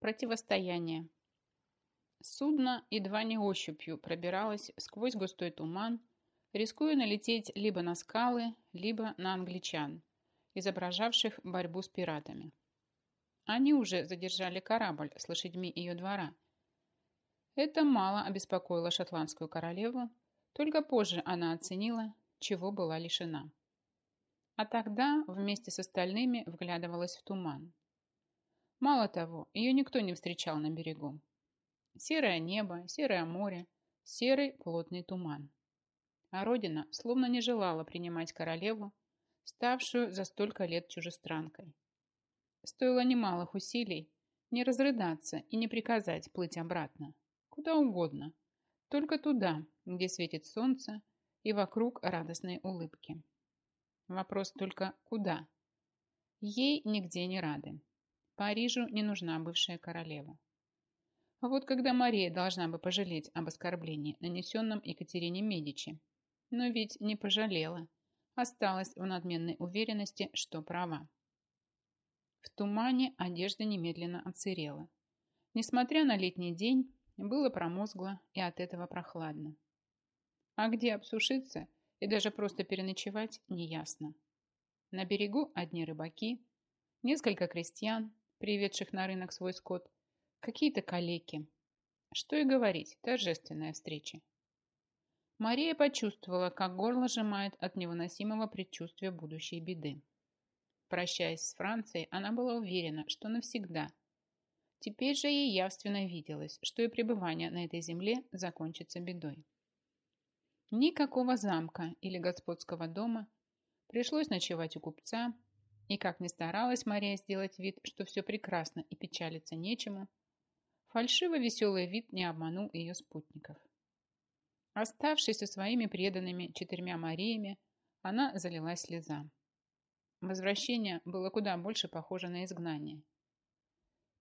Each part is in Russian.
Противостояние. Судно едва не ощупью пробиралось сквозь густой туман, рискуя налететь либо на скалы, либо на англичан, изображавших борьбу с пиратами. Они уже задержали корабль с лошадьми ее двора. Это мало обеспокоило шотландскую королеву, только позже она оценила, чего была лишена. А тогда вместе с остальными вглядывалась в туман. Мало того, ее никто не встречал на берегу. Серое небо, серое море, серый плотный туман. А родина словно не желала принимать королеву, ставшую за столько лет чужестранкой. Стоило немалых усилий не разрыдаться и не приказать плыть обратно. Куда угодно, только туда, где светит солнце и вокруг радостные улыбки. Вопрос только куда? Ей нигде не рады. Парижу не нужна бывшая королева. А вот когда Мария должна бы пожалеть об оскорблении, нанесенном Екатерине Медичи. Но ведь не пожалела. Осталась в надменной уверенности, что права. В тумане одежда немедленно отсырела. Несмотря на летний день, было промозгло и от этого прохладно. А где обсушиться и даже просто переночевать, неясно. На берегу одни рыбаки, несколько крестьян, приведших на рынок свой скот, какие-то калеки. Что и говорить, торжественная встреча. Мария почувствовала, как горло сжимает от невыносимого предчувствия будущей беды. Прощаясь с Францией, она была уверена, что навсегда. Теперь же ей явственно виделось, что и пребывание на этой земле закончится бедой. Никакого замка или господского дома. Пришлось ночевать у купца, и как ни старалась Мария сделать вид, что все прекрасно и печалиться нечему, фальшиво-веселый вид не обманул ее спутников. Оставшись со своими преданными четырьмя Мариями, она залилась слезам. Возвращение было куда больше похоже на изгнание.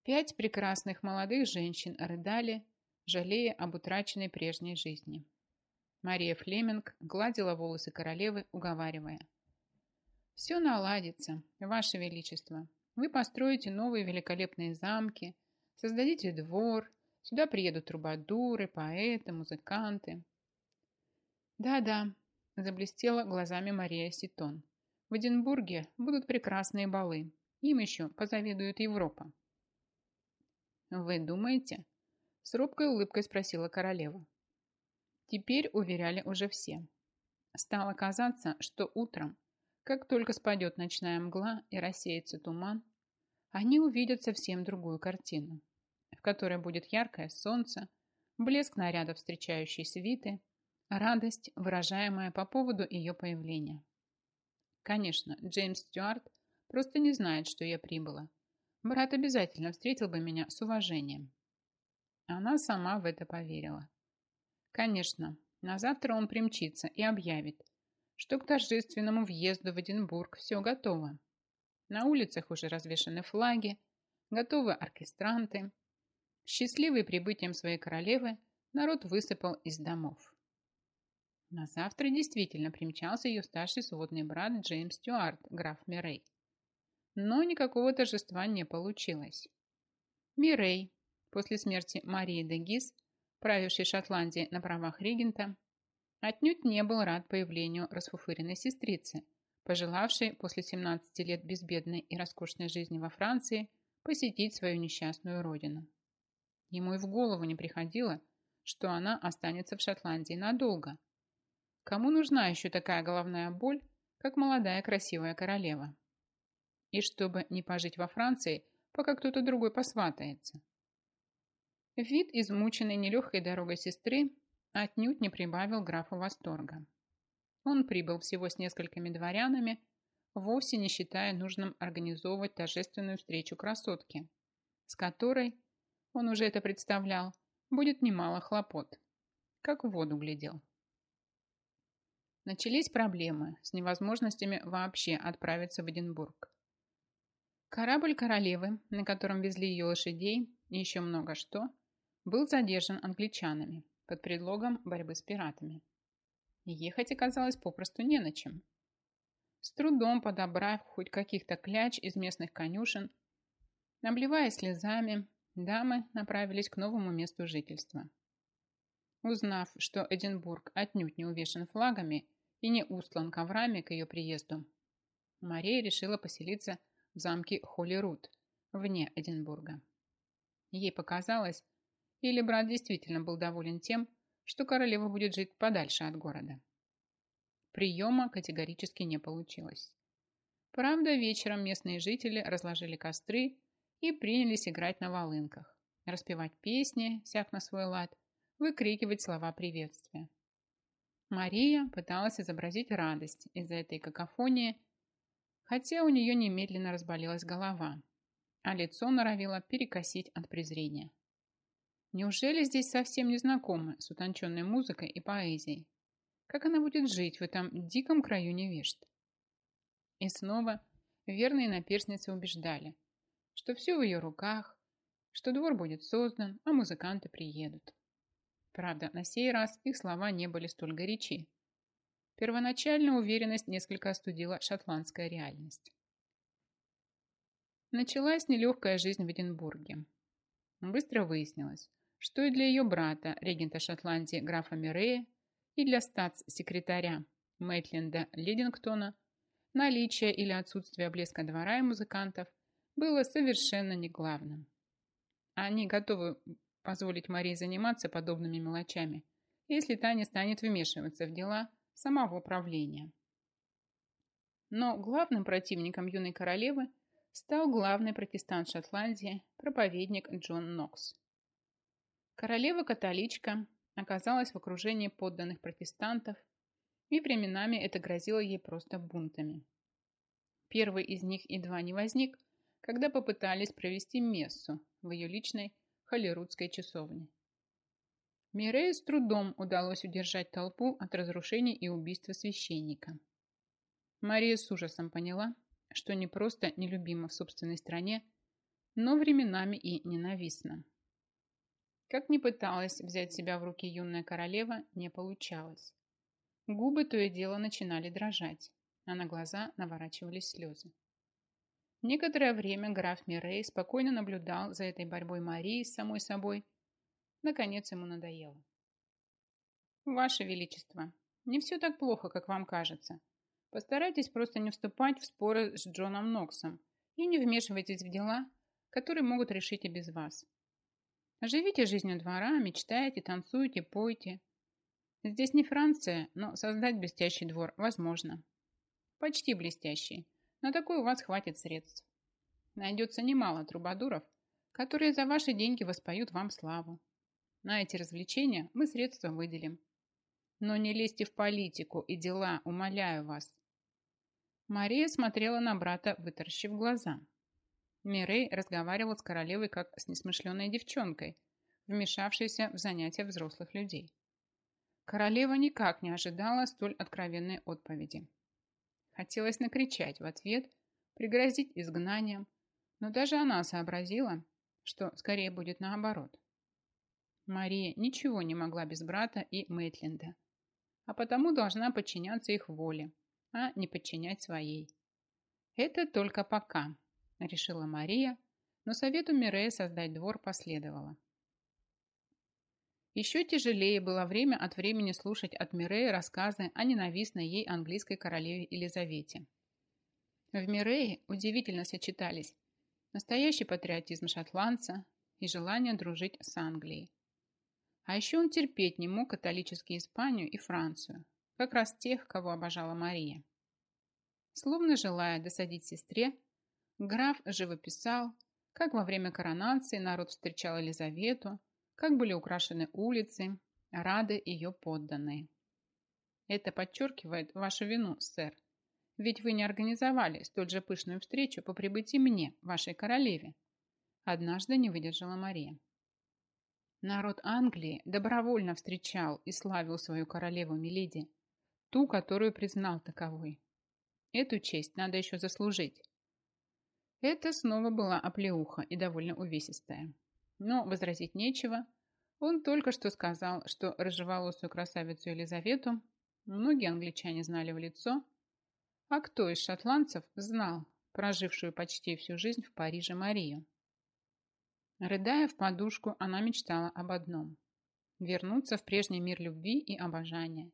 Пять прекрасных молодых женщин рыдали, жалея об утраченной прежней жизни. Мария Флеминг гладила волосы королевы, уговаривая – все наладится, Ваше Величество. Вы построите новые великолепные замки, создадите двор, сюда приедут трубадуры, поэты, музыканты. Да-да, заблестела глазами Мария Ситон. В Эдинбурге будут прекрасные балы. Им еще позавидует Европа. Вы думаете? С робкой улыбкой спросила королева. Теперь уверяли уже все. Стало казаться, что утром как только спадет ночная мгла и рассеется туман, они увидят совсем другую картину, в которой будет яркое солнце, блеск нарядов встречающей свиты, радость, выражаемая по поводу ее появления. Конечно, Джеймс Стюарт просто не знает, что я прибыла. Брат обязательно встретил бы меня с уважением. Она сама в это поверила. Конечно, на завтра он примчится и объявит, что к торжественному въезду в Эдинбург все готово. На улицах уже развешаны флаги, готовы оркестранты. Счастливый прибытием своей королевы, народ высыпал из домов. На завтра действительно примчался ее старший сводный брат Джеймс Стюарт, граф Мирей. Но никакого торжества не получилось. Мирей, после смерти Марии де Гиз, правившей Шотландией на правах регента, Отнюдь не был рад появлению расфуфыренной сестрицы, пожелавшей после 17 лет безбедной и роскошной жизни во Франции посетить свою несчастную родину. Ему и в голову не приходило, что она останется в Шотландии надолго. Кому нужна еще такая головная боль, как молодая красивая королева? И чтобы не пожить во Франции, пока кто-то другой посватается. Вид измученной нелегкой дорогой сестры отнюдь не прибавил графу восторга. Он прибыл всего с несколькими дворянами, вовсе не считая нужным организовывать торжественную встречу красотки, с которой, он уже это представлял, будет немало хлопот. Как в воду глядел. Начались проблемы с невозможностями вообще отправиться в Эдинбург. Корабль королевы, на котором везли ее лошадей и еще много что, был задержан англичанами под предлогом борьбы с пиратами. Ехать оказалось попросту не на чем. С трудом подобрав хоть каких-то кляч из местных конюшен, обливаясь слезами, дамы направились к новому месту жительства. Узнав, что Эдинбург отнюдь не увешан флагами и не устлан коврами к ее приезду, Мария решила поселиться в замке Холлирут, вне Эдинбурга. Ей показалось, или брат действительно был доволен тем, что королева будет жить подальше от города. Приема категорически не получилось. Правда, вечером местные жители разложили костры и принялись играть на волынках, распевать песни, всяк на свой лад, выкрикивать слова приветствия. Мария пыталась изобразить радость из-за этой какофонии, хотя у нее немедленно разболелась голова, а лицо норовило перекосить от презрения. Неужели здесь совсем не знакомы с утонченной музыкой и поэзией? Как она будет жить в этом диком краю невежд? И снова верные наперсницы убеждали, что все в ее руках, что двор будет создан, а музыканты приедут. Правда, на сей раз их слова не были столь горячи. Первоначальная уверенность несколько остудила шотландская реальность. Началась нелегкая жизнь в Эдинбурге. Быстро выяснилось, что и для ее брата, регента Шотландии графа Мирея, и для статс-секретаря Мэтленда Лидингтона наличие или отсутствие блеска двора и музыкантов было совершенно не главным. Они готовы позволить Марии заниматься подобными мелочами, если та не станет вмешиваться в дела самого правления. Но главным противником юной королевы стал главный протестант Шотландии, проповедник Джон Нокс. Королева-католичка оказалась в окружении подданных протестантов, и временами это грозило ей просто бунтами. Первый из них едва не возник, когда попытались провести мессу в ее личной холерудской часовне. Мирее с трудом удалось удержать толпу от разрушений и убийства священника. Мария с ужасом поняла, что не просто нелюбима в собственной стране, но временами и ненавистна. Как ни пыталась взять себя в руки юная королева, не получалось. Губы то и дело начинали дрожать, а на глаза наворачивались слезы. Некоторое время граф Мирей спокойно наблюдал за этой борьбой Марии с самой собой. Наконец ему надоело. «Ваше Величество, не все так плохо, как вам кажется. Постарайтесь просто не вступать в споры с Джоном Ноксом и не вмешивайтесь в дела, которые могут решить и без вас. Живите жизнью двора, мечтайте, танцуйте, пойте. Здесь не Франция, но создать блестящий двор возможно. Почти блестящий, но такой у вас хватит средств. Найдется немало трубадуров, которые за ваши деньги воспоют вам славу. На эти развлечения мы средства выделим. Но не лезьте в политику и дела, умоляю вас. Мария смотрела на брата, вытаращив глаза. Мирей разговаривал с королевой как с несмышленной девчонкой, вмешавшейся в занятия взрослых людей. Королева никак не ожидала столь откровенной отповеди. Хотелось накричать в ответ, пригрозить изгнанием, но даже она сообразила, что скорее будет наоборот. Мария ничего не могла без брата и Мэтленда, а потому должна подчиняться их воле, а не подчинять своей. Это только пока, решила Мария, но совету Мирея создать двор последовало. Еще тяжелее было время от времени слушать от Мирея рассказы о ненавистной ей английской королеве Елизавете. В Мирее удивительно сочетались настоящий патриотизм шотландца и желание дружить с Англией. А еще он терпеть не мог католические Испанию и Францию, как раз тех, кого обожала Мария. Словно желая досадить сестре, Граф живописал, как во время коронации народ встречал Елизавету, как были украшены улицы, рады ее подданные. Это подчеркивает вашу вину, сэр. Ведь вы не организовали столь же пышную встречу по прибытии мне, вашей королеве. Однажды не выдержала Мария. Народ Англии добровольно встречал и славил свою королеву Миледи, ту, которую признал таковой. Эту честь надо еще заслужить. Это снова была оплеуха и довольно увесистая. Но возразить нечего. Он только что сказал, что рыжеволосую красавицу Елизавету многие англичане знали в лицо, а кто из шотландцев знал прожившую почти всю жизнь в Париже Марию? Рыдая в подушку, она мечтала об одном – вернуться в прежний мир любви и обожания.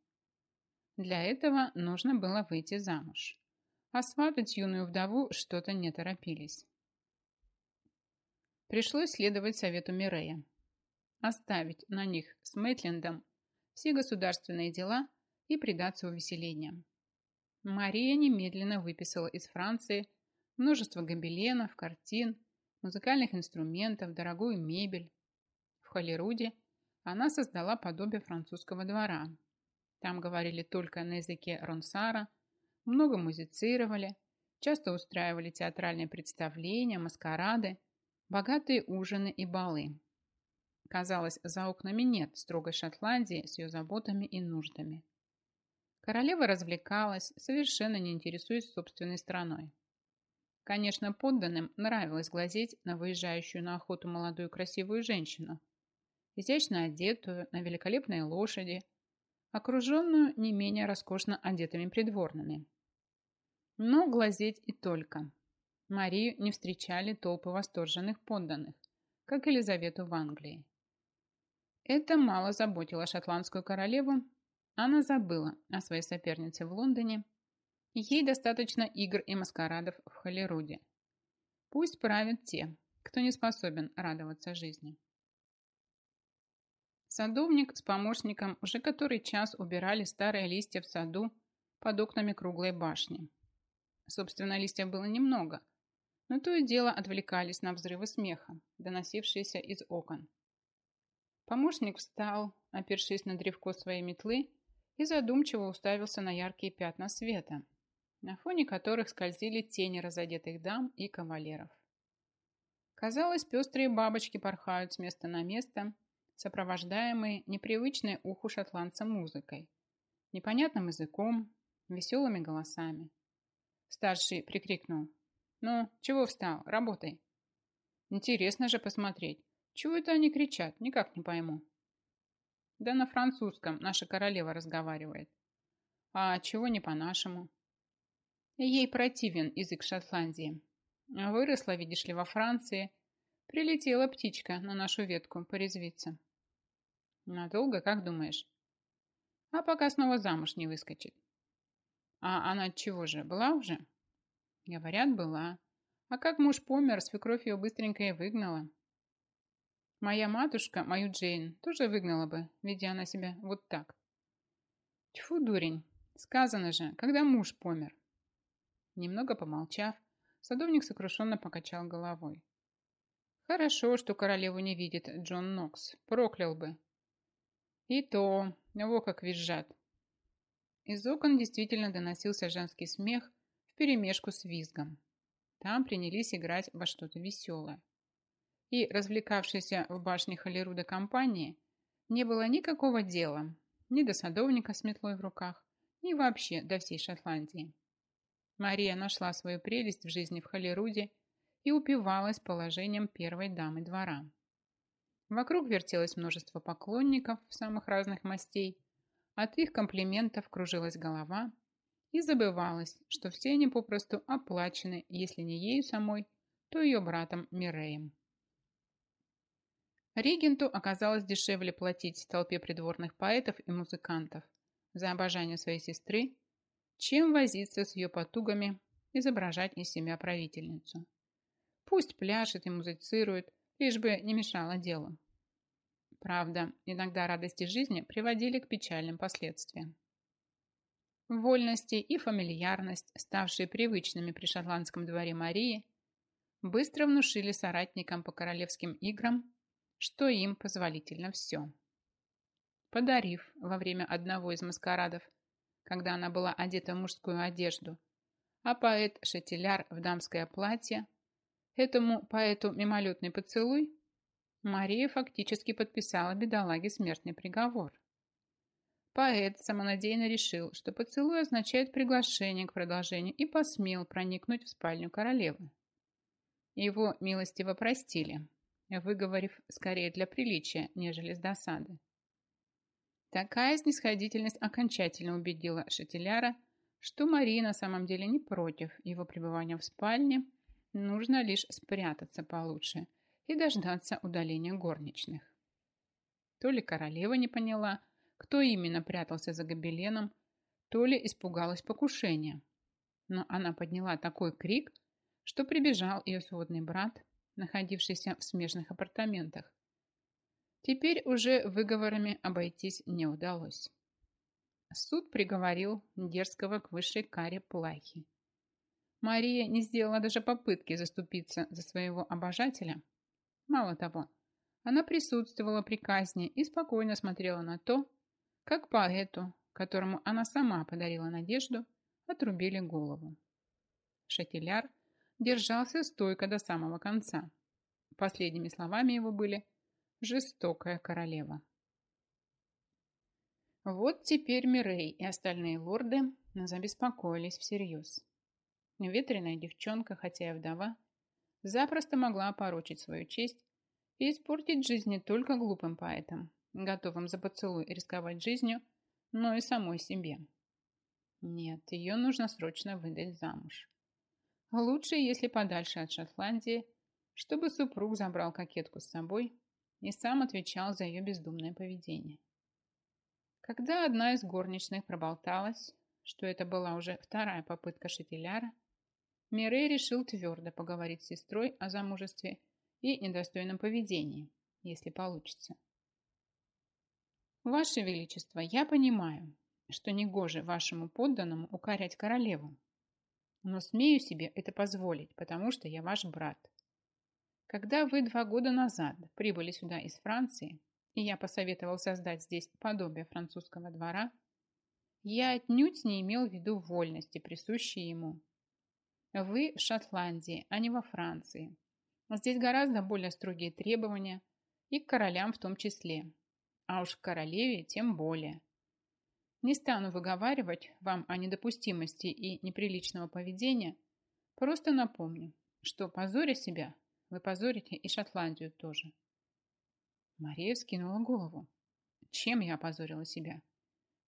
Для этого нужно было выйти замуж. А сватать юную вдову что-то не торопились. Пришлось следовать совету Мирея. Оставить на них с Мэтлендом все государственные дела и предаться увеселениям. Мария немедленно выписала из Франции множество гобеленов, картин, музыкальных инструментов, дорогую мебель. В Холлируде она создала подобие французского двора. Там говорили только на языке ронсара, много музицировали, часто устраивали театральные представления, маскарады, богатые ужины и балы. Казалось, за окнами нет строгой Шотландии с ее заботами и нуждами. Королева развлекалась, совершенно не интересуясь собственной страной. Конечно, подданным нравилось глазеть на выезжающую на охоту молодую красивую женщину, изящно одетую на великолепной лошади, окруженную не менее роскошно одетыми придворными. Но глазеть и только. Марию не встречали толпы восторженных подданных, как Елизавету в Англии. Это мало заботило шотландскую королеву, она забыла о своей сопернице в Лондоне Ей достаточно игр и маскарадов в Холлируде. Пусть правят те, кто не способен радоваться жизни. Садовник с помощником уже который час убирали старые листья в саду под окнами круглой башни. Собственно, листьев было немного, но то и дело отвлекались на взрывы смеха, доносившиеся из окон. Помощник встал, опершись на древко своей метлы, и задумчиво уставился на яркие пятна света, на фоне которых скользили тени разодетых дам и кавалеров. Казалось, пестрые бабочки порхают с места на место, сопровождаемые непривычной уху шотландца музыкой, непонятным языком, веселыми голосами. Старший прикрикнул. «Ну, чего встал? Работай!» «Интересно же посмотреть. Чего это они кричат? Никак не пойму». «Да на французском наша королева разговаривает». «А чего не по-нашему?» Ей противен язык Шотландии. Выросла, видишь ли, во Франции. Прилетела птичка на нашу ветку порезвиться. Надолго, как думаешь? А пока снова замуж не выскочит. А она чего же, была уже? Говорят, была. А как муж помер, свекровь ее быстренько и выгнала. Моя матушка, мою Джейн, тоже выгнала бы, ведя она себя вот так. Тьфу, дурень, сказано же, когда муж помер. Немного помолчав, садовник сокрушенно покачал головой. Хорошо, что королеву не видит Джон Нокс. Проклял бы. И то, во как визжат. Из окон действительно доносился женский смех вперемешку с визгом. Там принялись играть во что-то веселое. И развлекавшейся в башне Холлируда компании не было никакого дела ни до садовника с метлой в руках, ни вообще до всей Шотландии. Мария нашла свою прелесть в жизни в Холлируде и упивалась положением первой дамы двора. Вокруг вертелось множество поклонников самых разных мастей, от их комплиментов кружилась голова и забывалось, что все они попросту оплачены, если не ею самой, то ее братом Миреем. Регенту оказалось дешевле платить толпе придворных поэтов и музыкантов за обожание своей сестры, чем возиться с ее потугами, изображать из себя правительницу. Пусть пляшет и музицирует, лишь бы не мешало делу. Правда, иногда радости жизни приводили к печальным последствиям. Вольности и фамильярность, ставшие привычными при шотландском дворе Марии, быстро внушили соратникам по королевским играм, что им позволительно все. Подарив во время одного из маскарадов когда она была одета в мужскую одежду, а поэт-шатиляр в дамское платье, этому поэту мимолетный поцелуй, Мария фактически подписала бедолаге смертный приговор. Поэт самонадеянно решил, что поцелуй означает приглашение к продолжению и посмел проникнуть в спальню королевы. Его милостиво простили, выговорив скорее для приличия, нежели с досады. Такая снисходительность окончательно убедила Шатиляра, что Мария на самом деле не против его пребывания в спальне, нужно лишь спрятаться получше и дождаться удаления горничных. То ли королева не поняла, кто именно прятался за гобеленом, то ли испугалась покушения. Но она подняла такой крик, что прибежал ее сводный брат, находившийся в смежных апартаментах. Теперь уже выговорами обойтись не удалось. Суд приговорил дерзкого к высшей каре плахи. Мария не сделала даже попытки заступиться за своего обожателя. Мало того, она присутствовала при казни и спокойно смотрела на то, как поэту, которому она сама подарила надежду, отрубили голову. Шатиляр держался стойко до самого конца. Последними словами его были «жестокая королева». Вот теперь Мирей и остальные лорды забеспокоились всерьез. Ветреная девчонка, хотя и вдова, запросто могла опорочить свою честь и испортить жизнь не только глупым поэтам, готовым за поцелуй рисковать жизнью, но и самой себе. Нет, ее нужно срочно выдать замуж. Лучше, если подальше от Шотландии, чтобы супруг забрал кокетку с собой и сам отвечал за ее бездумное поведение. Когда одна из горничных проболталась, что это была уже вторая попытка Шетеляра, Мирей решил твердо поговорить с сестрой о замужестве и недостойном поведении, если получится. Ваше Величество, я понимаю, что негоже вашему подданному укорять королеву, но смею себе это позволить, потому что я ваш брат. Когда вы два года назад прибыли сюда из Франции, и я посоветовал создать здесь подобие французского двора, я отнюдь не имел в виду вольности, присущие ему. Вы в Шотландии, а не во Франции. Здесь гораздо более строгие требования, и к королям в том числе. А уж к королеве тем более. Не стану выговаривать вам о недопустимости и неприличного поведения, просто напомню, что, позоря себя, вы позорите и Шотландию тоже. Мария вскинула голову. Чем я опозорила себя?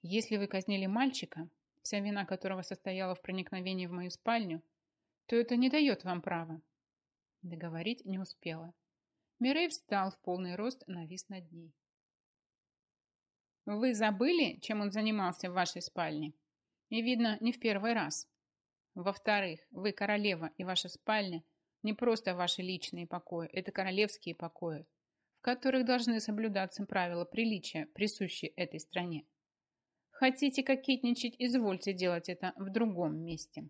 Если вы казнили мальчика, вся вина которого состояла в проникновении в мою спальню, то это не дает вам права. Договорить не успела. Мирей встал в полный рост, навис над ней. Вы забыли, чем он занимался в вашей спальне? И видно, не в первый раз. Во-вторых, вы королева, и ваша спальня не просто ваши личные покои, это королевские покои, которых должны соблюдаться правила приличия, присущие этой стране. Хотите кокетничать, извольте делать это в другом месте.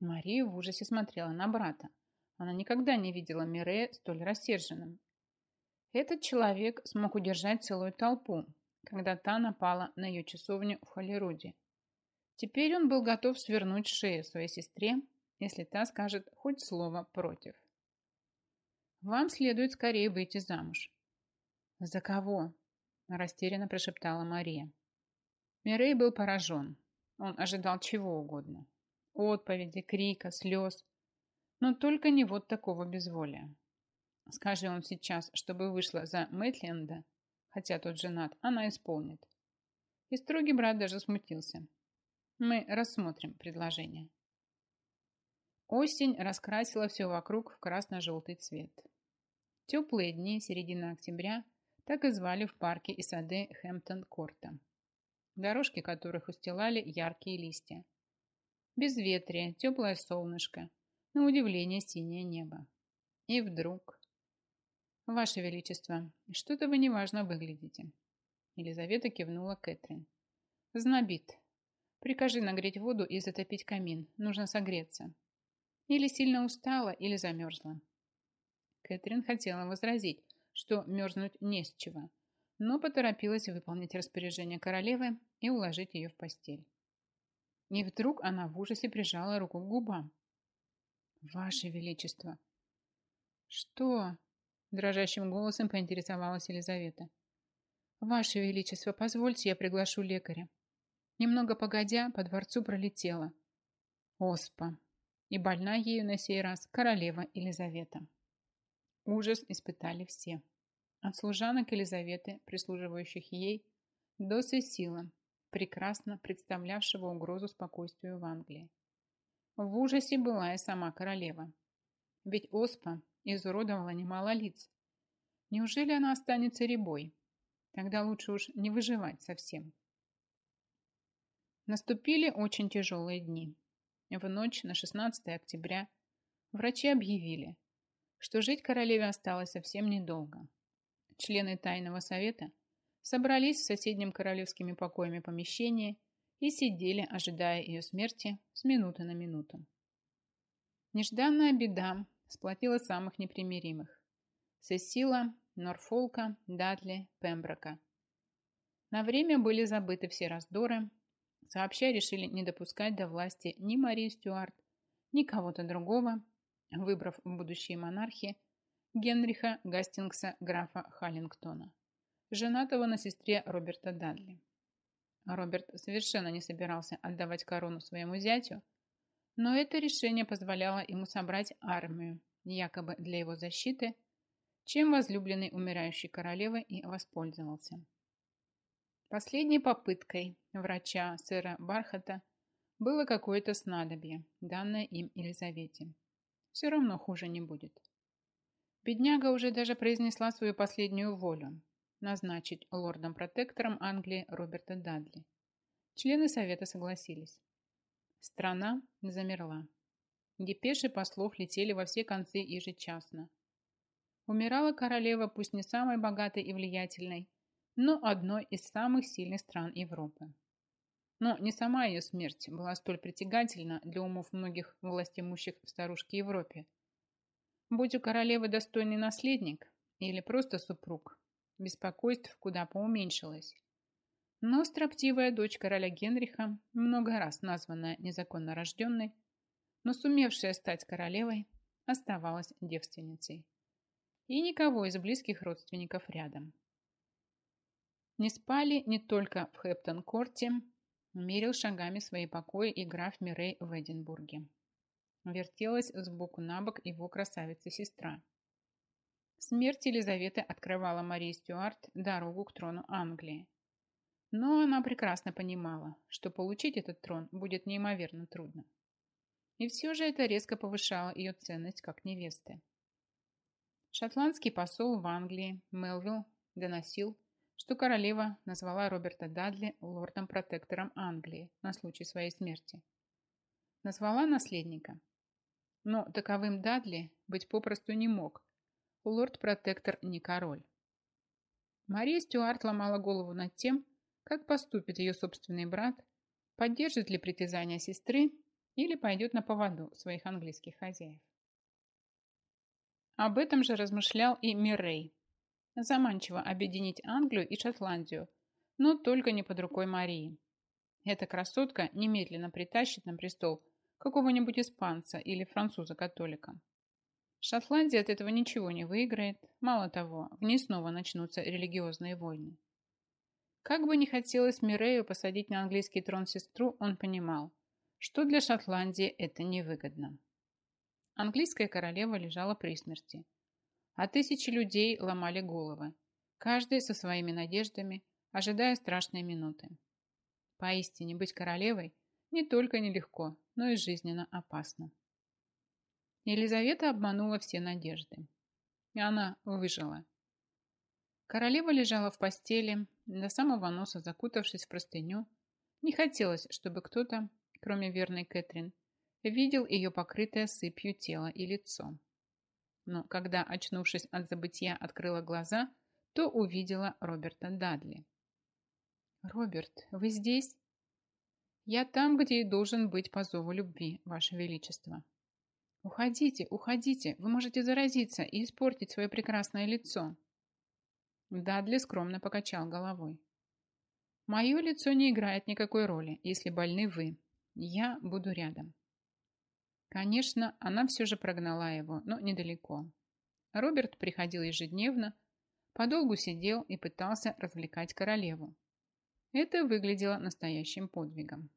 Мария в ужасе смотрела на брата. Она никогда не видела Мирея столь рассерженным. Этот человек смог удержать целую толпу, когда та напала на ее часовню в Холлеруде. Теперь он был готов свернуть шею своей сестре, если та скажет хоть слово против. Вам следует скорее выйти замуж. За кого? Растерянно прошептала Мария. Мирей был поражен. Он ожидал чего угодно. Отповеди, крика, слез. Но только не вот такого безволия. Скажи он сейчас, чтобы вышла за Мэтленда, хотя тот женат, она исполнит. И строгий брат даже смутился. Мы рассмотрим предложение. Осень раскрасила все вокруг в красно-желтый цвет. Теплые дни середины октября так и звали в парке и сады Хэмптон-Корта, дорожки которых устилали яркие листья. Безветрие, теплое солнышко, на удивление синее небо. И вдруг... «Ваше Величество, что-то вы неважно выглядите». Елизавета кивнула Кэтрин. «Знобит. Прикажи нагреть воду и затопить камин. Нужно согреться. Или сильно устала, или замерзла. Кэтрин хотела возразить, что мерзнуть не с чего, но поторопилась выполнить распоряжение королевы и уложить ее в постель. И вдруг она в ужасе прижала руку к губам. «Ваше Величество!» «Что?» – дрожащим голосом поинтересовалась Елизавета. «Ваше Величество, позвольте, я приглашу лекаря». Немного погодя, по дворцу пролетела. Оспа. И больна ею на сей раз королева Елизавета. Ужас испытали все. От служанок Елизаветы, прислуживающих ей, до Сесила, прекрасно представлявшего угрозу спокойствию в Англии. В ужасе была и сама королева. Ведь оспа изуродовала немало лиц. Неужели она останется рябой? Тогда лучше уж не выживать совсем. Наступили очень тяжелые дни. В ночь на 16 октября врачи объявили, что жить королеве осталось совсем недолго. Члены тайного совета собрались в соседнем королевскими покоями помещении и сидели, ожидая ее смерти с минуты на минуту. Нежданная беда сплотила самых непримиримых. Сесила, Норфолка, Дадли, Пемброка. На время были забыты все раздоры, сообща решили не допускать до власти ни Марии Стюарт, ни кого-то другого, выбрав в будущие монархи Генриха Гастингса графа Халлингтона, женатого на сестре Роберта Дадли. Роберт совершенно не собирался отдавать корону своему зятю, но это решение позволяло ему собрать армию, якобы для его защиты, чем возлюбленный умирающей королевы и воспользовался. Последней попыткой врача сэра Бархата было какое-то снадобье, данное им Елизавете. Все равно хуже не будет. Бедняга уже даже произнесла свою последнюю волю – назначить лордом-протектором Англии Роберта Дадли. Члены совета согласились. Страна замерла. Депеши послов летели во все концы ежечасно. Умирала королева, пусть не самой богатой и влиятельной, но одной из самых сильных стран Европы. Но не сама ее смерть была столь притягательна для умов многих властимущих в старушке Европе, Будь у королевы достойный наследник или просто супруг, беспокойств куда поуменьшилось. Но строптивая дочь короля Генриха, много раз названная незаконно рожденной, но сумевшая стать королевой, оставалась девственницей. И никого из близких родственников рядом. Не спали не только в Хэптон-корте, мерил шагами свои покои и граф Мирей в Эдинбурге. Вертелась сбоку на бок его красавица-сестра. Смерть Елизаветы открывала Марии Стюарт дорогу к трону Англии. Но она прекрасно понимала, что получить этот трон будет неимоверно трудно. И все же это резко повышало ее ценность как невесты. Шотландский посол в Англии Мелвилл доносил, что королева назвала Роберта Дадли лордом-протектором Англии на случай своей смерти. Назвала наследника но таковым Дадли быть попросту не мог. Лорд-протектор не король. Мария Стюарт ломала голову над тем, как поступит ее собственный брат, поддержит ли притязания сестры или пойдет на поводу своих английских хозяев. Об этом же размышлял и Миррей. Заманчиво объединить Англию и Шотландию, но только не под рукой Марии. Эта красотка немедленно притащит на престол какого-нибудь испанца или француза-католика. Шотландия от этого ничего не выиграет. Мало того, в ней снова начнутся религиозные войны. Как бы ни хотелось Мирею посадить на английский трон сестру, он понимал, что для Шотландии это невыгодно. Английская королева лежала при смерти, а тысячи людей ломали головы, каждый со своими надеждами, ожидая страшной минуты. Поистине быть королевой не только нелегко, но и жизненно опасно. Елизавета обманула все надежды. И она выжила. Королева лежала в постели, до самого носа закутавшись в простыню. Не хотелось, чтобы кто-то, кроме верной Кэтрин, видел ее покрытое сыпью тело и лицо. Но когда, очнувшись от забытия, открыла глаза, то увидела Роберта Дадли. «Роберт, вы здесь?» Я там, где и должен быть по зову любви, Ваше Величество. Уходите, уходите, вы можете заразиться и испортить свое прекрасное лицо. Дадли скромно покачал головой. Мое лицо не играет никакой роли, если больны вы. Я буду рядом. Конечно, она все же прогнала его, но недалеко. Роберт приходил ежедневно, подолгу сидел и пытался развлекать королеву. Это выглядело настоящим подвигом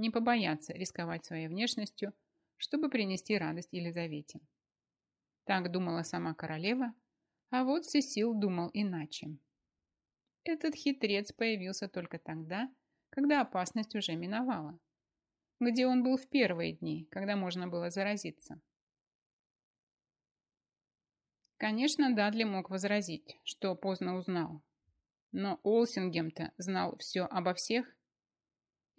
не побояться рисковать своей внешностью, чтобы принести радость Елизавете. Так думала сама королева, а вот Сесил думал иначе. Этот хитрец появился только тогда, когда опасность уже миновала. Где он был в первые дни, когда можно было заразиться? Конечно, Дадли мог возразить, что поздно узнал. Но Олсингем-то знал все обо всех.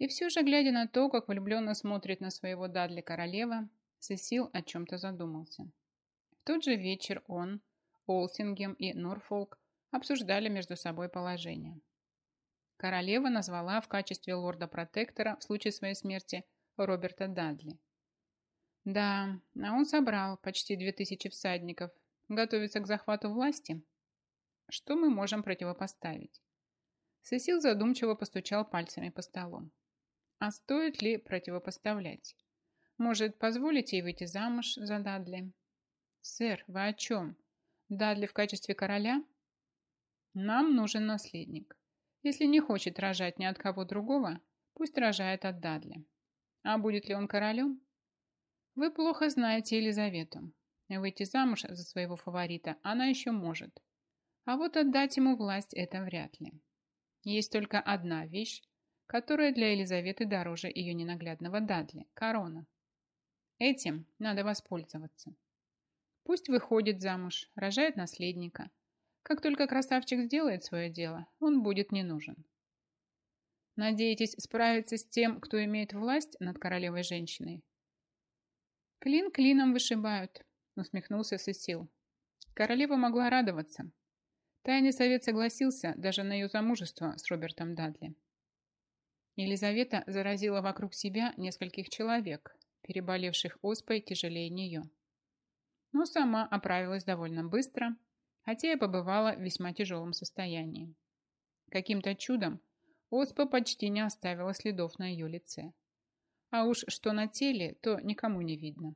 И все же, глядя на то, как влюбленно смотрит на своего Дадли королева, Сесил о чем-то задумался. В тот же вечер он, Олсингем и Норфолк обсуждали между собой положение. Королева назвала в качестве лорда-протектора в случае своей смерти Роберта Дадли. Да, а он собрал почти две тысячи всадников готовится к захвату власти? Что мы можем противопоставить? Сесил задумчиво постучал пальцами по столу. А стоит ли противопоставлять? Может, позволите ей выйти замуж за Дадли? Сэр, вы о чем? Дадли в качестве короля? Нам нужен наследник. Если не хочет рожать ни от кого другого, пусть рожает от Дадли. А будет ли он королем? Вы плохо знаете Елизавету. Выйти замуж за своего фаворита она еще может. А вот отдать ему власть это вряд ли. Есть только одна вещь, которая для Елизаветы дороже ее ненаглядного Дадли – корона. Этим надо воспользоваться. Пусть выходит замуж, рожает наследника. Как только красавчик сделает свое дело, он будет не нужен. Надеетесь справиться с тем, кто имеет власть над королевой женщиной? Клин клином вышибают, усмехнулся Сесил. Королева могла радоваться. Тайный совет согласился даже на ее замужество с Робертом Дадли. Елизавета заразила вокруг себя нескольких человек, переболевших оспой тяжелее нее. Но сама оправилась довольно быстро, хотя и побывала в весьма тяжелом состоянии. Каким-то чудом оспа почти не оставила следов на ее лице. А уж что на теле, то никому не видно.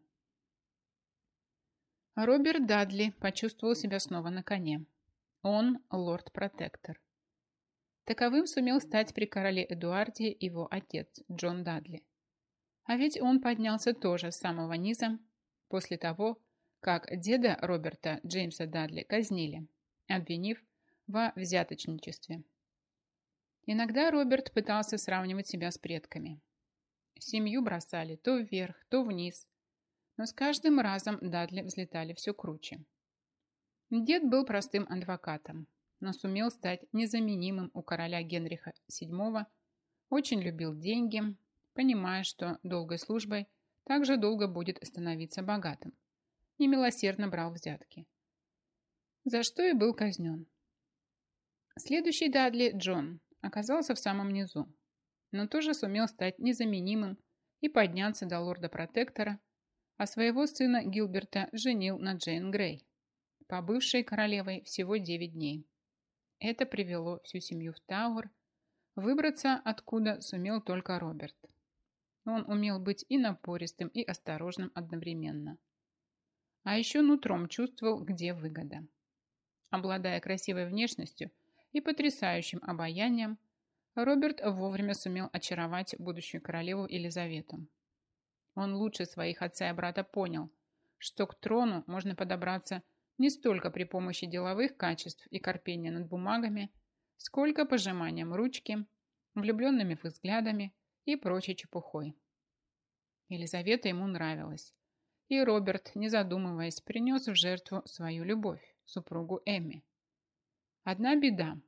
Роберт Дадли почувствовал себя снова на коне. Он лорд-протектор. Таковым сумел стать при короле Эдуарде его отец Джон Дадли. А ведь он поднялся тоже с самого низа после того, как деда Роберта Джеймса Дадли казнили, обвинив во взяточничестве. Иногда Роберт пытался сравнивать себя с предками. Семью бросали то вверх, то вниз, но с каждым разом Дадли взлетали все круче. Дед был простым адвокатом, но сумел стать незаменимым у короля Генриха VII, очень любил деньги, понимая, что долгой службой также долго будет становиться богатым. Немилосердно брал взятки. За что и был казнен. Следующий Дадли, Джон, оказался в самом низу, но тоже сумел стать незаменимым и подняться до лорда-протектора, а своего сына Гилберта женил на Джейн Грей, побывшей королевой всего 9 дней. Это привело всю семью в Тауэр, выбраться откуда сумел только Роберт. Он умел быть и напористым, и осторожным одновременно. А еще нутром чувствовал, где выгода. Обладая красивой внешностью и потрясающим обаянием, Роберт вовремя сумел очаровать будущую королеву Елизавету. Он лучше своих отца и брата понял, что к трону можно подобраться не столько при помощи деловых качеств и корпения над бумагами, сколько пожиманием ручки, влюбленными взглядами и прочей чепухой. Елизавета ему нравилась, и Роберт, не задумываясь, принес в жертву свою любовь, супругу Эмми. Одна беда.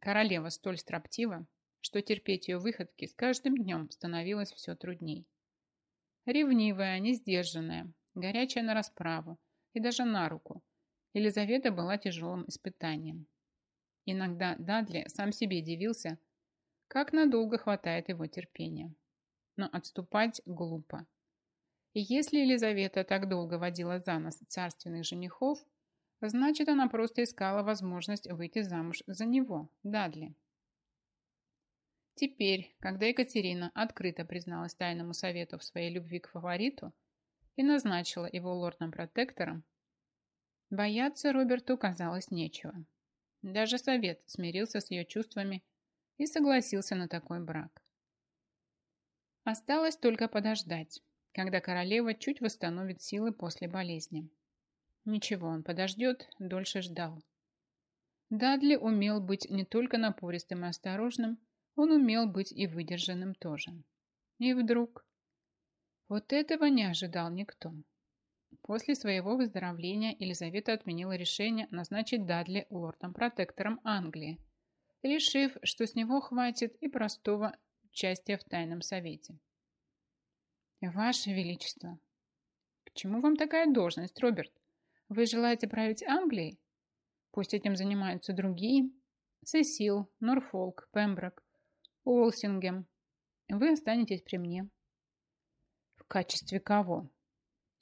Королева столь строптива, что терпеть ее выходки с каждым днем становилось все трудней. Ревнивая, несдержанная, горячая на расправу и даже на руку, Елизавета была тяжелым испытанием. Иногда Дадли сам себе дивился, как надолго хватает его терпения. Но отступать глупо. И если Елизавета так долго водила за нос царственных женихов, значит, она просто искала возможность выйти замуж за него, Дадли. Теперь, когда Екатерина открыто призналась тайному совету в своей любви к фавориту и назначила его лордом-протектором, бояться Роберту казалось нечего. Даже совет смирился с ее чувствами и согласился на такой брак. Осталось только подождать, когда королева чуть восстановит силы после болезни. Ничего, он подождет, дольше ждал. Дадли умел быть не только напористым и осторожным, он умел быть и выдержанным тоже. И вдруг... Вот этого не ожидал никто. После своего выздоровления Елизавета отменила решение назначить Дадли лордом-протектором Англии, решив, что с него хватит и простого участия в тайном совете. Ваше Величество, к чему вам такая должность, Роберт? Вы желаете править Англией? Пусть этим занимаются другие. Сесил, Норфолк, Пемброк, Уолсингем. Вы останетесь при мне. В качестве кого?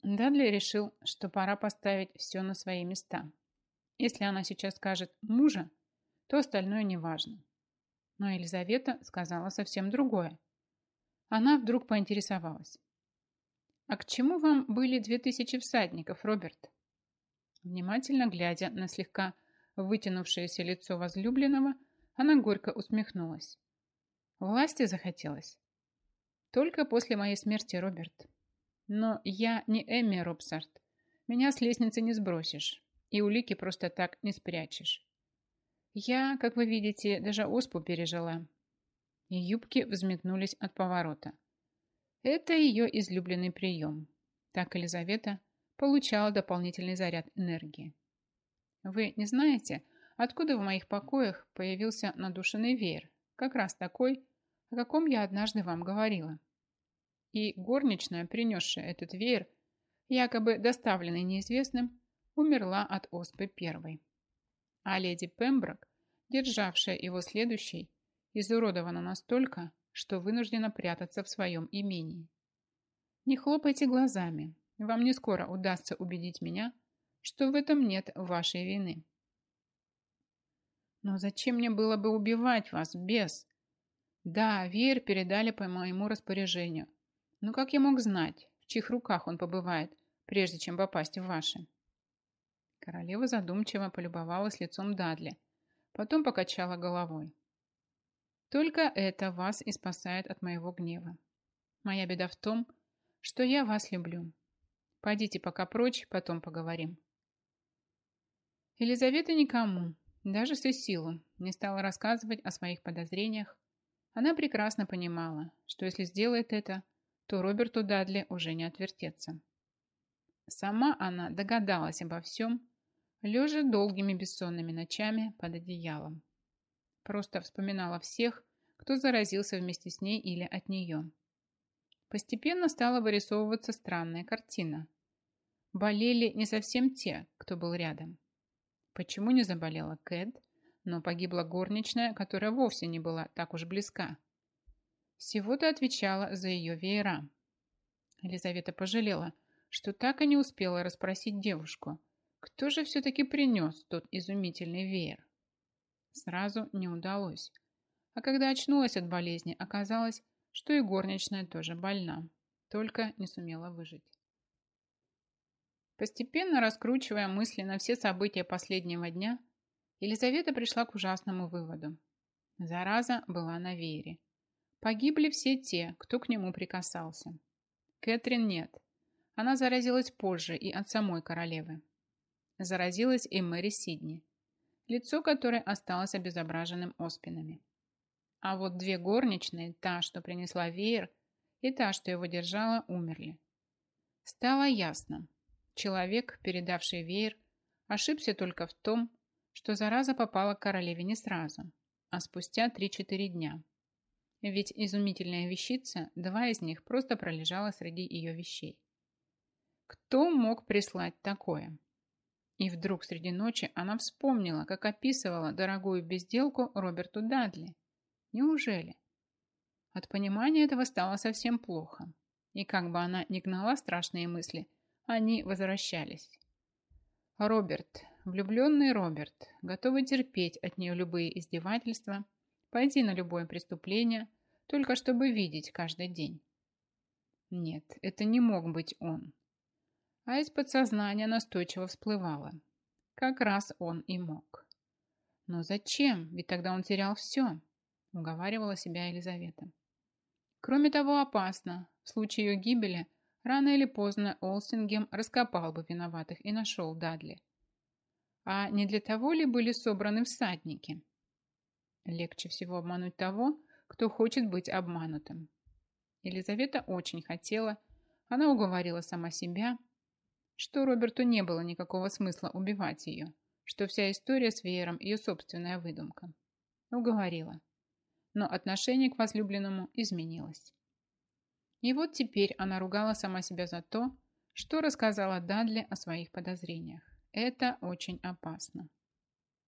Дадли решил, что пора поставить все на свои места. Если она сейчас скажет «мужа», то остальное не важно. Но Елизавета сказала совсем другое. Она вдруг поинтересовалась. «А к чему вам были две тысячи всадников, Роберт?» Внимательно глядя на слегка вытянувшееся лицо возлюбленного, она горько усмехнулась. «Власти захотелось?» «Только после моей смерти, Роберт. Но я не Эмми Робсарт. Меня с лестницы не сбросишь, и улики просто так не спрячешь. Я, как вы видите, даже оспу пережила. И юбки взметнулись от поворота. Это ее излюбленный прием. Так Елизавета получала дополнительный заряд энергии. Вы не знаете, откуда в моих покоях появился надушенный веер, как раз такой, о каком я однажды вам говорила. И горничная, принесшая этот веер, якобы доставленный неизвестным, умерла от оспы первой а леди Пемброк, державшая его следующей, изуродована настолько, что вынуждена прятаться в своем имении. Не хлопайте глазами, вам не скоро удастся убедить меня, что в этом нет вашей вины. Но зачем мне было бы убивать вас, бес? Да, веер передали по моему распоряжению. Но как я мог знать, в чьих руках он побывает, прежде чем попасть в ваши? Королева задумчиво полюбовалась лицом Дадли, потом покачала головой. «Только это вас и спасает от моего гнева. Моя беда в том, что я вас люблю. Пойдите пока прочь, потом поговорим». Елизавета никому, даже Сесилу, не стала рассказывать о своих подозрениях. Она прекрасно понимала, что если сделает это, то Роберту Дадли уже не отвертеться. Сама она догадалась обо всем, лежа долгими бессонными ночами под одеялом. Просто вспоминала всех, кто заразился вместе с ней или от нее. Постепенно стала вырисовываться странная картина. Болели не совсем те, кто был рядом. Почему не заболела Кэт, но погибла горничная, которая вовсе не была так уж близка? Всего-то отвечала за ее веера. Елизавета пожалела, что так и не успела расспросить девушку, кто же все-таки принес тот изумительный веер? Сразу не удалось. А когда очнулась от болезни, оказалось, что и горничная тоже больна, только не сумела выжить. Постепенно раскручивая мысли на все события последнего дня, Елизавета пришла к ужасному выводу. Зараза была на веере. Погибли все те, кто к нему прикасался. Кэтрин нет. Она заразилась позже и от самой королевы. Заразилась и Мэри Сидни, лицо которой осталось обезображенным оспинами. А вот две горничные, та, что принесла веер, и та, что его держала, умерли. Стало ясно. Человек, передавший веер, ошибся только в том, что зараза попала к королеве не сразу, а спустя 3-4 дня. Ведь изумительная вещица, два из них просто пролежала среди ее вещей. Кто мог прислать такое? И вдруг среди ночи она вспомнила, как описывала дорогую безделку Роберту Дадли. Неужели? От понимания этого стало совсем плохо. И как бы она ни гнала страшные мысли, они возвращались. Роберт, влюбленный Роберт, готовый терпеть от нее любые издевательства, пойти на любое преступление, только чтобы видеть каждый день. Нет, это не мог быть он а из подсознания настойчиво всплывало. Как раз он и мог. Но зачем? Ведь тогда он терял все, уговаривала себя Елизавета. Кроме того, опасно. В случае ее гибели рано или поздно Олсингем раскопал бы виноватых и нашел Дадли. А не для того ли были собраны всадники? Легче всего обмануть того, кто хочет быть обманутым. Елизавета очень хотела, она уговорила сама себя, что Роберту не было никакого смысла убивать ее, что вся история с веером – ее собственная выдумка. Уговорила. Но отношение к возлюбленному изменилось. И вот теперь она ругала сама себя за то, что рассказала Дадли о своих подозрениях. Это очень опасно.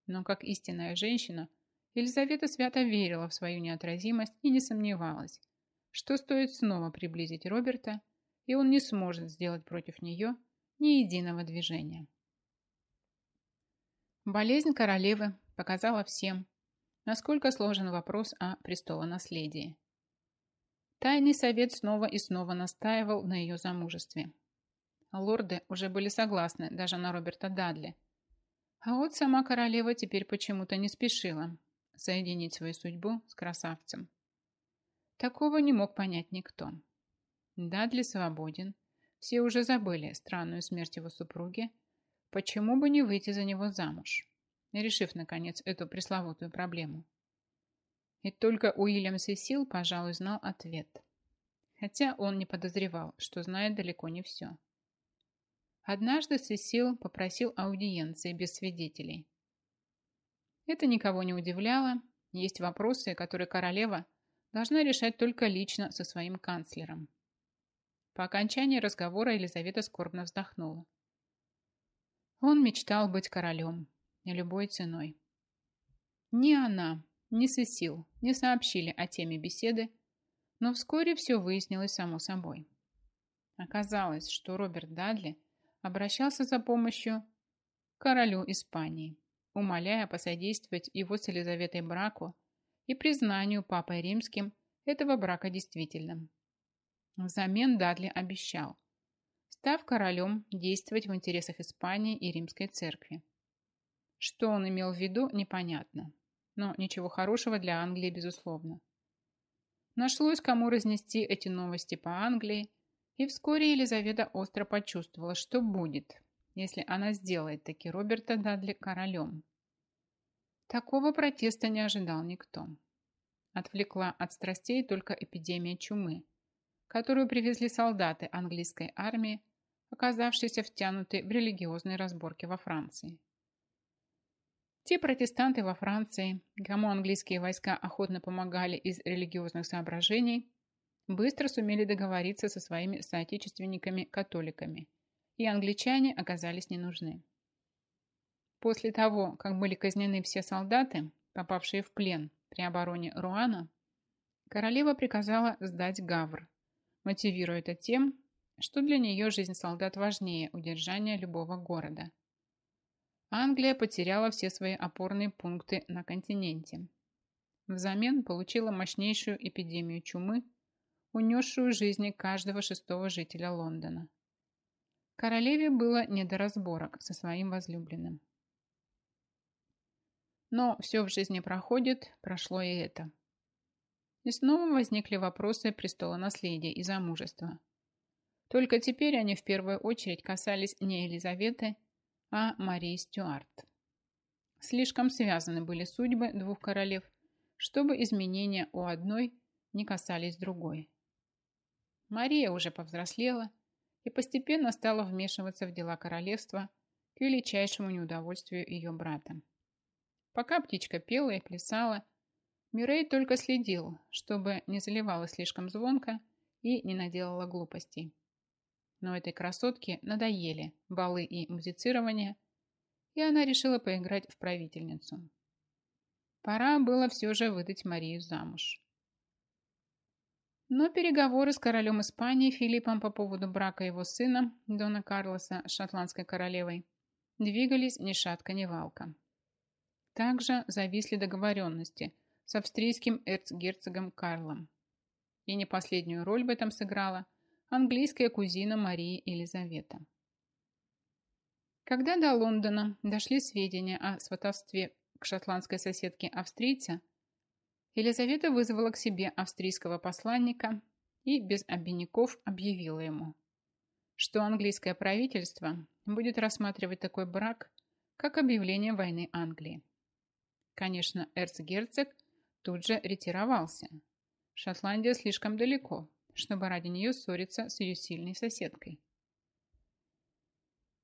Но как истинная женщина, Елизавета свято верила в свою неотразимость и не сомневалась, что стоит снова приблизить Роберта, и он не сможет сделать против нее ни единого движения. Болезнь королевы показала всем, насколько сложен вопрос о престолонаследии. Тайный совет снова и снова настаивал на ее замужестве. Лорды уже были согласны даже на Роберта Дадли. А вот сама королева теперь почему-то не спешила соединить свою судьбу с красавцем. Такого не мог понять никто. Дадли свободен, все уже забыли странную смерть его супруги, почему бы не выйти за него замуж, решив, наконец, эту пресловутую проблему. И только Уильям Сесил, пожалуй, знал ответ. Хотя он не подозревал, что знает далеко не все. Однажды Сесил попросил аудиенции без свидетелей. Это никого не удивляло. Есть вопросы, которые королева должна решать только лично со своим канцлером. По окончании разговора Елизавета скорбно вздохнула. Он мечтал быть королем, любой ценой. Ни она, ни Сесил не сообщили о теме беседы, но вскоре все выяснилось само собой. Оказалось, что Роберт Дадли обращался за помощью королю Испании, умоляя посодействовать его с Елизаветой браку и признанию Папой Римским этого брака действительным. Взамен Дадли обещал, став королем, действовать в интересах Испании и Римской церкви. Что он имел в виду, непонятно но ничего хорошего для Англии, безусловно. Нашлось, кому разнести эти новости по Англии, и вскоре Елизавета остро почувствовала, что будет, если она сделает таки Роберта Дадли королем. Такого протеста не ожидал никто. Отвлекла от страстей только эпидемия чумы, которую привезли солдаты английской армии, оказавшиеся втянуты в религиозные разборки во Франции. Те протестанты во Франции, кому английские войска охотно помогали из религиозных соображений, быстро сумели договориться со своими соотечественниками-католиками, и англичане оказались не нужны. После того, как были казнены все солдаты, попавшие в плен при обороне Руана, королева приказала сдать Гавр, мотивируя это тем, что для нее жизнь солдат важнее удержания любого города – Англия потеряла все свои опорные пункты на континенте. Взамен получила мощнейшую эпидемию чумы, унесшую жизни каждого шестого жителя Лондона. Королеве было не до разборок со своим возлюбленным. Но все в жизни проходит, прошло и это. И снова возникли вопросы престола наследия и замужества. Только теперь они в первую очередь касались не Елизаветы, а Марии Стюарт. Слишком связаны были судьбы двух королев, чтобы изменения у одной не касались другой. Мария уже повзрослела и постепенно стала вмешиваться в дела королевства к величайшему неудовольствию ее брата. Пока птичка пела и плясала, Мюррей только следил, чтобы не заливала слишком звонко и не наделала глупостей. Но этой красотке надоели балы и музицирование, и она решила поиграть в правительницу. Пора было все же выдать Марию замуж. Но переговоры с королем Испании Филиппом по поводу брака его сына, Дона Карлоса, шотландской королевой, двигались ни шатка, ни валка. Также зависли договоренности с австрийским эрцгерцогом Карлом. И не последнюю роль в этом сыграла английская кузина Марии Елизавета. Когда до Лондона дошли сведения о сватовстве к шотландской соседке австрийца, Елизавета вызвала к себе австрийского посланника и без обиняков объявила ему, что английское правительство будет рассматривать такой брак, как объявление войны Англии. Конечно, эрцгерцог тут же ретировался. Шотландия слишком далеко, чтобы ради нее ссориться с ее сильной соседкой.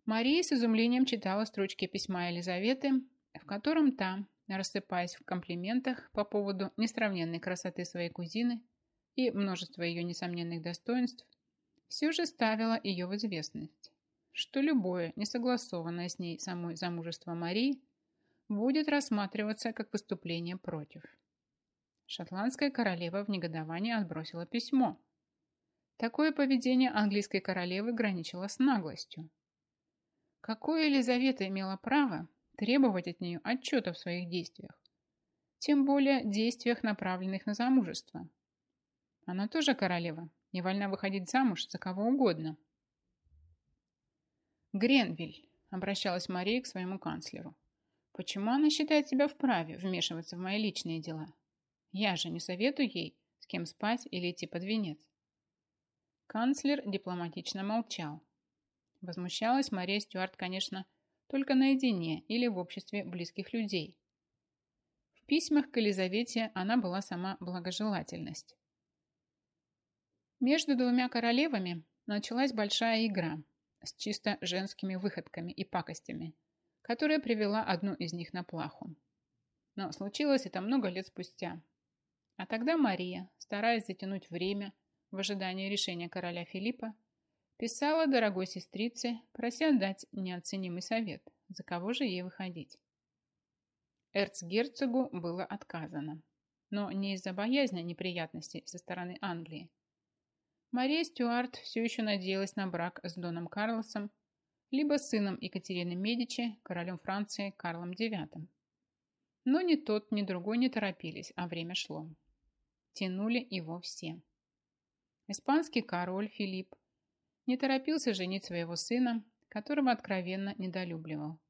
Мария с изумлением читала строчки письма Елизаветы, в котором та, рассыпаясь в комплиментах по поводу несравненной красоты своей кузины и множества ее несомненных достоинств, все же ставила ее в известность, что любое несогласованное с ней самой замужество Марии будет рассматриваться как выступление против. Шотландская королева в негодовании отбросила письмо. Такое поведение английской королевы граничило с наглостью. Какое Елизавета имела право требовать от нее отчета в своих действиях? Тем более действиях, направленных на замужество. Она тоже королева, не вольна выходить замуж за кого угодно. Гренвиль, обращалась Мария к своему канцлеру. Почему она считает себя вправе вмешиваться в мои личные дела? Я же не советую ей, с кем спать или идти под венец. Канцлер дипломатично молчал. Возмущалась Мария Стюарт, конечно, только наедине или в обществе близких людей. В письмах к Елизавете она была сама благожелательность. Между двумя королевами началась большая игра с чисто женскими выходками и пакостями, которая привела одну из них на плаху. Но случилось это много лет спустя, а тогда Мария, стараясь затянуть время в ожидании решения короля Филиппа, писала дорогой сестрице, прося дать неоценимый совет, за кого же ей выходить. Эрцгерцогу было отказано, но не из-за боязни неприятностей со стороны Англии. Мария Стюарт все еще надеялась на брак с Доном Карлосом, либо сыном Екатерины Медичи, королем Франции Карлом IX. Но ни тот, ни другой не торопились, а время шло тянули его все. Испанский король Филипп не торопился женить своего сына, которого откровенно недолюбливал,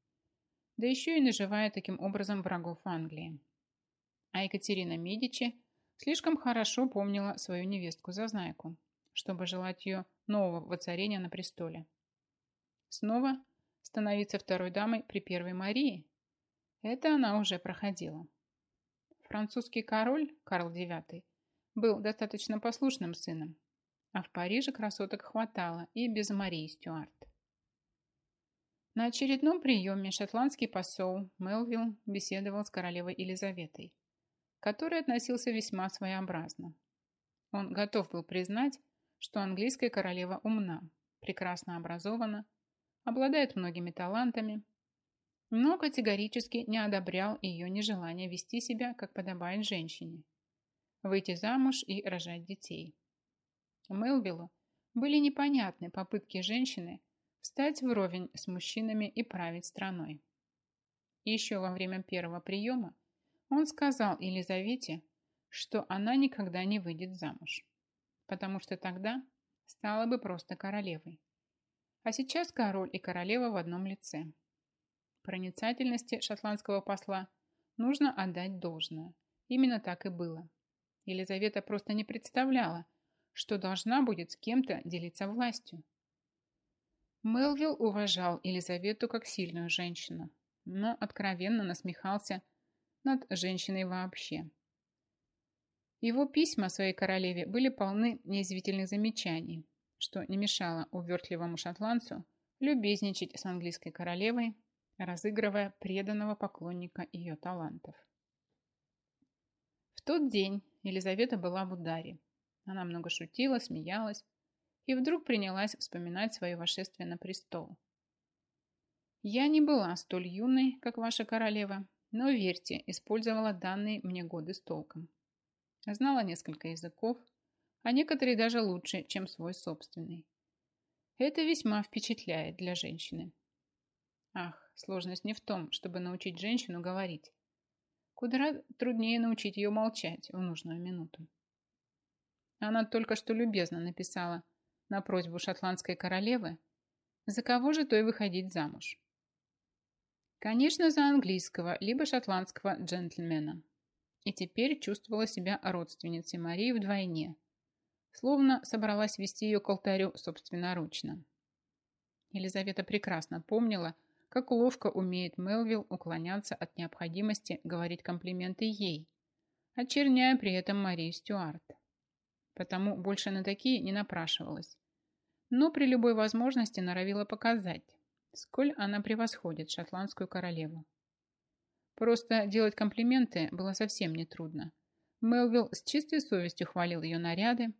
да еще и наживая таким образом врагов Англии. А Екатерина Медичи слишком хорошо помнила свою невестку-зазнайку, чтобы желать ее нового воцарения на престоле. Снова становиться второй дамой при первой Марии – это она уже проходила. Французский король Карл IX был достаточно послушным сыном, а в Париже красоток хватало и без Марии Стюарт. На очередном приеме шотландский посол Мелвилл беседовал с королевой Елизаветой, который относился весьма своеобразно. Он готов был признать, что английская королева умна, прекрасно образована, обладает многими талантами, но категорически не одобрял ее нежелание вести себя, как подобает женщине, выйти замуж и рожать детей. Мелвиллу были непонятны попытки женщины встать вровень с мужчинами и править страной. Еще во время первого приема он сказал Елизавете, что она никогда не выйдет замуж, потому что тогда стала бы просто королевой. А сейчас король и королева в одном лице. Проницательности шотландского посла нужно отдать должное. Именно так и было. Елизавета просто не представляла, что должна будет с кем-то делиться властью. Мелвилл уважал Елизавету как сильную женщину, но откровенно насмехался над женщиной вообще. Его письма своей королеве были полны неизвительных замечаний, что не мешало увертливому шотландцу любезничать с английской королевой, разыгрывая преданного поклонника ее талантов. В тот день Елизавета была в ударе. Она много шутила, смеялась и вдруг принялась вспоминать свое вошествие на престол. «Я не была столь юной, как ваша королева, но, верьте, использовала данные мне годы с толком. Знала несколько языков, а некоторые даже лучше, чем свой собственный. Это весьма впечатляет для женщины. Ах, сложность не в том, чтобы научить женщину говорить. Куда труднее научить ее молчать в нужную минуту. Она только что любезно написала на просьбу шотландской королевы, за кого же той выходить замуж. Конечно, за английского, либо шотландского джентльмена. И теперь чувствовала себя родственницей Марии вдвойне, словно собралась вести ее к алтарю собственноручно. Елизавета прекрасно помнила, как ловко умеет Мелвилл уклоняться от необходимости говорить комплименты ей, очерняя при этом Марию Стюарт. Потому больше на такие не напрашивалась. Но при любой возможности норовила показать, сколь она превосходит шотландскую королеву. Просто делать комплименты было совсем нетрудно. Мелвилл с чистой совестью хвалил ее наряды,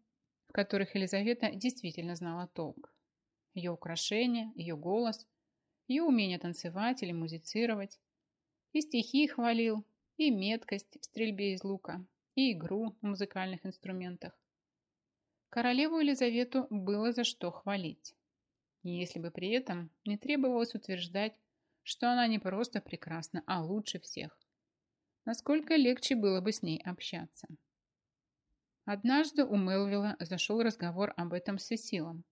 в которых Елизавета действительно знала толк. Ее украшения, ее голос, ее умение танцевать или музицировать. И стихи хвалил, и меткость в стрельбе из лука, и игру в музыкальных инструментах. Королеву Елизавету было за что хвалить. Если бы при этом не требовалось утверждать, что она не просто прекрасна, а лучше всех, насколько легче было бы с ней общаться. Однажды у Мелвилла зашел разговор об этом с Сесилом,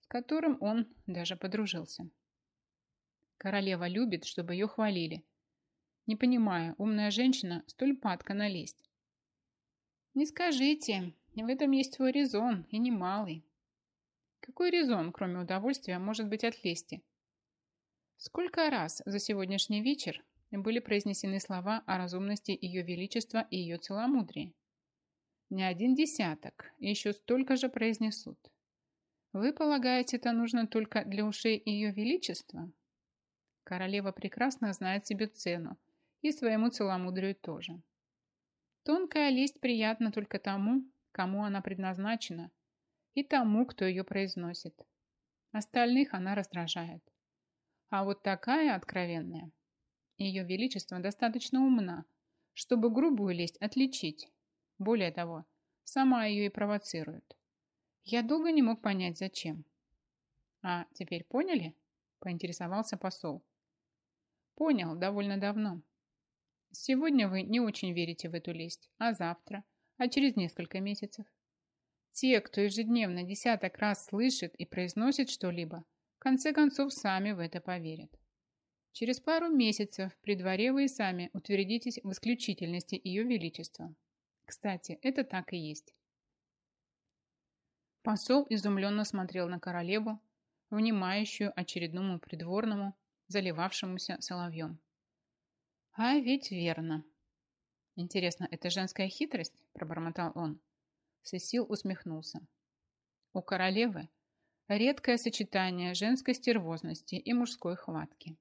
с которым он даже подружился. Королева любит, чтобы ее хвалили. Не понимаю, умная женщина столь падка на лесть. Не скажите, в этом есть свой резон, и немалый. Какой резон, кроме удовольствия, может быть от лести? Сколько раз за сегодняшний вечер были произнесены слова о разумности Ее Величества и ее целомудрии? Не один десяток, и еще столько же произнесут. Вы полагаете, это нужно только для ушей Ее Величества? Королева прекрасно знает себе цену, и своему целомудрию тоже. Тонкая лесть приятна только тому, кому она предназначена, и тому, кто ее произносит. Остальных она раздражает. А вот такая откровенная. Ее Величество достаточно умна, чтобы грубую лесть отличить более того, сама ее и провоцирует. Я долго не мог понять, зачем. А теперь поняли? Поинтересовался посол. Понял, довольно давно. Сегодня вы не очень верите в эту лесть, а завтра, а через несколько месяцев. Те, кто ежедневно десяток раз слышит и произносит что-либо, в конце концов сами в это поверят. Через пару месяцев при дворе вы и сами утвердитесь в исключительности Ее Величества. Кстати, это так и есть. Посол изумленно смотрел на королеву, внимающую очередному придворному, заливавшемуся соловьем. А ведь верно. Интересно, это женская хитрость? Пробормотал он. Сесил усмехнулся. У королевы редкое сочетание женской стервозности и мужской хватки.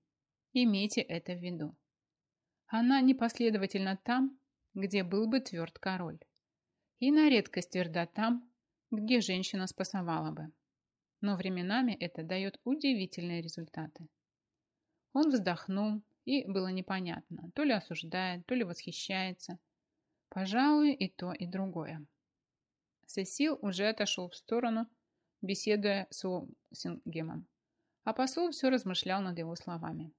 Имейте это в виду. Она непоследовательна там, где был бы тверд король. И на редкость тверда там, где женщина спасовала бы. Но временами это дает удивительные результаты. Он вздохнул, и было непонятно, то ли осуждает, то ли восхищается. Пожалуй, и то, и другое. Сесил уже отошел в сторону, беседуя с Уолсингемом, а посол все размышлял над его словами.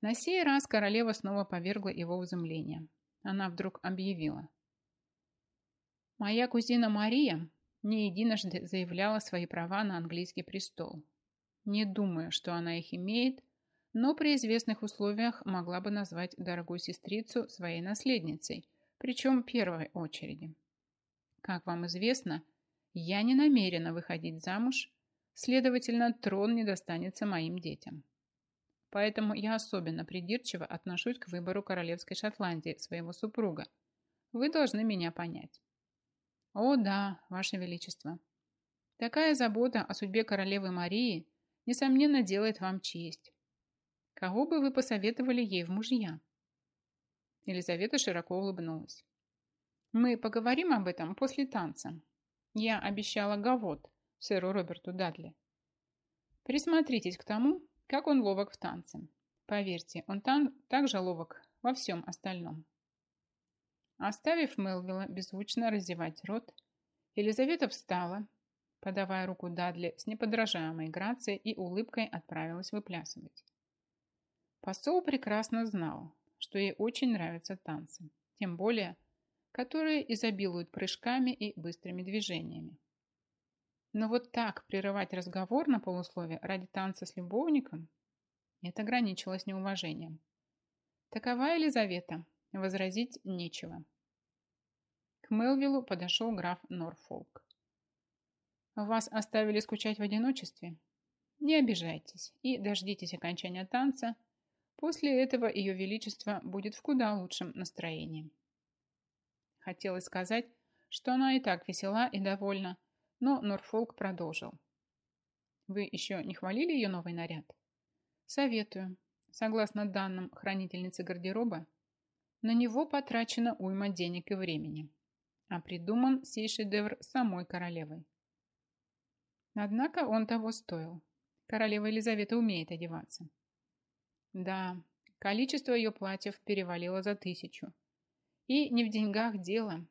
На сей раз королева снова повергла его в изумление она вдруг объявила. «Моя кузина Мария не единожды заявляла свои права на английский престол. Не думаю, что она их имеет, но при известных условиях могла бы назвать дорогую сестрицу своей наследницей, причем первой очереди. Как вам известно, я не намерена выходить замуж, следовательно, трон не достанется моим детям. Поэтому я особенно придирчиво отношусь к выбору королевской Шотландии своего супруга. Вы должны меня понять. О да, Ваше Величество. Такая забота о судьбе королевы Марии, несомненно, делает вам честь. Кого бы вы посоветовали ей в мужья? Елизавета широко улыбнулась. Мы поговорим об этом после танца. Я обещала гавот сэру Роберту Дадли. Присмотритесь к тому, как он ловок в танце. Поверьте, он там так же ловок во всем остальном. Оставив Мелвилла беззвучно раздевать рот, Елизавета встала, подавая руку Дадли с неподражаемой грацией и улыбкой отправилась выплясывать. Посол прекрасно знал, что ей очень нравятся танцы, тем более, которые изобилуют прыжками и быстрыми движениями. Но вот так прерывать разговор на полусловие ради танца с любовником – это граничилось неуважением. Такова Елизавета, возразить нечего. К Мелвиллу подошел граф Норфолк. «Вас оставили скучать в одиночестве? Не обижайтесь и дождитесь окончания танца. После этого Ее Величество будет в куда лучшем настроении». Хотелось сказать, что она и так весела и довольна, но Норфолк продолжил. Вы еще не хвалили ее новый наряд? Советую. Согласно данным хранительницы гардероба, на него потрачено уйма денег и времени, а придуман сей шедевр самой королевой. Однако он того стоил. Королева Елизавета умеет одеваться. Да, количество ее платьев перевалило за тысячу. И не в деньгах дело.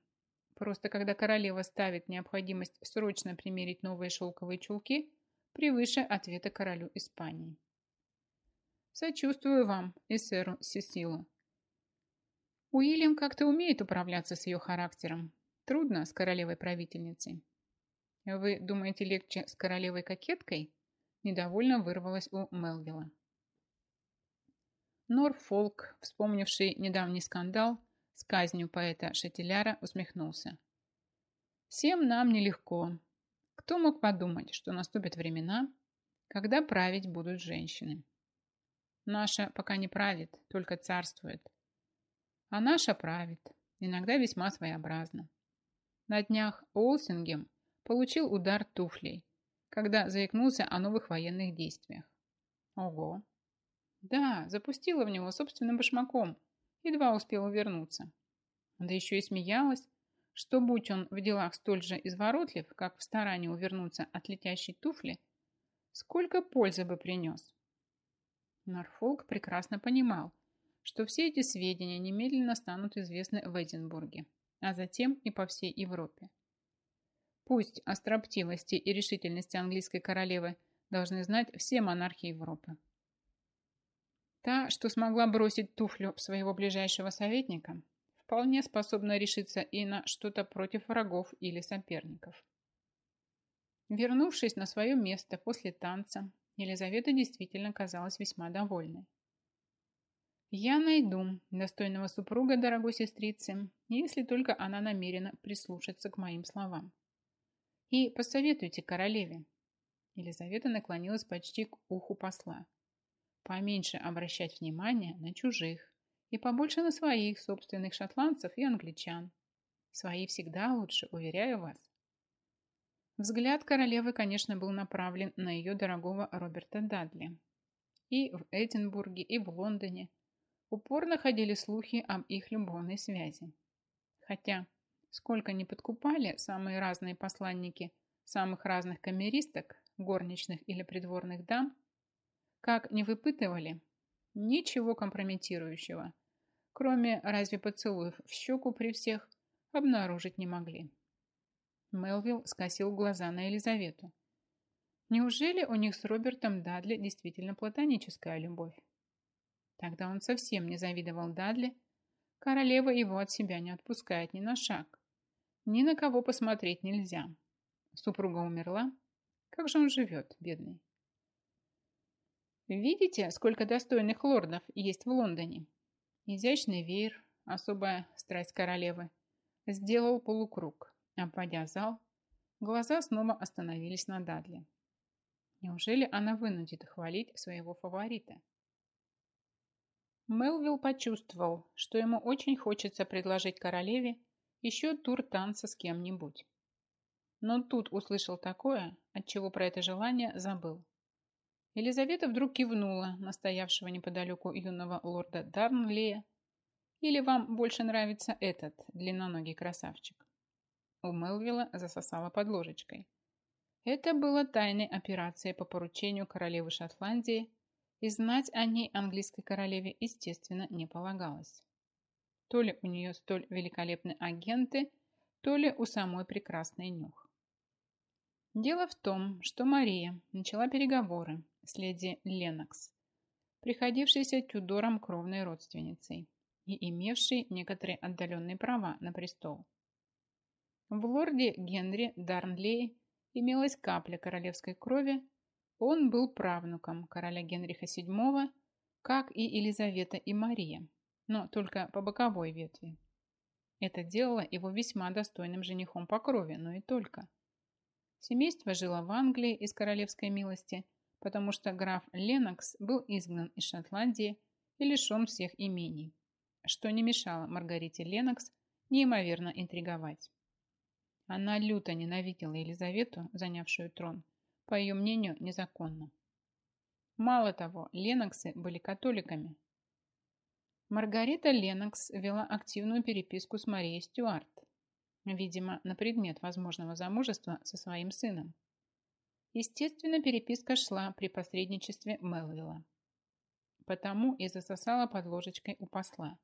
Просто когда королева ставит необходимость срочно примерить новые шелковые чулки, превыше ответа королю Испании. Сочувствую вам и Сесилу. Уильям как-то умеет управляться с ее характером. Трудно с королевой-правительницей. Вы думаете, легче с королевой-кокеткой? Недовольно вырвалось у Мелвилла. Норфолк, вспомнивший недавний скандал с казнью поэта Шатиляра, усмехнулся. «Всем нам нелегко. Кто мог подумать, что наступят времена, когда править будут женщины? Наша пока не правит, только царствует. А наша правит, иногда весьма своеобразно. На днях Олсингем получил удар туфлей, когда заикнулся о новых военных действиях. Ого! Да, запустила в него собственным башмаком, едва успел увернуться. Да еще и смеялась, что будь он в делах столь же изворотлив, как в старании увернуться от летящей туфли, сколько пользы бы принес. Норфолк прекрасно понимал, что все эти сведения немедленно станут известны в Эдинбурге, а затем и по всей Европе. Пусть о строптивости и решительности английской королевы должны знать все монархи Европы. Та, что смогла бросить туфлю своего ближайшего советника, вполне способна решиться и на что-то против врагов или соперников. Вернувшись на свое место после танца, Елизавета действительно казалась весьма довольной. «Я найду достойного супруга дорогой сестрицы, если только она намерена прислушаться к моим словам. И посоветуйте королеве». Елизавета наклонилась почти к уху посла. Поменьше обращать внимание на чужих и побольше на своих собственных шотландцев и англичан. Свои всегда лучше, уверяю вас. Взгляд королевы, конечно, был направлен на ее дорогого Роберта Дадли. И в Эдинбурге, и в Лондоне упорно ходили слухи об их любовной связи. Хотя Сколько ни подкупали самые разные посланники самых разных камеристок, горничных или придворных дам, как не выпытывали, ничего компрометирующего, кроме разве поцелуев в щеку при всех, обнаружить не могли. Мелвилл скосил глаза на Елизавету. Неужели у них с Робертом Дадли действительно платоническая любовь? Тогда он совсем не завидовал Дадли. Королева его от себя не отпускает ни на шаг. Ни на кого посмотреть нельзя. Супруга умерла. Как же он живет, бедный? Видите, сколько достойных лордов есть в Лондоне? Изящный веер, особая страсть королевы, сделал полукруг, обводя зал. Глаза снова остановились на Дадли. Неужели она вынудит хвалить своего фаворита? Мелвилл почувствовал, что ему очень хочется предложить королеве еще тур танца с кем-нибудь. Но тут услышал такое, от чего про это желание забыл. Елизавета вдруг кивнула на стоявшего неподалеку юного лорда Дарнлея. Или вам больше нравится этот длинноногий красавчик? У Мелвилла засосала под ложечкой. Это было тайной операцией по поручению королевы Шотландии, и знать о ней английской королеве, естественно, не полагалось. То ли у нее столь великолепны агенты, то ли у самой прекрасный нюх. Дело в том, что Мария начала переговоры с леди Ленокс, приходившейся Тюдором кровной родственницей и имевшей некоторые отдаленные права на престол. В лорде Генри Дарнлее имелась капля королевской крови, он был правнуком короля Генриха VII, как и Елизавета и Мария, но только по боковой ветви. Это делало его весьма достойным женихом по крови, но и только. Семейство жило в Англии из королевской милости, потому что граф Ленокс был изгнан из Шотландии и лишен всех имений, что не мешало Маргарите Ленокс неимоверно интриговать. Она люто ненавидела Елизавету, занявшую трон, по ее мнению, незаконно. Мало того, Леноксы были католиками. Маргарита Ленокс вела активную переписку с Марией Стюарт, видимо, на предмет возможного замужества со своим сыном. Естественно, переписка шла при посредничестве Мелвилла. Потому и засосала под ложечкой у посла.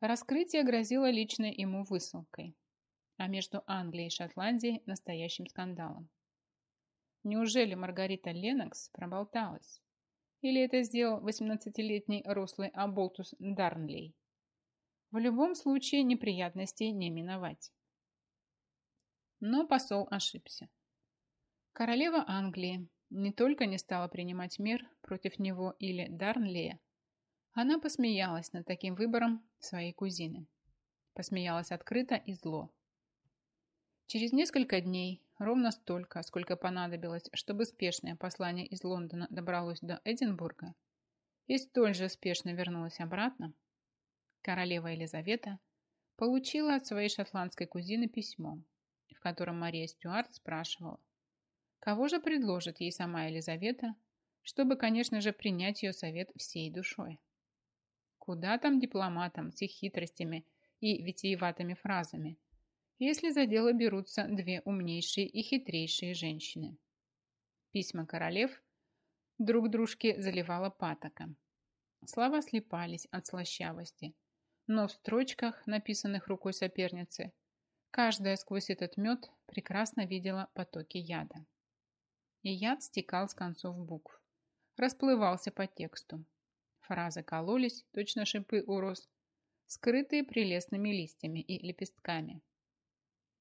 Раскрытие грозило личной ему высылкой, а между Англией и Шотландией настоящим скандалом. Неужели Маргарита Ленокс проболталась? Или это сделал 18-летний рослый Аболтус Дарнлей? В любом случае неприятностей не миновать. Но посол ошибся. Королева Англии не только не стала принимать мер против него или Дарнлея, она посмеялась над таким выбором своей кузины. Посмеялась открыто и зло. Через несколько дней, ровно столько, сколько понадобилось, чтобы спешное послание из Лондона добралось до Эдинбурга и столь же спешно вернулось обратно, королева Елизавета получила от своей шотландской кузины письмо, в котором Мария Стюарт спрашивала, Кого же предложит ей сама Елизавета, чтобы, конечно же, принять ее совет всей душой? Куда там дипломатам с их хитростями и витиеватыми фразами, если за дело берутся две умнейшие и хитрейшие женщины? Письма королев друг дружке заливала патока. Слова слепались от слащавости, но в строчках, написанных рукой соперницы, каждая сквозь этот мед прекрасно видела потоки яда и яд стекал с концов букв. Расплывался по тексту. Фразы кололись, точно шипы у роз, скрытые прелестными листьями и лепестками.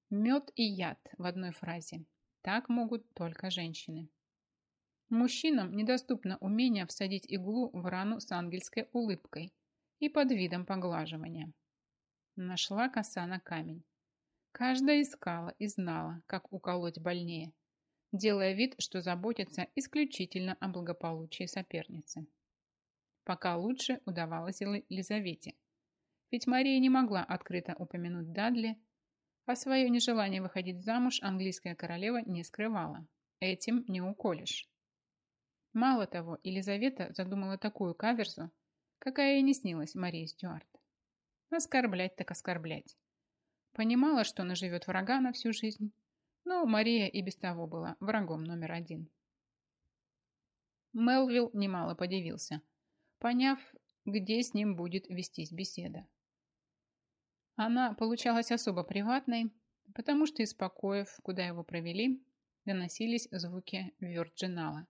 Мед и яд в одной фразе. Так могут только женщины. Мужчинам недоступно умение всадить иглу в рану с ангельской улыбкой и под видом поглаживания. Нашла коса на камень. Каждая искала и знала, как уколоть больнее делая вид, что заботится исключительно о благополучии соперницы. Пока лучше удавалось Елизавете, ведь Мария не могла открыто упомянуть Дадли, а свое нежелание выходить замуж английская королева не скрывала. Этим не уколешь. Мало того, Елизавета задумала такую каверзу, какая и не снилась Марии Стюарт. Оскорблять так оскорблять. Понимала, что наживет врага на всю жизнь, но Мария и без того была врагом номер один. Мелвилл немало подивился, поняв, где с ним будет вестись беседа. Она получалась особо приватной, потому что из покоев, куда его провели, доносились звуки вёрджинала.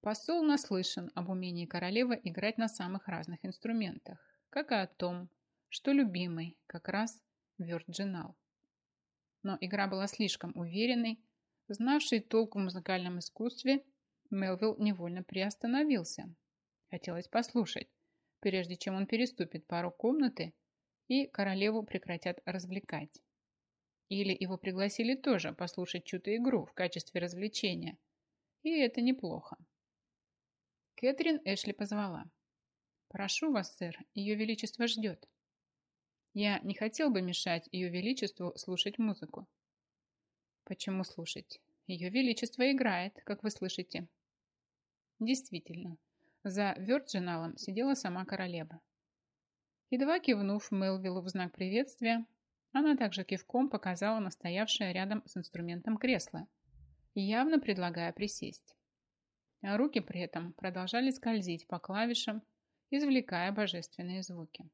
Посол наслышан об умении королевы играть на самых разных инструментах, как и о том, что любимый как раз вёрджинал но игра была слишком уверенной. Знавший толк в музыкальном искусстве, Мелвилл невольно приостановился. Хотелось послушать, прежде чем он переступит пару комнаты и королеву прекратят развлекать. Или его пригласили тоже послушать чью-то игру в качестве развлечения. И это неплохо. Кэтрин Эшли позвала. «Прошу вас, сэр, ее величество ждет». Я не хотел бы мешать Ее Величеству слушать музыку. Почему слушать? Ее Величество играет, как вы слышите. Действительно, за Вёрджиналом сидела сама королева. Едва кивнув Мелвиллу в знак приветствия, она также кивком показала настоявшее рядом с инструментом кресло, явно предлагая присесть. А руки при этом продолжали скользить по клавишам, извлекая божественные звуки.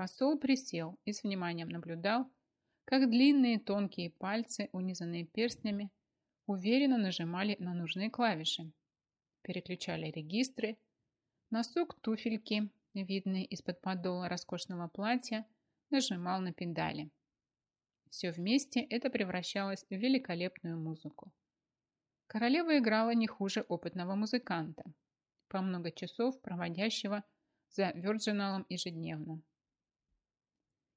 Посол присел и с вниманием наблюдал, как длинные тонкие пальцы, унизанные перстнями, уверенно нажимали на нужные клавиши, переключали регистры, носок туфельки, видный из-под подола роскошного платья, нажимал на педали. Все вместе это превращалось в великолепную музыку. Королева играла не хуже опытного музыканта, по много часов проводящего за Вирджиналом ежедневно.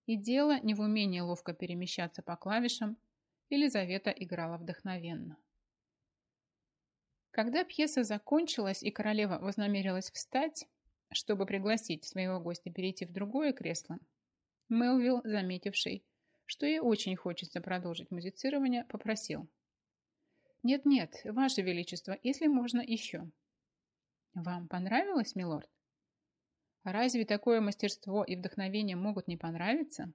И дело не в умении ловко перемещаться по клавишам, Елизавета играла вдохновенно. Когда пьеса закончилась и королева вознамерилась встать, чтобы пригласить своего гостя перейти в другое кресло, Мелвилл, заметивший, что ей очень хочется продолжить музицирование, попросил. Нет-нет, Ваше Величество, если можно еще. Вам понравилось, милорд? Разве такое мастерство и вдохновение могут не понравиться?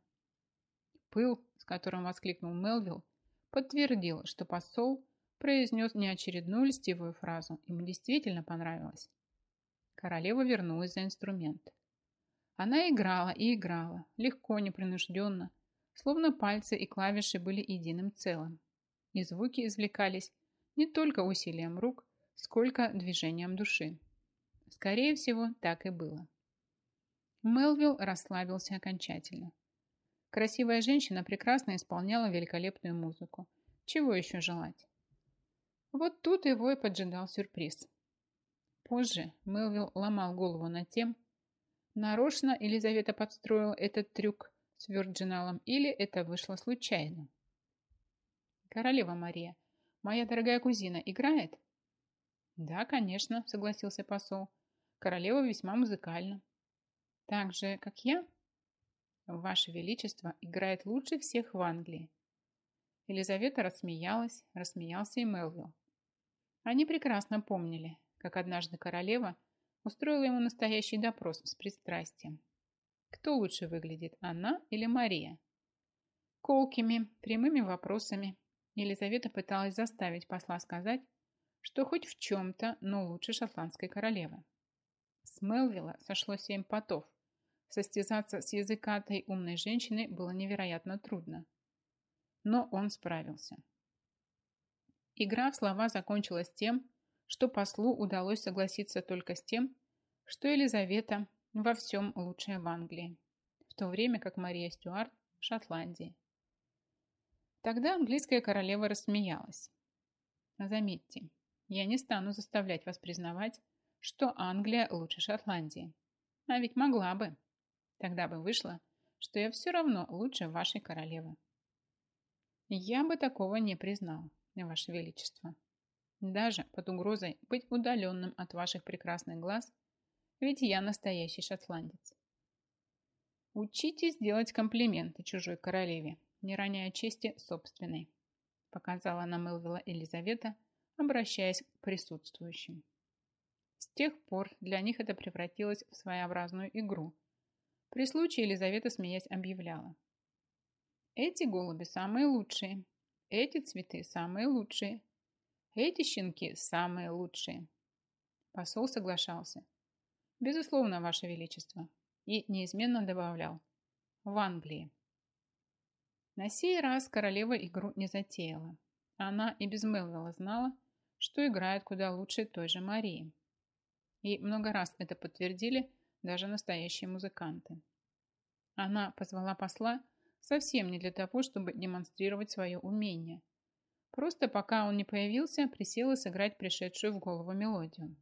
Пыл, с которым воскликнул Мелвилл, подтвердил, что посол произнес неочередную льстивую фразу. Ему действительно понравилось. Королева вернулась за инструмент. Она играла и играла, легко, непринужденно, словно пальцы и клавиши были единым целым. И звуки извлекались не только усилием рук, сколько движением души. Скорее всего, так и было. Мелвилл расслабился окончательно. Красивая женщина прекрасно исполняла великолепную музыку. Чего еще желать? Вот тут его и поджидал сюрприз. Позже Мелвилл ломал голову над тем, нарочно Елизавета подстроила этот трюк с Вирджиналом или это вышло случайно. «Королева Мария, моя дорогая кузина играет?» «Да, конечно», — согласился посол. «Королева весьма музыкальна». «Так же, как я?» «Ваше Величество играет лучше всех в Англии». Елизавета рассмеялась, рассмеялся и Мелвилл. Они прекрасно помнили, как однажды королева устроила ему настоящий допрос с пристрастием. Кто лучше выглядит, она или Мария? Колкими, прямыми вопросами Елизавета пыталась заставить посла сказать, что хоть в чем-то, но лучше шотландской королевы. С Мелвилла сошло семь потов. Состязаться с языкатой умной женщиной было невероятно трудно. Но он справился. Игра в слова закончилась тем, что послу удалось согласиться только с тем, что Елизавета во всем лучшая в Англии, в то время как Мария Стюарт в Шотландии. Тогда английская королева рассмеялась. Заметьте, я не стану заставлять вас признавать, что Англия лучше Шотландии. А ведь могла бы. Тогда бы вышло, что я все равно лучше вашей королевы. Я бы такого не признал. Ваше Величество. Даже под угрозой быть удаленным от ваших прекрасных глаз, ведь я настоящий шотландец. Учитесь делать комплименты чужой королеве, не роняя чести собственной, показала на Мелвилла Елизавета, обращаясь к присутствующим. С тех пор для них это превратилось в своеобразную игру. При случае Елизавета, смеясь, объявляла. Эти голуби самые лучшие, эти цветы самые лучшие. Эти щенки самые лучшие. Посол соглашался. Безусловно, Ваше Величество. И неизменно добавлял. В Англии. На сей раз королева игру не затеяла. Она и без Мелвилла знала, что играет куда лучше той же Марии. И много раз это подтвердили даже настоящие музыканты. Она позвала посла Совсем не для того, чтобы демонстрировать свое умение. Просто пока он не появился, присела сыграть пришедшую в голову мелодию.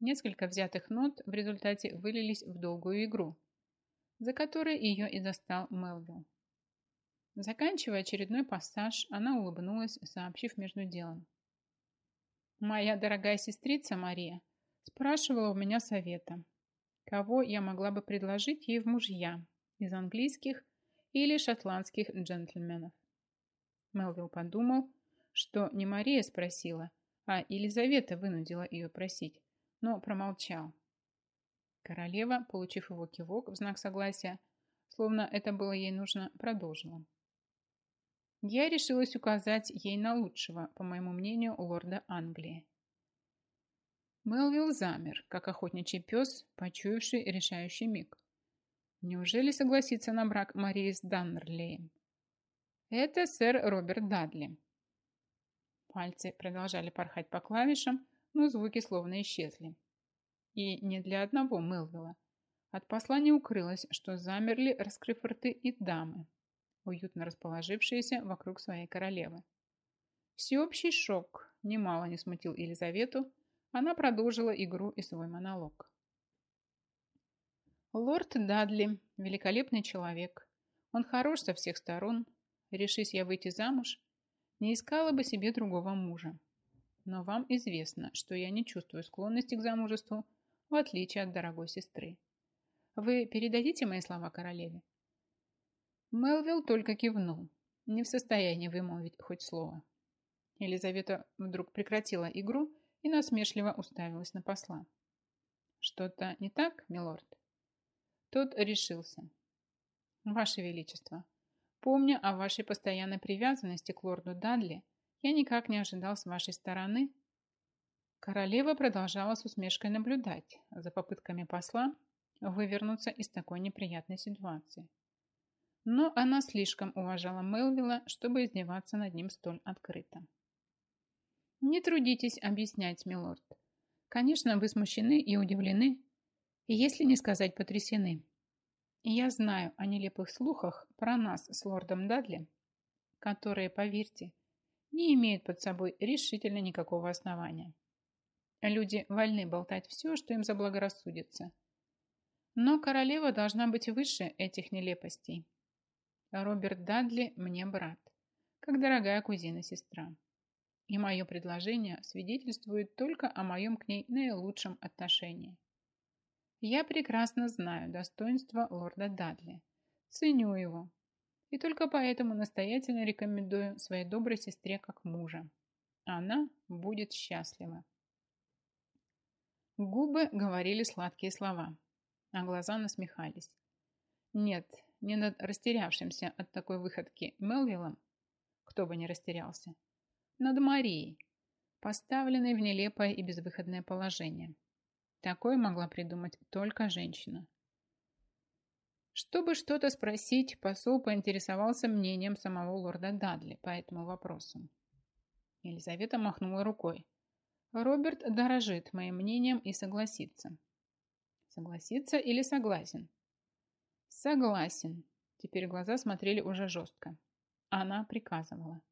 Несколько взятых нот в результате вылились в долгую игру, за которой ее и застал Мелвилл. Заканчивая очередной пассаж, она улыбнулась, сообщив между делом. «Моя дорогая сестрица Мария спрашивала у меня совета, кого я могла бы предложить ей в мужья из английских или шотландских джентльменов. Мелвилл подумал, что не Мария спросила, а Елизавета вынудила ее просить, но промолчал. Королева, получив его кивок в знак согласия, словно это было ей нужно, продолжила. Я решилась указать ей на лучшего, по моему мнению, лорда Англии. Мелвилл замер, как охотничий пес, почуявший решающий миг. Неужели согласится на брак Марии с Даннерлеем? Это сэр Роберт Дадли. Пальцы продолжали порхать по клавишам, но звуки словно исчезли. И не для одного Мелвилла. От посла не укрылось, что замерли, раскрыв рты и дамы, уютно расположившиеся вокруг своей королевы. Всеобщий шок немало не смутил Елизавету, она продолжила игру и свой монолог. Лорд Дадли – великолепный человек. Он хорош со всех сторон. Решись я выйти замуж, не искала бы себе другого мужа. Но вам известно, что я не чувствую склонности к замужеству, в отличие от дорогой сестры. Вы передадите мои слова королеве?» Мелвилл только кивнул, не в состоянии вымолвить хоть слово. Елизавета вдруг прекратила игру и насмешливо уставилась на посла. «Что-то не так, милорд?» Тот решился. «Ваше Величество, помня о вашей постоянной привязанности к лорду Дадли, я никак не ожидал с вашей стороны». Королева продолжала с усмешкой наблюдать за попытками посла вывернуться из такой неприятной ситуации. Но она слишком уважала Мелвилла, чтобы издеваться над ним столь открыто. Не трудитесь объяснять, милорд. Конечно, вы смущены и удивлены, если не сказать потрясены. Я знаю о нелепых слухах про нас с лордом Дадли, которые, поверьте, не имеют под собой решительно никакого основания. Люди вольны болтать все, что им заблагорассудится. Но королева должна быть выше этих нелепостей. Роберт Дадли мне брат, как дорогая кузина-сестра и мое предложение свидетельствует только о моем к ней наилучшем отношении. Я прекрасно знаю достоинство лорда Дадли, ценю его, и только поэтому настоятельно рекомендую своей доброй сестре как мужа. Она будет счастлива. Губы говорили сладкие слова, а глаза насмехались. Нет, не над растерявшимся от такой выходки Мелвиллом, кто бы не растерялся, над Марией, поставленной в нелепое и безвыходное положение. Такое могла придумать только женщина. Чтобы что-то спросить, посол поинтересовался мнением самого лорда Дадли по этому вопросу. Елизавета махнула рукой. Роберт дорожит моим мнением и согласится. Согласится или согласен? Согласен. Теперь глаза смотрели уже жестко. Она приказывала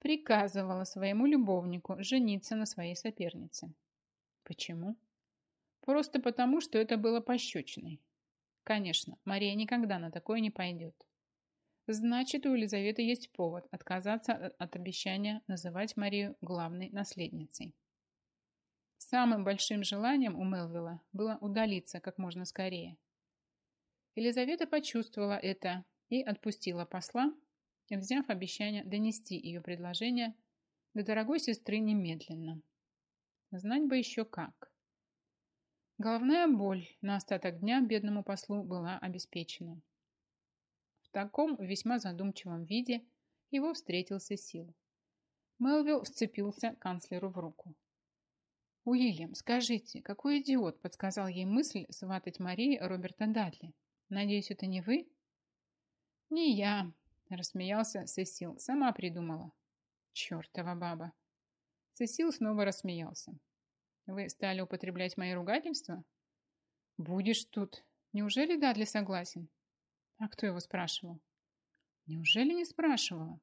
приказывала своему любовнику жениться на своей сопернице. Почему? Просто потому, что это было пощечиной. Конечно, Мария никогда на такое не пойдет. Значит, у Елизаветы есть повод отказаться от обещания называть Марию главной наследницей. Самым большим желанием у Мелвилла было удалиться как можно скорее. Елизавета почувствовала это и отпустила посла, взяв обещание донести ее предложение до дорогой сестры немедленно. Знать бы еще как. Головная боль на остаток дня бедному послу была обеспечена. В таком весьма задумчивом виде его встретился Сил. Мелвилл вцепился канцлеру в руку. «Уильям, скажите, какой идиот подсказал ей мысль сватать Марии Роберта Дадли? Надеюсь, это не вы?» «Не я», Рассмеялся Сесил. Сама придумала. Чертова баба. Сесил снова рассмеялся. Вы стали употреблять мои ругательства? Будешь тут. Неужели Дадли согласен? А кто его спрашивал? Неужели не спрашивала?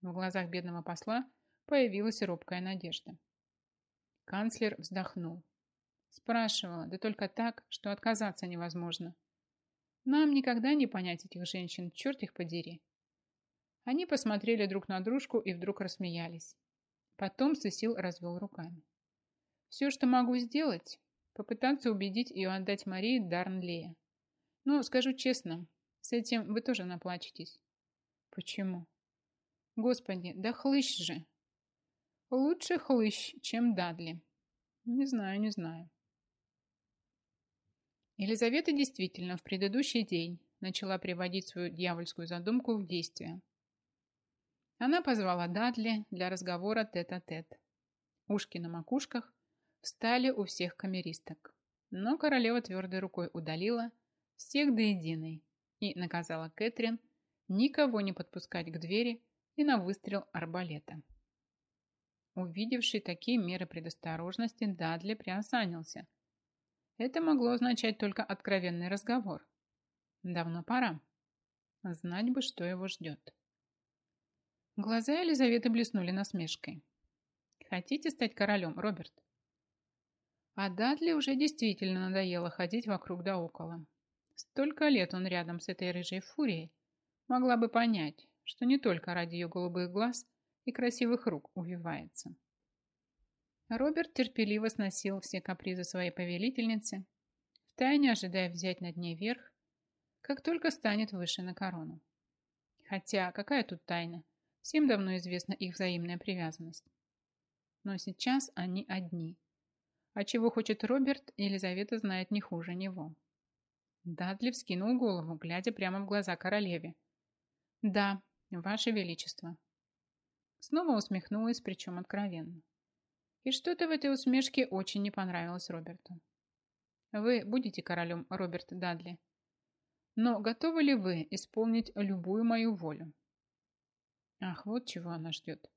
В глазах бедного посла появилась робкая надежда. Канцлер вздохнул. Спрашивала, да только так, что отказаться невозможно. Нам никогда не понять этих женщин, черт их подери. Они посмотрели друг на дружку и вдруг рассмеялись. Потом Сесил развел руками. «Все, что могу сделать, попытаться убедить ее отдать Марии Дарнлея. Но, скажу честно, с этим вы тоже наплачетесь». «Почему?» «Господи, да хлыщ же!» «Лучше хлыщ, чем Дадли». «Не знаю, не знаю». Елизавета действительно в предыдущий день начала приводить свою дьявольскую задумку в действие. Она позвала Дадли для разговора тет-а-тет. -тет. Ушки на макушках встали у всех камеристок. Но королева твердой рукой удалила всех до единой и наказала Кэтрин никого не подпускать к двери и на выстрел арбалета. Увидевший такие меры предосторожности, Дадли приосанился. Это могло означать только откровенный разговор. Давно пора. Знать бы, что его ждет. Глаза Елизаветы блеснули насмешкой. «Хотите стать королем, Роберт?» А Дадли уже действительно надоело ходить вокруг да около. Столько лет он рядом с этой рыжей фурией. Могла бы понять, что не только ради ее голубых глаз и красивых рук увивается. Роберт терпеливо сносил все капризы своей повелительницы, втайне ожидая взять над ней верх, как только станет выше на корону. Хотя, какая тут тайна? Всем давно известна их взаимная привязанность. Но сейчас они одни. А чего хочет Роберт, Елизавета знает не хуже него. Дадли вскинул голову, глядя прямо в глаза королеве. «Да, ваше величество». Снова усмехнулась, причем откровенно. И что-то в этой усмешке очень не понравилось Роберту. «Вы будете королем, Роберт Дадли. Но готовы ли вы исполнить любую мою волю?» Ах, вот чего она ждет.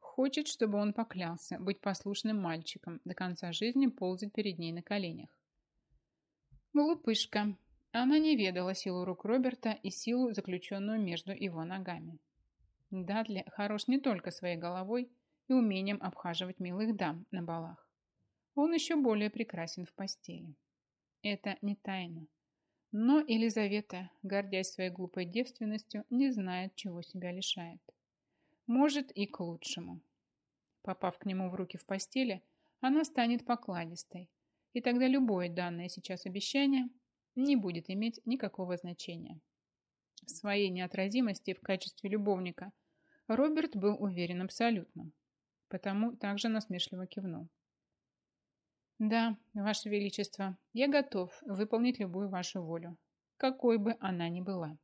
Хочет, чтобы он поклялся быть послушным мальчиком, до конца жизни ползать перед ней на коленях. Глупышка. Она не ведала силу рук Роберта и силу, заключенную между его ногами. Дадли хорош не только своей головой и умением обхаживать милых дам на балах. Он еще более прекрасен в постели. Это не тайна. Но Елизавета, гордясь своей глупой девственностью, не знает, чего себя лишает. Может и к лучшему. Попав к нему в руки в постели, она станет покладистой, и тогда любое данное сейчас обещание не будет иметь никакого значения. В своей неотразимости в качестве любовника Роберт был уверен абсолютно, потому также насмешливо кивнул. «Да, Ваше Величество, я готов выполнить любую вашу волю, какой бы она ни была».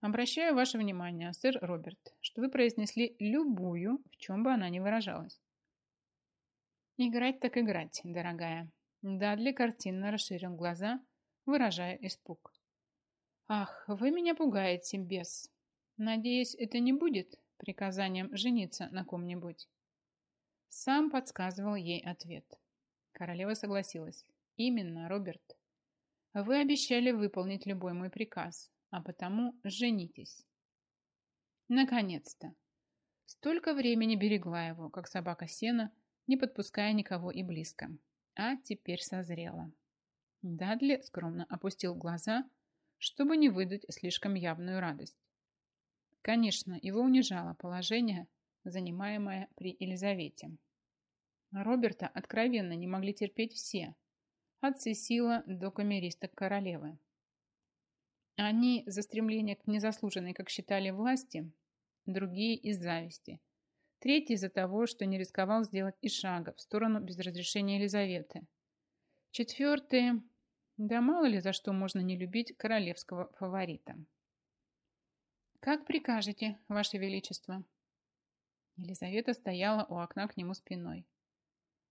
Обращаю ваше внимание, сэр Роберт, что вы произнесли любую, в чем бы она ни выражалась. Играть так играть, дорогая. Дадли картинно расширил глаза, выражая испуг. Ах, вы меня пугаете, бес. Надеюсь, это не будет приказанием жениться на ком-нибудь. Сам подсказывал ей ответ. Королева согласилась. Именно, Роберт. Вы обещали выполнить любой мой приказ, а потому женитесь. Наконец-то! Столько времени берегла его, как собака сена, не подпуская никого и близко. А теперь созрела. Дадли скромно опустил глаза, чтобы не выдать слишком явную радость. Конечно, его унижало положение, занимаемое при Елизавете. Роберта откровенно не могли терпеть все, от Сесила до камеристок королевы. Они за стремление к незаслуженной, как считали, власти, другие из зависти. Третий из-за того, что не рисковал сделать и шага в сторону без разрешения Елизаветы. Четвертый, да мало ли за что можно не любить королевского фаворита. «Как прикажете, Ваше Величество?» Елизавета стояла у окна к нему спиной.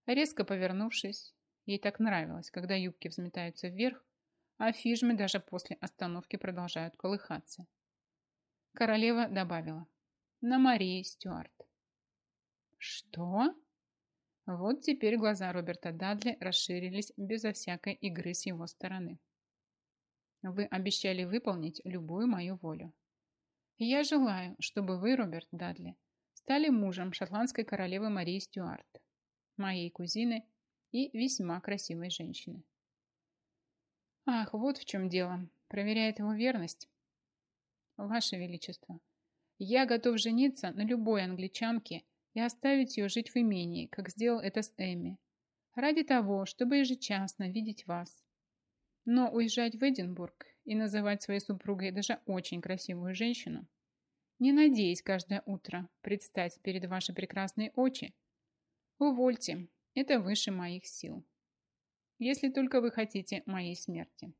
Резко повернувшись, ей так нравилось, когда юбки взметаются вверх, а фижмы даже после остановки продолжают колыхаться. Королева добавила. На Марии Стюарт. Что? Вот теперь глаза Роберта Дадли расширились безо всякой игры с его стороны. Вы обещали выполнить любую мою волю. Я желаю, чтобы вы, Роберт Дадли, стали мужем шотландской королевы Марии Стюарт, моей кузины и весьма красивой женщины. Ах, вот в чем дело. Проверяет его верность. Ваше Величество, я готов жениться на любой англичанке и оставить ее жить в имении, как сделал это с Эми, ради того, чтобы ежечасно видеть вас. Но уезжать в Эдинбург и называть своей супругой даже очень красивую женщину, не надеясь каждое утро предстать перед ваши прекрасные очи, увольте, это выше моих сил если только вы хотите моей смерти.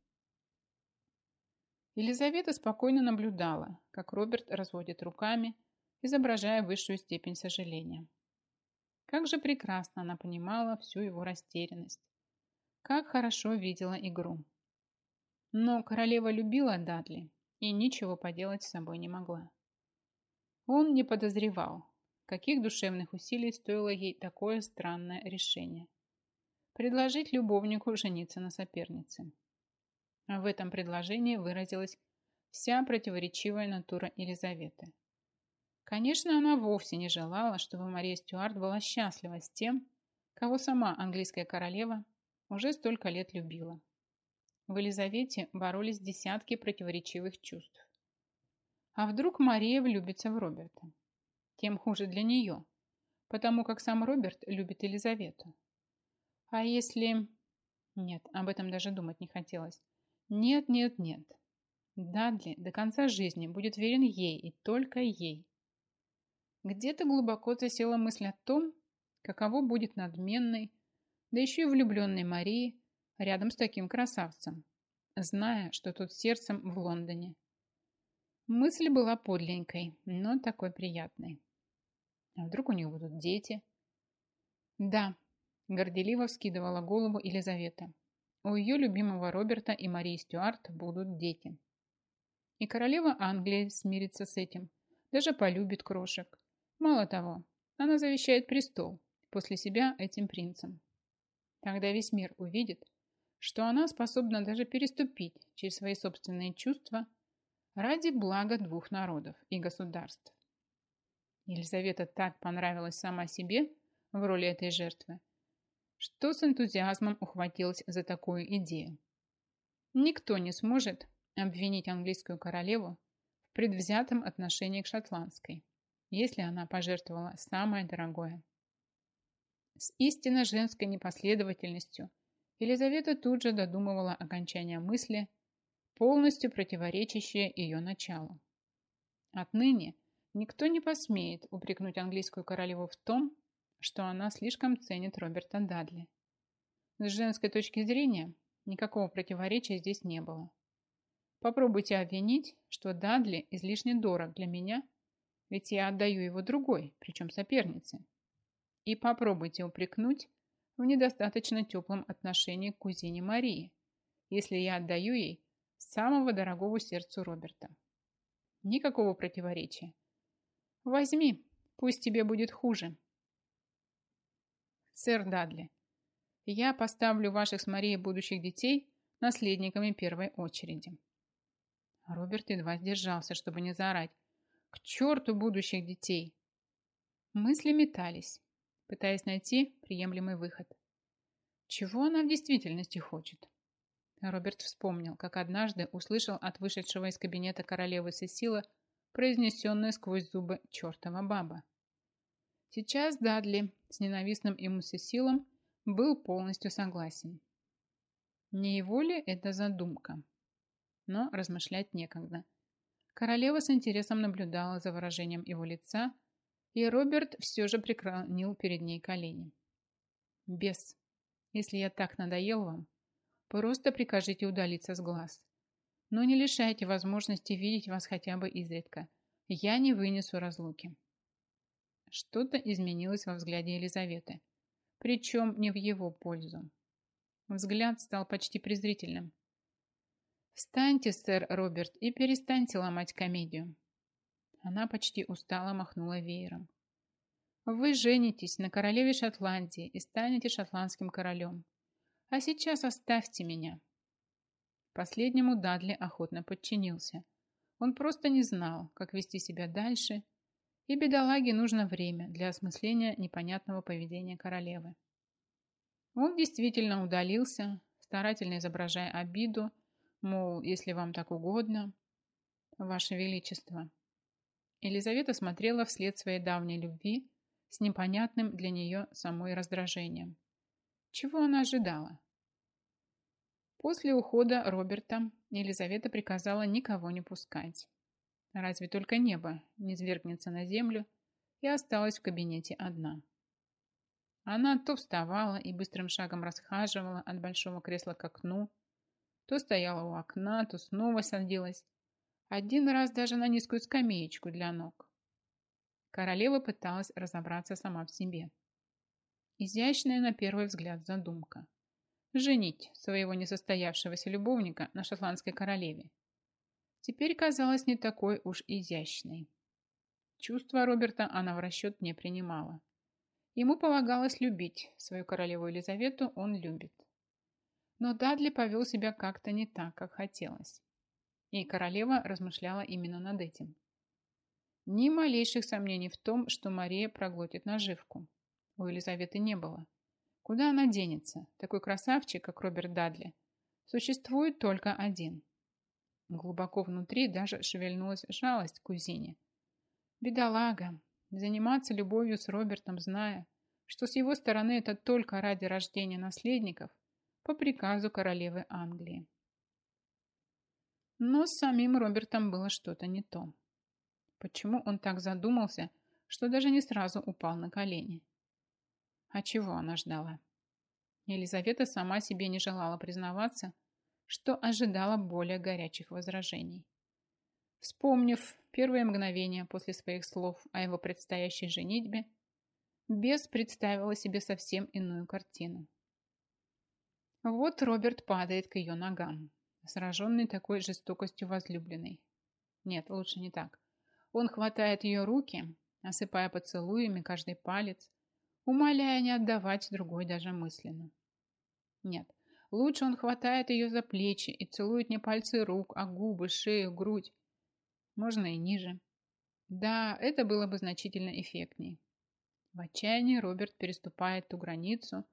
Елизавета спокойно наблюдала, как Роберт разводит руками, изображая высшую степень сожаления. Как же прекрасно она понимала всю его растерянность. Как хорошо видела игру. Но королева любила Дадли и ничего поделать с собой не могла. Он не подозревал, каких душевных усилий стоило ей такое странное решение – предложить любовнику жениться на сопернице. В этом предложении выразилась вся противоречивая натура Елизаветы. Конечно, она вовсе не желала, чтобы Мария Стюарт была счастлива с тем, кого сама английская королева уже столько лет любила. В Елизавете боролись десятки противоречивых чувств. А вдруг Мария влюбится в Роберта? Тем хуже для нее, потому как сам Роберт любит Елизавету. А если... Нет, об этом даже думать не хотелось. Нет, нет, нет. Дадли до конца жизни будет верен ей и только ей. Где-то глубоко засела мысль о том, каково будет надменной, да еще и влюбленной Марии рядом с таким красавцем, зная, что тот сердцем в Лондоне. Мысль была подленькой, но такой приятной. А вдруг у них будут дети? Да, горделиво вскидывала голову Елизавета. У ее любимого Роберта и Марии Стюарт будут дети. И королева Англии смирится с этим, даже полюбит крошек. Мало того, она завещает престол после себя этим принцам. Тогда весь мир увидит, что она способна даже переступить через свои собственные чувства ради блага двух народов и государств. Елизавета так понравилась сама себе в роли этой жертвы, что с энтузиазмом ухватилась за такую идею. Никто не сможет обвинить английскую королеву в предвзятом отношении к шотландской, если она пожертвовала самое дорогое. С истинно женской непоследовательностью Елизавета тут же додумывала окончание мысли, полностью противоречащее ее началу. Отныне никто не посмеет упрекнуть английскую королеву в том, что она слишком ценит Роберта Дадли. С женской точки зрения никакого противоречия здесь не было. Попробуйте обвинить, что Дадли излишне дорог для меня, ведь я отдаю его другой, причем сопернице. И попробуйте упрекнуть в недостаточно теплом отношении к кузине Марии, если я отдаю ей самого дорогого сердцу Роберта. Никакого противоречия. Возьми, пусть тебе будет хуже, Сэр Дадли, я поставлю ваших с Марией будущих детей наследниками первой очереди. Роберт едва сдержался, чтобы не заорать. К черту будущих детей! Мысли метались, пытаясь найти приемлемый выход. Чего она в действительности хочет? Роберт вспомнил, как однажды услышал от вышедшего из кабинета королевы Сесила произнесенное сквозь зубы «чертова баба». Сейчас Дадли с ненавистным ему Сесилом был полностью согласен. Не его ли это задумка? Но размышлять некогда. Королева с интересом наблюдала за выражением его лица, и Роберт все же преклонил перед ней колени. «Бес, если я так надоел вам, просто прикажите удалиться с глаз. Но не лишайте возможности видеть вас хотя бы изредка. Я не вынесу разлуки». Что-то изменилось во взгляде Елизаветы, причем не в его пользу. Взгляд стал почти презрительным. «Встаньте, сэр Роберт, и перестаньте ломать комедию». Она почти устало махнула веером. «Вы женитесь на королеве Шотландии и станете шотландским королем. А сейчас оставьте меня». Последнему Дадли охотно подчинился. Он просто не знал, как вести себя дальше и бедолаге нужно время для осмысления непонятного поведения королевы. Он действительно удалился, старательно изображая обиду, мол, если вам так угодно, ваше величество. Елизавета смотрела вслед своей давней любви с непонятным для нее самой раздражением. Чего она ожидала? После ухода Роберта Елизавета приказала никого не пускать. Разве только небо не свергнется на землю и осталась в кабинете одна. Она то вставала и быстрым шагом расхаживала от большого кресла к окну, то стояла у окна, то снова садилась, один раз даже на низкую скамеечку для ног. Королева пыталась разобраться сама в себе. Изящная на первый взгляд задумка. Женить своего несостоявшегося любовника на шотландской королеве теперь казалась не такой уж изящной. Чувства Роберта она в расчет не принимала. Ему полагалось любить свою королеву Елизавету, он любит. Но Дадли повел себя как-то не так, как хотелось. И королева размышляла именно над этим. Ни малейших сомнений в том, что Мария проглотит наживку. У Елизаветы не было. Куда она денется? Такой красавчик, как Роберт Дадли, существует только один. Глубоко внутри даже шевельнулась жалость кузине. Бедолага, заниматься любовью с Робертом, зная, что с его стороны это только ради рождения наследников по приказу королевы Англии. Но с самим Робертом было что-то не то. Почему он так задумался, что даже не сразу упал на колени? А чего она ждала? Елизавета сама себе не желала признаваться, что ожидала более горячих возражений. Вспомнив первые мгновения после своих слов о его предстоящей женитьбе, Бес представила себе совсем иную картину. Вот Роберт падает к ее ногам, сраженный такой жестокостью возлюбленной. Нет, лучше не так. Он хватает ее руки, осыпая поцелуями каждый палец, умоляя не отдавать другой даже мысленно. Нет, лучше он хватает ее за плечи и целует не пальцы рук, а губы, шею, грудь. Можно и ниже. Да, это было бы значительно эффектней. В отчаянии Роберт переступает ту границу,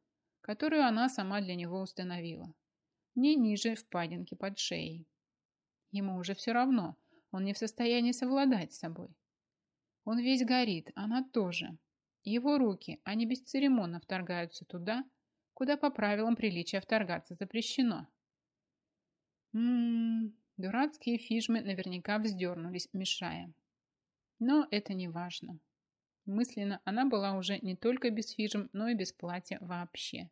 которую она сама для него установила. Не ниже впадинки под шеей. Ему уже все равно, он не в состоянии совладать с собой. Он весь горит, она тоже. Его руки, они бесцеремонно вторгаются туда, куда по правилам приличия вторгаться запрещено. Ммм, дурацкие фижмы наверняка вздернулись, мешая. Но это не важно. Мысленно она была уже не только без фижм, но и без платья вообще.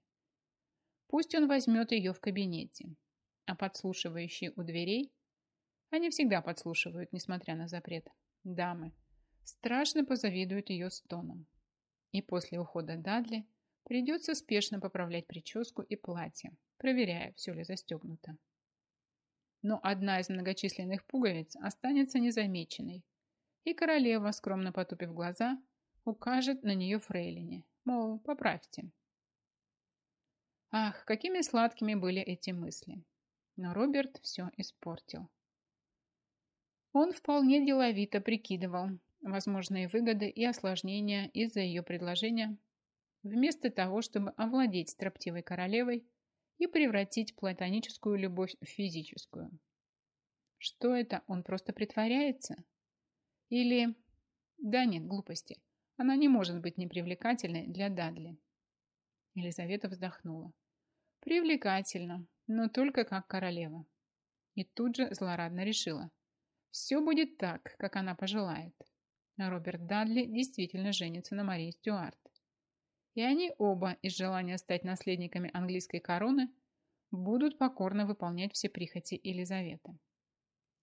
Пусть он возьмет ее в кабинете, а подслушивающие у дверей, они всегда подслушивают, несмотря на запрет, дамы, страшно позавидуют ее стонам. И после ухода Дадли придется спешно поправлять прическу и платье, проверяя, все ли застегнуто. Но одна из многочисленных пуговиц останется незамеченной, и королева, скромно потупив глаза, укажет на нее фрейлине, мол, поправьте. Ах, какими сладкими были эти мысли. Но Роберт все испортил. Он вполне деловито прикидывал возможные выгоды и осложнения из-за ее предложения, вместо того, чтобы овладеть строптивой королевой и превратить платоническую любовь в физическую. Что это, он просто притворяется? Или... Да нет, глупости. Она не может быть непривлекательной для Дадли. Елизавета вздохнула. Привлекательно, но только как королева. И тут же злорадно решила. Все будет так, как она пожелает. Роберт Дадли действительно женится на Марии Стюарт. И они оба из желания стать наследниками английской короны будут покорно выполнять все прихоти Елизаветы.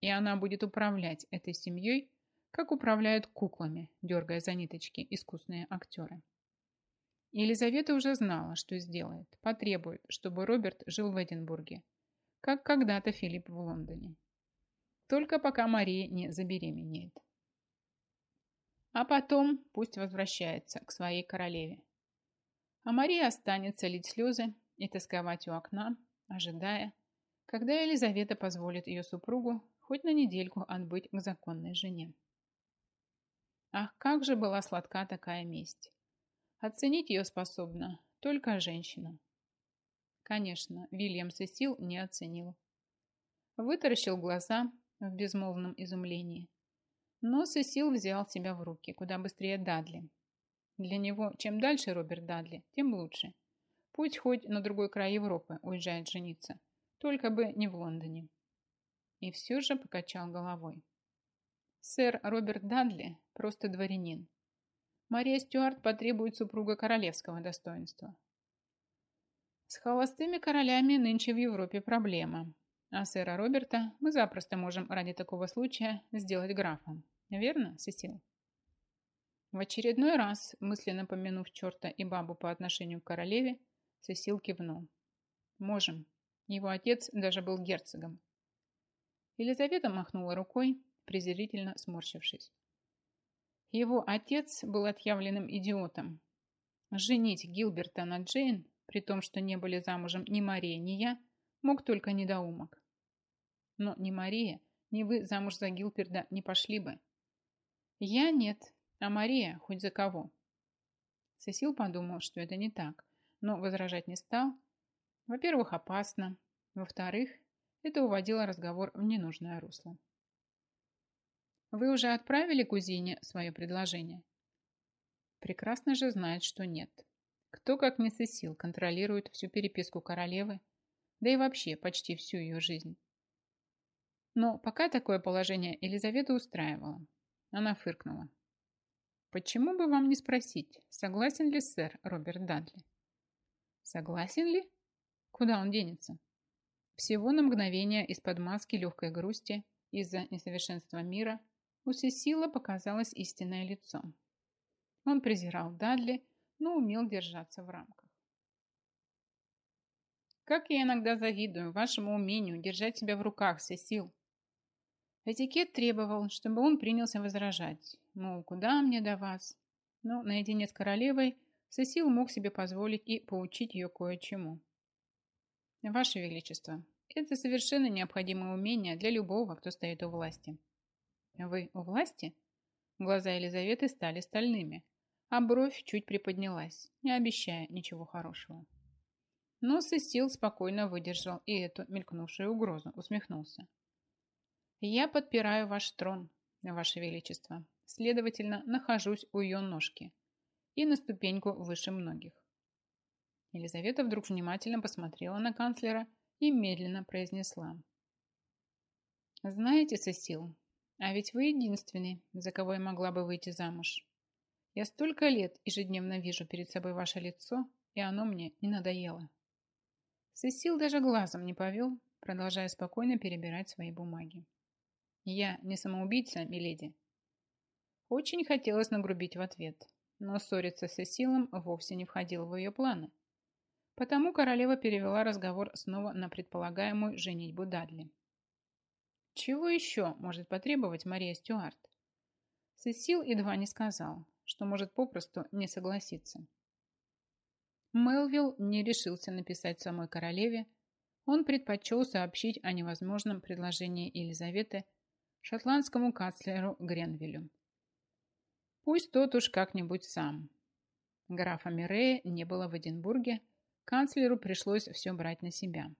И она будет управлять этой семьей как управляют куклами, дергая за ниточки искусные актеры. Елизавета уже знала, что сделает, потребует, чтобы Роберт жил в Эдинбурге, как когда-то Филипп в Лондоне. Только пока Мария не забеременеет. А потом пусть возвращается к своей королеве. А Мария останется лить слезы и тосковать у окна, ожидая, когда Елизавета позволит ее супругу хоть на недельку отбыть к законной жене. Ах, как же была сладка такая месть. Оценить ее способна только женщина. Конечно, Вильям Сесил не оценил. Вытаращил глаза в безмолвном изумлении. Но Сесил взял себя в руки куда быстрее Дадли. Для него чем дальше Роберт Дадли, тем лучше. Пусть хоть на другой край Европы уезжает жениться, только бы не в Лондоне. И все же покачал головой. Сэр Роберт Дадли просто дворянин. Мария Стюарт потребует супруга королевского достоинства. С холостыми королями нынче в Европе проблема, а сэра Роберта мы запросто можем ради такого случая сделать графом. Верно, Сесил? В очередной раз, мысленно помянув черта и бабу по отношению к королеве, Сесил кивнул. Можем. Его отец даже был герцогом. Елизавета махнула рукой, презрительно сморщившись. Его отец был отъявленным идиотом. Женить Гилберта на Джейн, при том, что не были замужем ни Мария, ни я, мог только недоумок. Но ни Мария, ни вы замуж за Гилберта не пошли бы. Я нет, а Мария хоть за кого. Сесил подумал, что это не так, но возражать не стал. Во-первых, опасно. Во-вторых, это уводило разговор в ненужное русло. Вы уже отправили кузине свое предложение? Прекрасно же знает, что нет. Кто, как не Сесил, контролирует всю переписку королевы, да и вообще почти всю ее жизнь. Но пока такое положение Елизавета устраивала. Она фыркнула. «Почему бы вам не спросить, согласен ли сэр Роберт Дадли?» «Согласен ли? Куда он денется?» Всего на мгновение из-под маски легкой грусти из-за несовершенства мира у Сесила показалось истинное лицо. Он презирал Дадли, но умел держаться в рамках. Как я иногда завидую вашему умению держать себя в руках, Сесил. Этикет требовал, чтобы он принялся возражать. Мол, куда мне до вас? Но наедине с королевой Сесил мог себе позволить и поучить ее кое-чему. Ваше Величество, это совершенно необходимое умение для любого, кто стоит у власти. Вы у власти? Глаза Елизаветы стали стальными, а бровь чуть приподнялась, не обещая ничего хорошего. Но Сесил спокойно выдержал и эту мелькнувшую угрозу, усмехнулся. «Я подпираю ваш трон, ваше величество, следовательно, нахожусь у ее ножки и на ступеньку выше многих». Елизавета вдруг внимательно посмотрела на канцлера и медленно произнесла. «Знаете, Сесил, а ведь вы единственный, за кого я могла бы выйти замуж. Я столько лет ежедневно вижу перед собой ваше лицо, и оно мне не надоело. Сесил даже глазом не повел, продолжая спокойно перебирать свои бумаги. Я не самоубийца, миледи. Очень хотелось нагрубить в ответ, но ссориться с Сесилом вовсе не входило в ее планы. Потому королева перевела разговор снова на предполагаемую женитьбу Дадли. Чего еще может потребовать Мария Стюарт? Сесил едва не сказал, что может попросту не согласиться. Мелвилл не решился написать самой королеве, он предпочел сообщить о невозможном предложении Елизаветы шотландскому канцлеру Гренвилю. Пусть тот уж как-нибудь сам. Графа Мирея не было в Эдинбурге, канцлеру пришлось все брать на себя.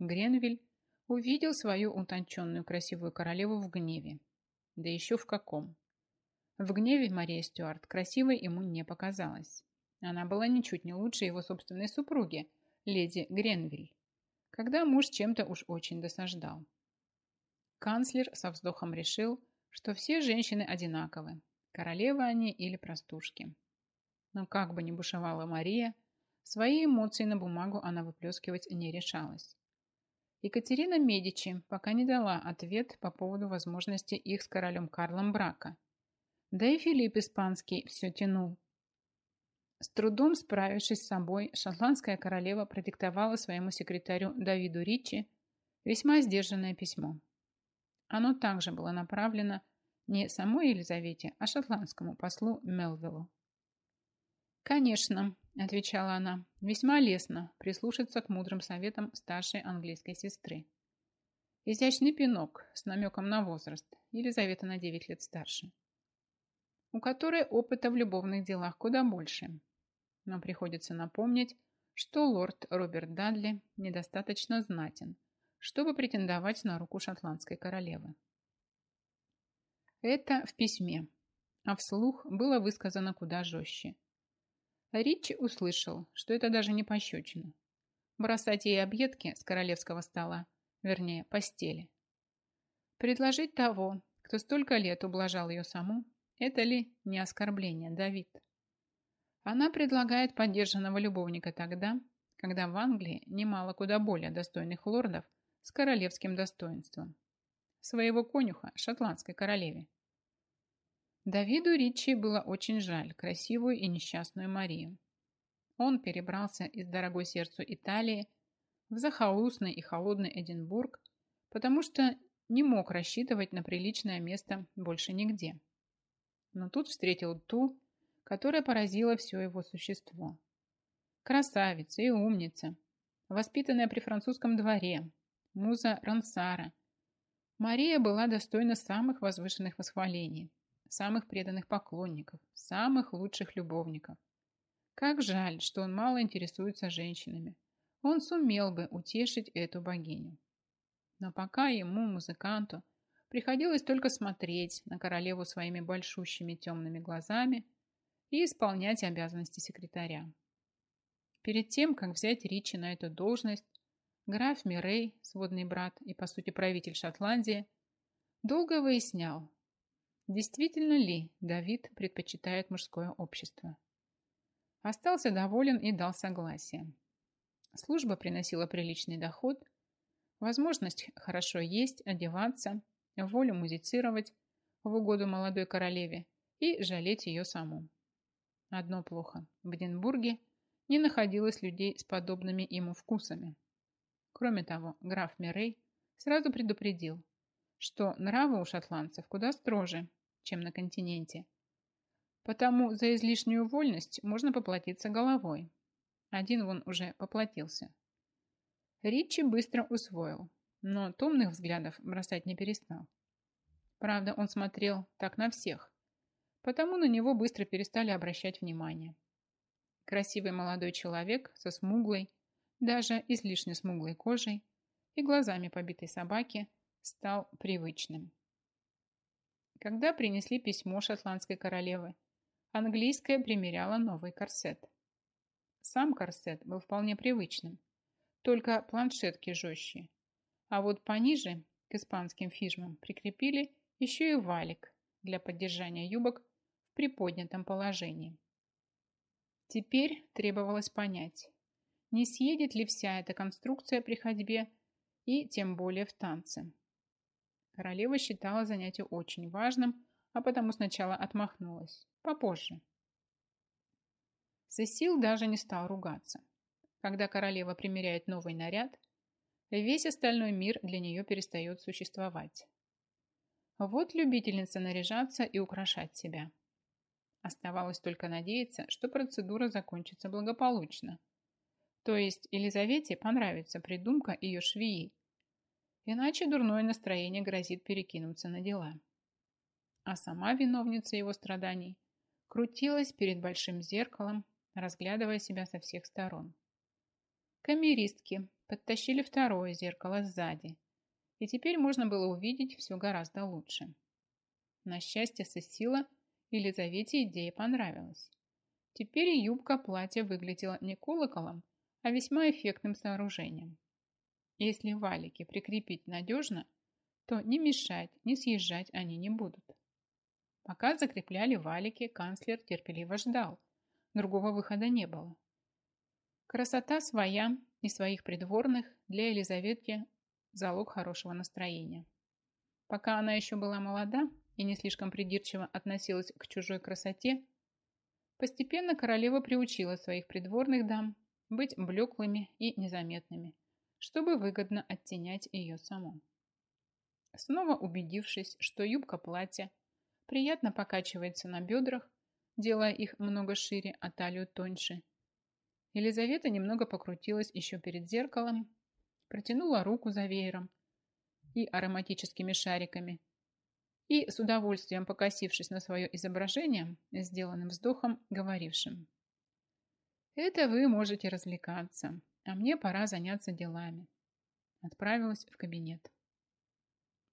Гренвиль увидел свою утонченную красивую королеву в гневе. Да еще в каком. В гневе Мария Стюарт красивой ему не показалась. Она была ничуть не лучше его собственной супруги, леди Гренвиль, когда муж чем-то уж очень досаждал. Канцлер со вздохом решил, что все женщины одинаковы, королевы они или простушки. Но как бы ни бушевала Мария, свои эмоции на бумагу она выплескивать не решалась. Екатерина Медичи пока не дала ответ по поводу возможности их с королем Карлом брака. Да и Филипп Испанский все тянул. С трудом справившись с собой, шотландская королева продиктовала своему секретарю Давиду Ричи весьма сдержанное письмо. Оно также было направлено не самой Елизавете, а шотландскому послу Мелвиллу. «Конечно», – отвечала она, – «весьма лестно прислушаться к мудрым советам старшей английской сестры». Изящный пинок с намеком на возраст, Елизавета на 9 лет старше, у которой опыта в любовных делах куда больше. Но приходится напомнить, что лорд Роберт Дадли недостаточно знатен, чтобы претендовать на руку шотландской королевы. Это в письме, а вслух было высказано куда жестче. Ричи услышал, что это даже не пощечина. Бросать ей объедки с королевского стола, вернее, постели. Предложить того, кто столько лет ублажал ее саму, это ли не оскорбление, Давид? Она предлагает поддержанного любовника тогда, когда в Англии немало куда более достойных лордов с королевским достоинством. Своего конюха шотландской королеве. Давиду Ричи было очень жаль красивую и несчастную Марию. Он перебрался из дорогой сердцу Италии в захолустный и холодный Эдинбург, потому что не мог рассчитывать на приличное место больше нигде. Но тут встретил ту, которая поразила все его существо. Красавица и умница, воспитанная при французском дворе, муза Рансара. Мария была достойна самых возвышенных восхвалений, самых преданных поклонников, самых лучших любовников. Как жаль, что он мало интересуется женщинами. Он сумел бы утешить эту богиню. Но пока ему, музыканту, приходилось только смотреть на королеву своими большущими темными глазами и исполнять обязанности секретаря. Перед тем, как взять Ричи на эту должность, граф Мирей, сводный брат и, по сути, правитель Шотландии, долго выяснял, действительно ли Давид предпочитает мужское общество. Остался доволен и дал согласие. Служба приносила приличный доход, возможность хорошо есть, одеваться, волю музицировать в угоду молодой королеве и жалеть ее саму. Одно плохо. В Эдинбурге не находилось людей с подобными ему вкусами. Кроме того, граф Мирей сразу предупредил, что нравы у шотландцев куда строже, чем на континенте. Потому за излишнюю вольность можно поплатиться головой. Один вон уже поплатился. Ричи быстро усвоил, но томных взглядов бросать не перестал. Правда, он смотрел так на всех, потому на него быстро перестали обращать внимание. Красивый молодой человек со смуглой, даже излишне смуглой кожей и глазами побитой собаки стал привычным. Когда принесли письмо шотландской королевы, английская примеряла новый корсет. Сам корсет был вполне привычным, только планшетки жестче. А вот пониже, к испанским фижмам, прикрепили еще и валик для поддержания юбок в приподнятом положении. Теперь требовалось понять, не съедет ли вся эта конструкция при ходьбе и тем более в танце. Королева считала занятие очень важным, а потому сначала отмахнулась. Попозже. Сесил даже не стал ругаться. Когда королева примеряет новый наряд, весь остальной мир для нее перестает существовать. Вот любительница наряжаться и украшать себя. Оставалось только надеяться, что процедура закончится благополучно. То есть Елизавете понравится придумка ее швеи. Иначе дурное настроение грозит перекинуться на дела. А сама виновница его страданий крутилась перед большим зеркалом, разглядывая себя со всех сторон. Камеристки подтащили второе зеркало сзади, и теперь можно было увидеть все гораздо лучше. На счастье Сесила Елизавете идея понравилась. Теперь юбка платья выглядела не колоколом, а весьма эффектным сооружением. Если валики прикрепить надежно, то ни мешать, ни съезжать они не будут. Пока закрепляли валики, канцлер терпеливо ждал. Другого выхода не было. Красота своя и своих придворных для Елизаветки – залог хорошего настроения. Пока она еще была молода и не слишком придирчиво относилась к чужой красоте, постепенно королева приучила своих придворных дам быть блеклыми и незаметными, чтобы выгодно оттенять ее саму. Снова убедившись, что юбка платья приятно покачивается на бедрах, делая их много шире, а талию тоньше, Елизавета немного покрутилась еще перед зеркалом, протянула руку за веером и ароматическими шариками и, с удовольствием покосившись на свое изображение, сделанным вздохом, говорившим «Это вы можете развлекаться, а мне пора заняться делами». Отправилась в кабинет.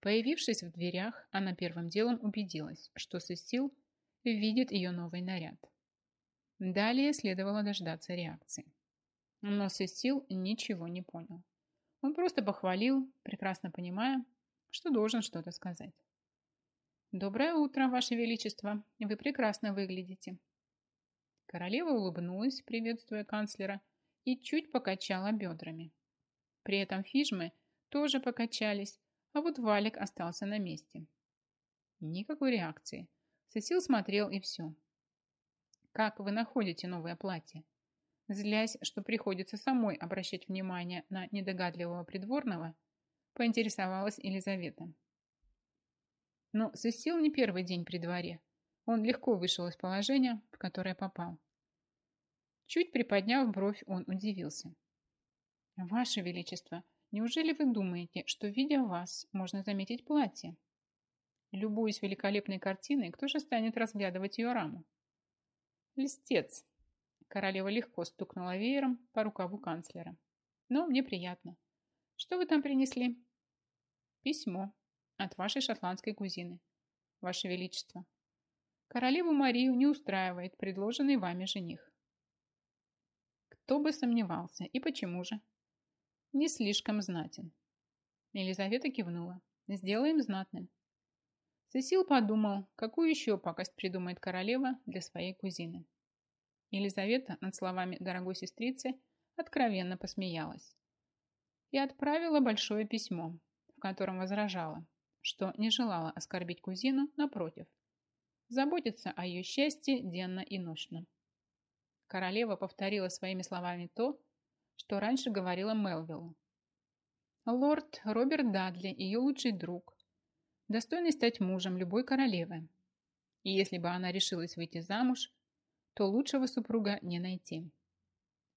Появившись в дверях, она первым делом убедилась, что Сесил видит ее новый наряд. Далее следовало дождаться реакции. Но Сесил ничего не понял. Он просто похвалил, прекрасно понимая, что должен что-то сказать. «Доброе утро, Ваше Величество! Вы прекрасно выглядите!» Королева улыбнулась, приветствуя канцлера, и чуть покачала бедрами. При этом фижмы тоже покачались, а вот валик остался на месте. Никакой реакции. Сесил смотрел и все. Как вы находите новое платье? Злясь, что приходится самой обращать внимание на недогадливого придворного, поинтересовалась Елизавета. Но Сесил не первый день при дворе. Он легко вышел из положения, в которое попал. Чуть приподняв бровь, он удивился. «Ваше Величество, неужели вы думаете, что, видя вас, можно заметить платье? Любуясь великолепной картиной, кто же станет разглядывать ее раму? Листец. Королева легко стукнула веером по рукаву канцлера. Но мне приятно. Что вы там принесли? Письмо от вашей шотландской кузины, ваше величество. Королеву Марию не устраивает предложенный вами жених. Кто бы сомневался, и почему же? не слишком знатен. Елизавета кивнула. Сделаем знатным. Сесил подумал, какую еще пакость придумает королева для своей кузины. Елизавета над словами дорогой сестрицы откровенно посмеялась и отправила большое письмо, в котором возражала, что не желала оскорбить кузину, напротив, заботиться о ее счастье денно и ночно. Королева повторила своими словами то, что раньше говорила Мелвиллу. Лорд Роберт Дадли, ее лучший друг, достойный стать мужем любой королевы. И если бы она решилась выйти замуж, то лучшего супруга не найти.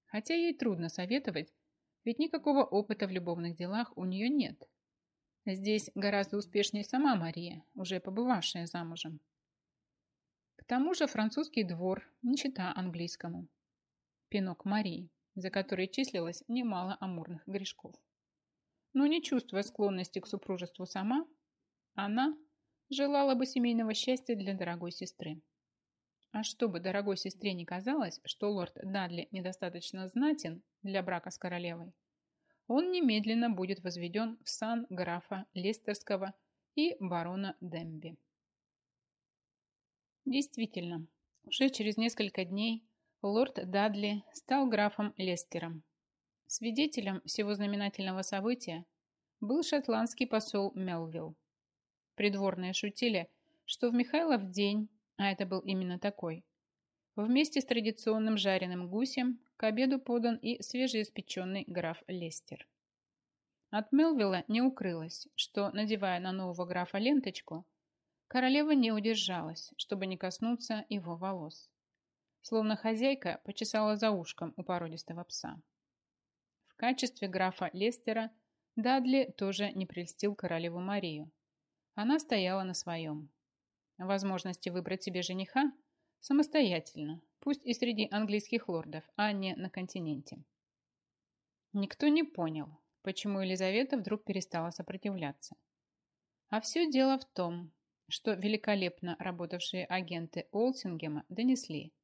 Хотя ей трудно советовать, ведь никакого опыта в любовных делах у нее нет. Здесь гораздо успешнее сама Мария, уже побывавшая замужем. К тому же французский двор не чита английскому. Пинок Марии, за которой числилось немало амурных грешков. Но не чувствуя склонности к супружеству сама, она желала бы семейного счастья для дорогой сестры. А чтобы дорогой сестре не казалось, что лорд Дадли недостаточно знатен для брака с королевой, он немедленно будет возведен в сан графа Лестерского и барона Демби. Действительно, уже через несколько дней лорд Дадли стал графом Лестером. Свидетелем всего знаменательного события был шотландский посол Мелвилл. Придворные шутили, что в Михайлов день, а это был именно такой, вместе с традиционным жареным гусем к обеду подан и свежеиспеченный граф Лестер. От Мелвилла не укрылось, что, надевая на нового графа ленточку, королева не удержалась, чтобы не коснуться его волос. Словно хозяйка почесала за ушком у породистого пса. В качестве графа Лестера Дадли тоже не прельстил королеву Марию, она стояла на своем. Возможности выбрать себе жениха самостоятельно, пусть и среди английских лордов, а не на континенте. Никто не понял, почему Елизавета вдруг перестала сопротивляться. А все дело в том, что великолепно работавшие агенты Олсингема донесли,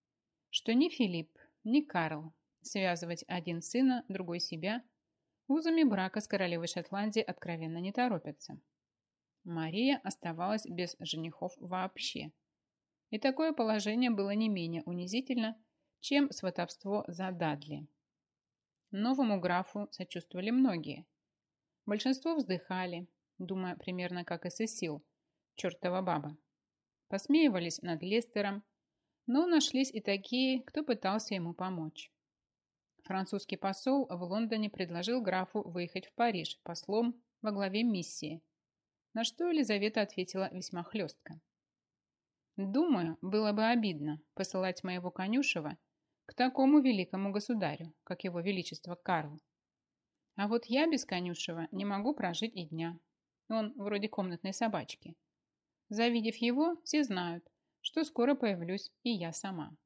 что ни Филипп, ни Карл связывать один сына, другой себя узами брака с королевой Шотландии откровенно не торопятся. Мария оставалась без женихов вообще. И такое положение было не менее унизительно, чем сватовство за Дадли. Новому графу сочувствовали многие. Большинство вздыхали, думая примерно как и Сесил, чертова баба. Посмеивались над Лестером, но нашлись и такие, кто пытался ему помочь. Французский посол в Лондоне предложил графу выехать в Париж послом во главе миссии, на что Елизавета ответила весьма хлестко. «Думаю, было бы обидно посылать моего конюшева к такому великому государю, как его величество Карл. А вот я без конюшева не могу прожить и дня. Он вроде комнатной собачки. Завидев его, все знают, что скоро появлюсь и я сама».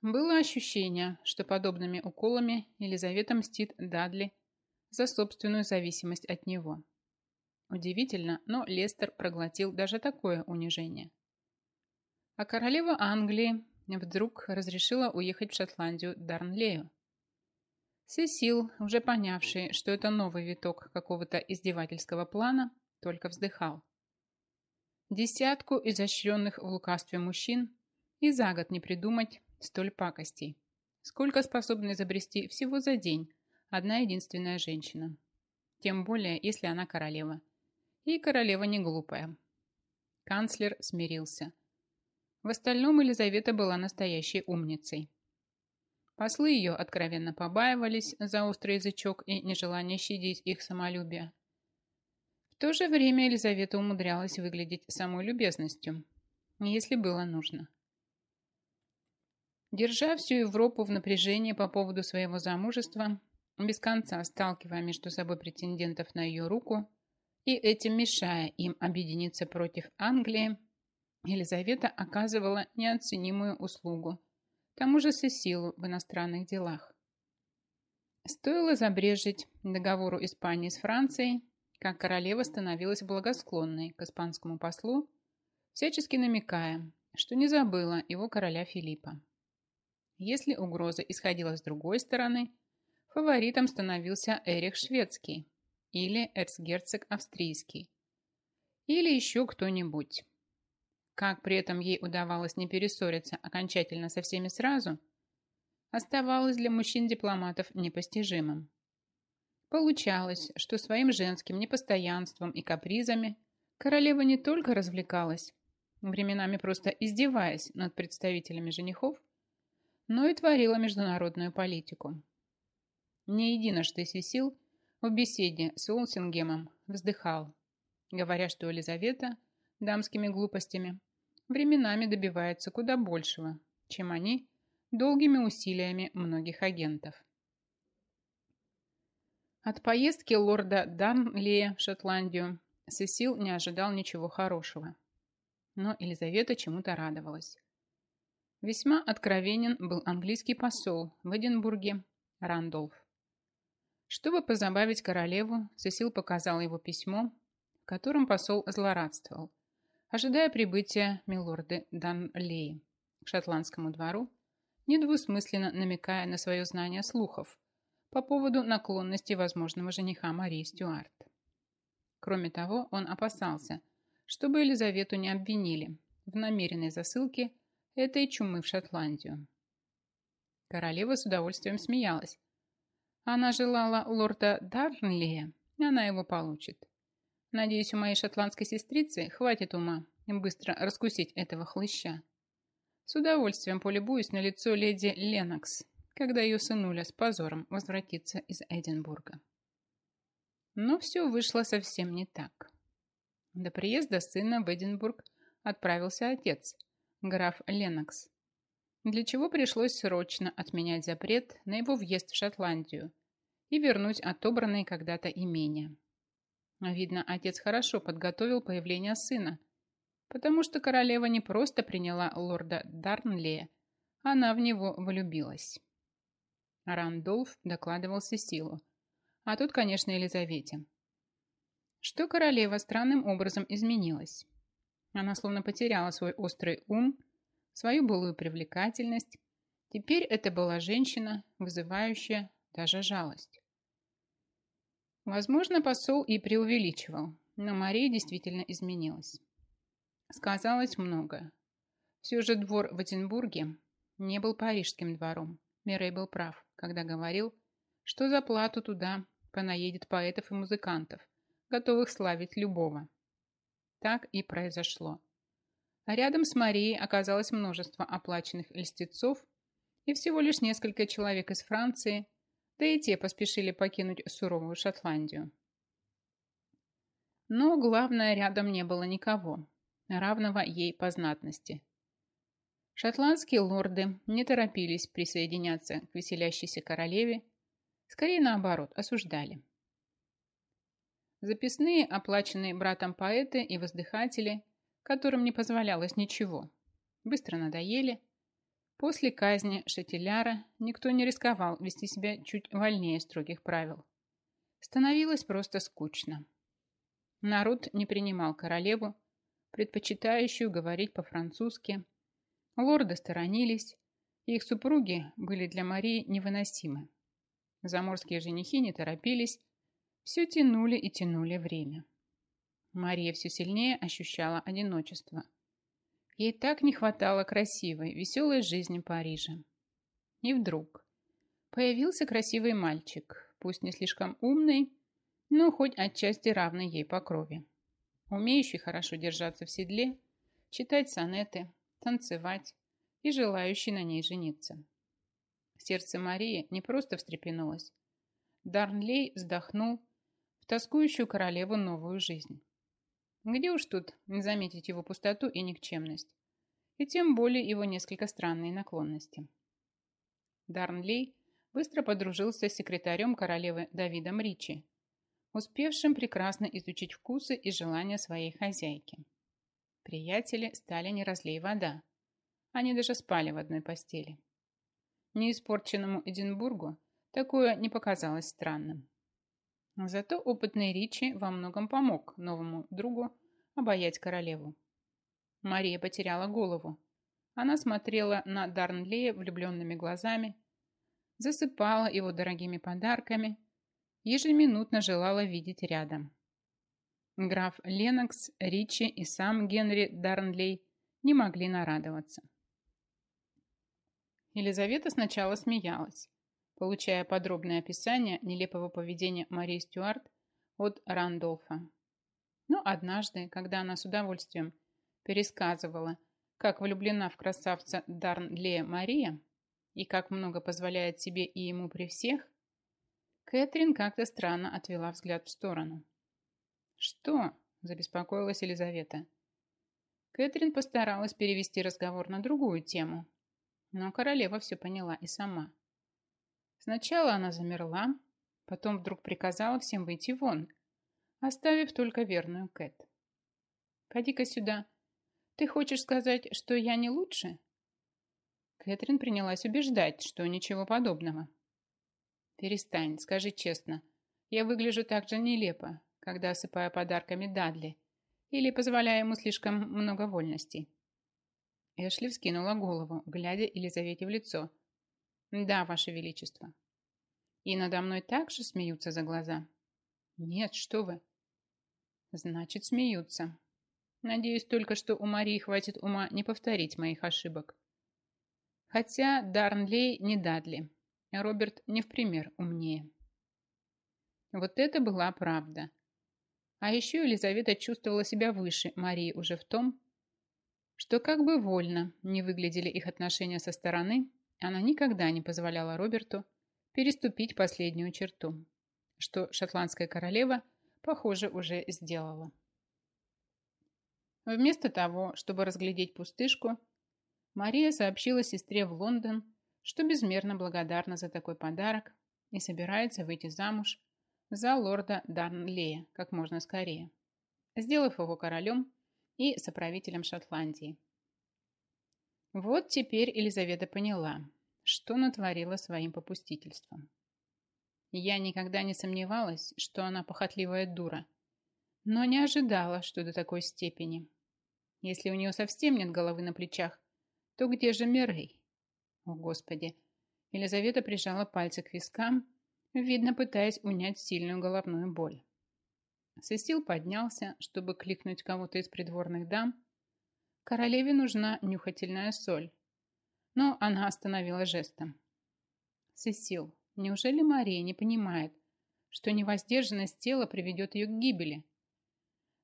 Было ощущение, что подобными уколами Елизавета мстит Дадли за собственную зависимость от него. Удивительно, но Лестер проглотил даже такое унижение. А королева Англии вдруг разрешила уехать в Шотландию Дарнлею. Сесил, уже понявший, что это новый виток какого-то издевательского плана, только вздыхал. Десятку изощренных в лукавстве мужчин и за год не придумать столь пакостей. Сколько способна изобрести всего за день одна единственная женщина. Тем более, если она королева. И королева не глупая. Канцлер смирился. В остальном Елизавета была настоящей умницей. Послы ее откровенно побаивались за острый язычок и нежелание щадить их самолюбие. То же время Елизавета умудрялась выглядеть самой любезностью, если было нужно. Держа всю Европу в напряжении по поводу своего замужества, без конца сталкивая между собой претендентов на ее руку, и этим мешая им объединиться против Англии, Елизавета оказывала неоценимую услугу тому же Сесилу в иностранных делах. Стоило забрежить договору Испании с Францией, как королева становилась благосклонной к испанскому послу, всячески намекая, что не забыла его короля Филиппа. Если угроза исходила с другой стороны, фаворитом становился Эрих Шведский или эрцгерцог Австрийский, или еще кто-нибудь. Как при этом ей удавалось не перессориться окончательно со всеми сразу, оставалось для мужчин-дипломатов непостижимым. Получалось, что своим женским непостоянством и капризами королева не только развлекалась, временами просто издеваясь над представителями женихов, но и творила международную политику. Не единожды Сесил в беседе с Олсингемом вздыхал, говоря, что Елизавета дамскими глупостями временами добивается куда большего, чем они долгими усилиями многих агентов. От поездки лорда Данлия в Шотландию Сесил не ожидал ничего хорошего. Но Елизавета чему-то радовалась. Весьма откровенен был английский посол в Эдинбурге Рандолф. Чтобы позабавить королеву, Сесил показал его письмо, в котором посол злорадствовал, ожидая прибытия милорды Данлеи к шотландскому двору, недвусмысленно намекая на свое знание слухов по поводу наклонности возможного жениха Марии Стюарт. Кроме того, он опасался, чтобы Елизавету не обвинили в намеренной засылке этой чумы в Шотландию. Королева с удовольствием смеялась. Она желала лорда Дарнлия, и она его получит. Надеюсь, у моей шотландской сестрицы хватит ума быстро раскусить этого хлыща. С удовольствием полюбуюсь на лицо леди Ленокс, когда ее сынуля с позором возвратится из Эдинбурга. Но все вышло совсем не так. До приезда сына в Эдинбург отправился отец, граф Ленокс, для чего пришлось срочно отменять запрет на его въезд в Шотландию и вернуть отобранные когда-то имения. Видно, отец хорошо подготовил появление сына, потому что королева не просто приняла лорда Дарнлия, она в него влюбилась. Рандолф докладывал Сесилу, а тут, конечно, Елизавете. Что королева странным образом изменилась. Она словно потеряла свой острый ум, свою былую привлекательность. Теперь это была женщина, вызывающая даже жалость. Возможно, посол и преувеличивал, но Мария действительно изменилась. Сказалось много. Все же двор в Эдинбурге не был парижским двором. Мирей был прав когда говорил, что за плату туда понаедет поэтов и музыкантов, готовых славить любого. Так и произошло. А рядом с Марией оказалось множество оплаченных льстецов и всего лишь несколько человек из Франции, да и те поспешили покинуть суровую Шотландию. Но главное, рядом не было никого, равного ей по знатности. Шотландские лорды не торопились присоединяться к веселящейся королеве, скорее наоборот, осуждали. Записные, оплаченные братом поэты и воздыхатели, которым не позволялось ничего, быстро надоели. После казни Шатиляра никто не рисковал вести себя чуть вольнее строгих правил. Становилось просто скучно. Народ не принимал королеву, предпочитающую говорить по-французски, Лорды сторонились, их супруги были для Марии невыносимы. Заморские женихи не торопились, все тянули и тянули время. Мария все сильнее ощущала одиночество. Ей так не хватало красивой, веселой жизни Парижа. И вдруг появился красивый мальчик, пусть не слишком умный, но хоть отчасти равный ей по крови. Умеющий хорошо держаться в седле, читать сонеты, танцевать и желающий на ней жениться. Сердце Марии не просто встрепенулось. Дарнлей вздохнул в тоскующую королеву новую жизнь. Где уж тут не заметить его пустоту и никчемность, и тем более его несколько странные наклонности. Дарнлей быстро подружился с секретарем королевы Давидом Ричи, успевшим прекрасно изучить вкусы и желания своей хозяйки. Приятели стали не разлей вода. Они даже спали в одной постели. Неиспорченному Эдинбургу такое не показалось странным. Зато опытный Ричи во многом помог новому другу обаять королеву. Мария потеряла голову. Она смотрела на Дарнлея влюбленными глазами, засыпала его дорогими подарками, ежеминутно желала видеть рядом. Граф Ленокс, Ричи и сам Генри Дарнлей не могли нарадоваться. Елизавета сначала смеялась, получая подробное описание нелепого поведения Марии Стюарт от Рандолфа. Но однажды, когда она с удовольствием пересказывала, как влюблена в красавца Дарнлея Мария и как много позволяет себе и ему при всех, Кэтрин как-то странно отвела взгляд в сторону. «Что?» – забеспокоилась Елизавета. Кэтрин постаралась перевести разговор на другую тему, но королева все поняла и сама. Сначала она замерла, потом вдруг приказала всем выйти вон, оставив только верную Кэт. «Поди-ка сюда. Ты хочешь сказать, что я не лучше?» Кэтрин принялась убеждать, что ничего подобного. «Перестань, скажи честно. Я выгляжу так же нелепо, когда осыпаю подарками Дадли, или позволяю ему слишком много вольностей». Эшли вскинула голову, глядя Елизавете в лицо. «Да, Ваше Величество». «И надо мной также смеются за глаза?» «Нет, что вы». «Значит, смеются. Надеюсь только, что у Марии хватит ума не повторить моих ошибок. Хотя Дарнлей не Дадли, Роберт не в пример умнее». Вот это была правда. А еще Елизавета чувствовала себя выше Марии уже в том, что как бы вольно не выглядели их отношения со стороны, она никогда не позволяла Роберту переступить последнюю черту, что шотландская королева, похоже, уже сделала. Вместо того, чтобы разглядеть пустышку, Мария сообщила сестре в Лондон, что безмерно благодарна за такой подарок и собирается выйти замуж за лорда Дарнлея как можно скорее, сделав его королем и соправителем Шотландии. Вот теперь Елизавета поняла, что натворила своим попустительством. Я никогда не сомневалась, что она похотливая дура, но не ожидала, что до такой степени. Если у нее совсем нет головы на плечах, то где же Мирей? О, Господи! Елизавета прижала пальцы к вискам видно, пытаясь унять сильную головную боль. Сесил поднялся, чтобы кликнуть кого-то из придворных дам. Королеве нужна нюхательная соль, но она остановила жестом. Сесил, неужели Мария не понимает, что невоздержанность тела приведет ее к гибели?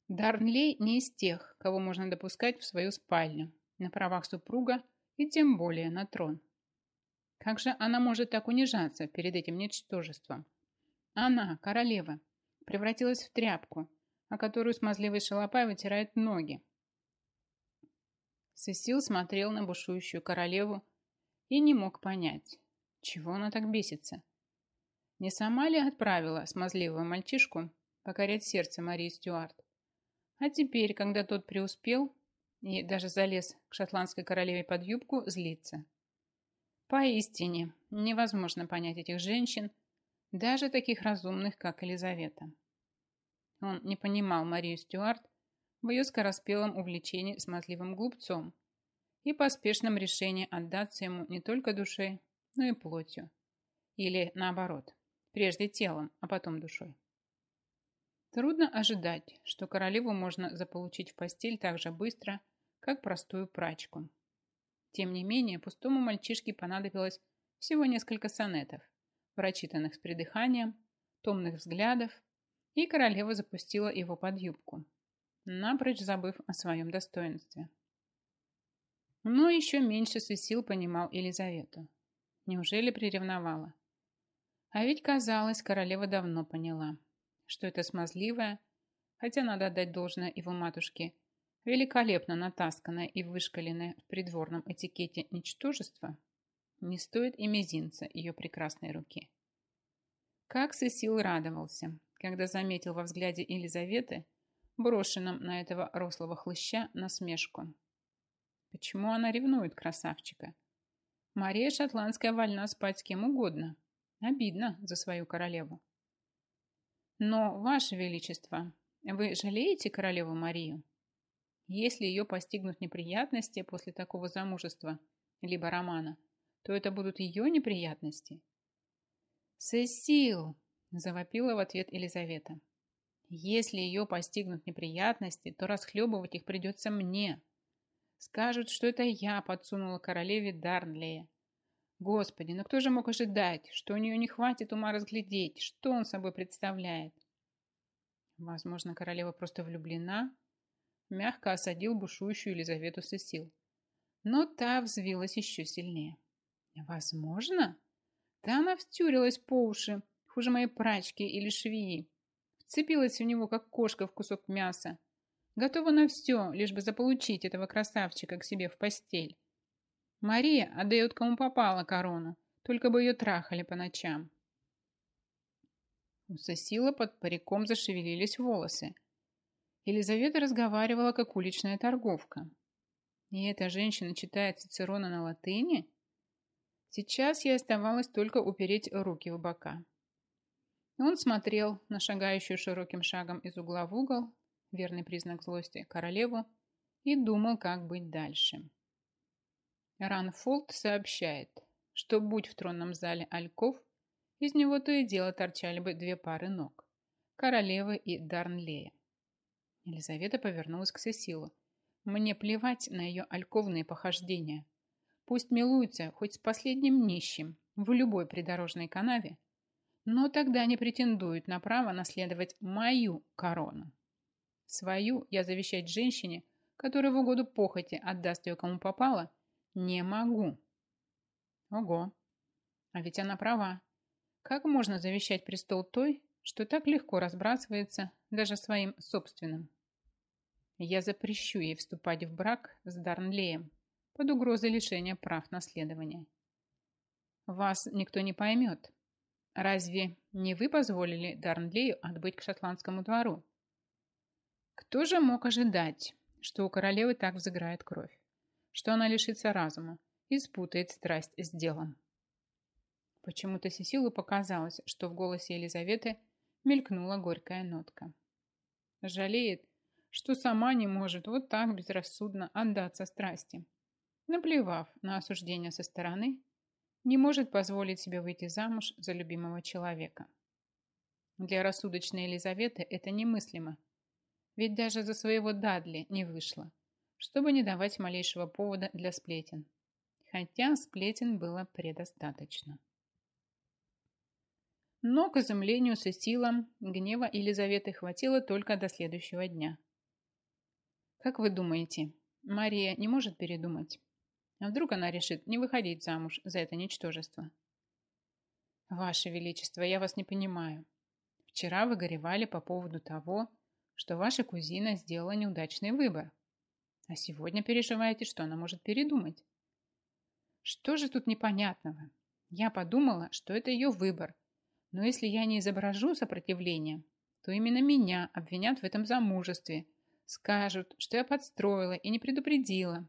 Дарнлей не из тех, кого можно допускать в свою спальню, на правах супруга и тем более на трон. Как же она может так унижаться перед этим ничтожеством? Она, королева, превратилась в тряпку, о которую смазливый шалопай вытирает ноги. Сесил смотрел на бушующую королеву и не мог понять, чего она так бесится. Не сама ли отправила смазливого мальчишку покорять сердце Марии Стюарт? А теперь, когда тот преуспел и даже залез к шотландской королеве под юбку, злится. Поистине, невозможно понять этих женщин, даже таких разумных, как Елизавета. Он не понимал Марию Стюарт в ее скороспелом увлечении смазливым глупцом и поспешном решении отдаться ему не только душой, но и плотью. Или наоборот, прежде телом, а потом душой. Трудно ожидать, что королеву можно заполучить в постель так же быстро, как простую прачку. Тем не менее, пустому мальчишке понадобилось всего несколько сонетов, прочитанных с придыханием, томных взглядов, и королева запустила его под юбку, напрочь забыв о своем достоинстве. Но еще меньше Сесил понимал Елизавету. Неужели приревновала? А ведь, казалось, королева давно поняла, что это смазливая, хотя надо отдать должное его матушке, великолепно натасканное и вышкаленное в придворном этикете ничтожество, не стоит и мизинца ее прекрасной руки. Как Сесил радовался, когда заметил во взгляде Елизаветы, брошенном на этого рослого хлыща, насмешку. Почему она ревнует красавчика? Мария Шотландская вольна спать с кем угодно. Обидно за свою королеву. Но, Ваше Величество, вы жалеете королеву Марию? Если ее постигнут неприятности после такого замужества, либо романа, то это будут ее неприятности. «Сесил!» – завопила в ответ Елизавета. «Если ее постигнут неприятности, то расхлебывать их придется мне. Скажут, что это я подсунула королеве Дарнлея. Господи, ну кто же мог ожидать, что у нее не хватит ума разглядеть, что он собой представляет? Возможно, королева просто влюблена. Мягко осадил бушующую Елизавету Сесил. Но та взвилась еще сильнее. Возможно? Да она втюрилась по уши, хуже моей прачки или швеи. Вцепилась в него, как кошка в кусок мяса. Готова на все, лишь бы заполучить этого красавчика к себе в постель. Мария отдает кому попало корону, только бы ее трахали по ночам. У Сосила под париком зашевелились волосы. Елизавета разговаривала, как уличная торговка. И эта женщина читает Цицерона на латыни? Сейчас ей оставалось только упереть руки в бока. Он смотрел на шагающую широким шагом из угла в угол, верный признак злости, королеву, и думал, как быть дальше. Ранфолд сообщает, что будь в тронном зале Альков, из него то и дело торчали бы две пары ног – королевы и Дарнлея. Елизавета повернулась к Сесилу. Мне плевать на ее альковные похождения. Пусть милуется хоть с последним нищим в любой придорожной канаве, но тогда не претендует на право наследовать мою корону. Свою я завещать женщине, которая в угоду похоти отдаст ее кому попало – не могу. Ого. А ведь она права. Как можно завещать престол той, что так легко разбрасывается даже своим собственным? Я запрещу ей вступать в брак с Дарнлеем под угрозой лишения прав наследования. Вас никто не поймет. Разве не вы позволили Дарнлею отбыть к шотландскому двору? Кто же мог ожидать, что у королевы так взыграет кровь? что она лишится разума и спутает страсть с делом. Почему-то Сесилу показалось, что в голосе Елизаветы мелькнула горькая нотка. Жалеет, что сама не может вот так безрассудно отдаться страсти. Наплевав на осуждение со стороны, не может позволить себе выйти замуж за любимого человека. Для рассудочной Елизаветы это немыслимо, ведь даже за своего Дадли не вышло чтобы не давать малейшего повода для сплетен. Хотя сплетен было предостаточно. Но к изумлению силам гнева Елизаветы хватило только до следующего дня. Как вы думаете, Мария не может передумать? А вдруг она решит не выходить замуж за это ничтожество? Ваше Величество, я вас не понимаю. Вчера вы горевали по поводу того, что ваша кузина сделала неудачный выбор. А сегодня переживаете, что она может передумать. Что же тут непонятного? Я подумала, что это ее выбор. Но если я не изображу сопротивление, то именно меня обвинят в этом замужестве. Скажут, что я подстроила и не предупредила.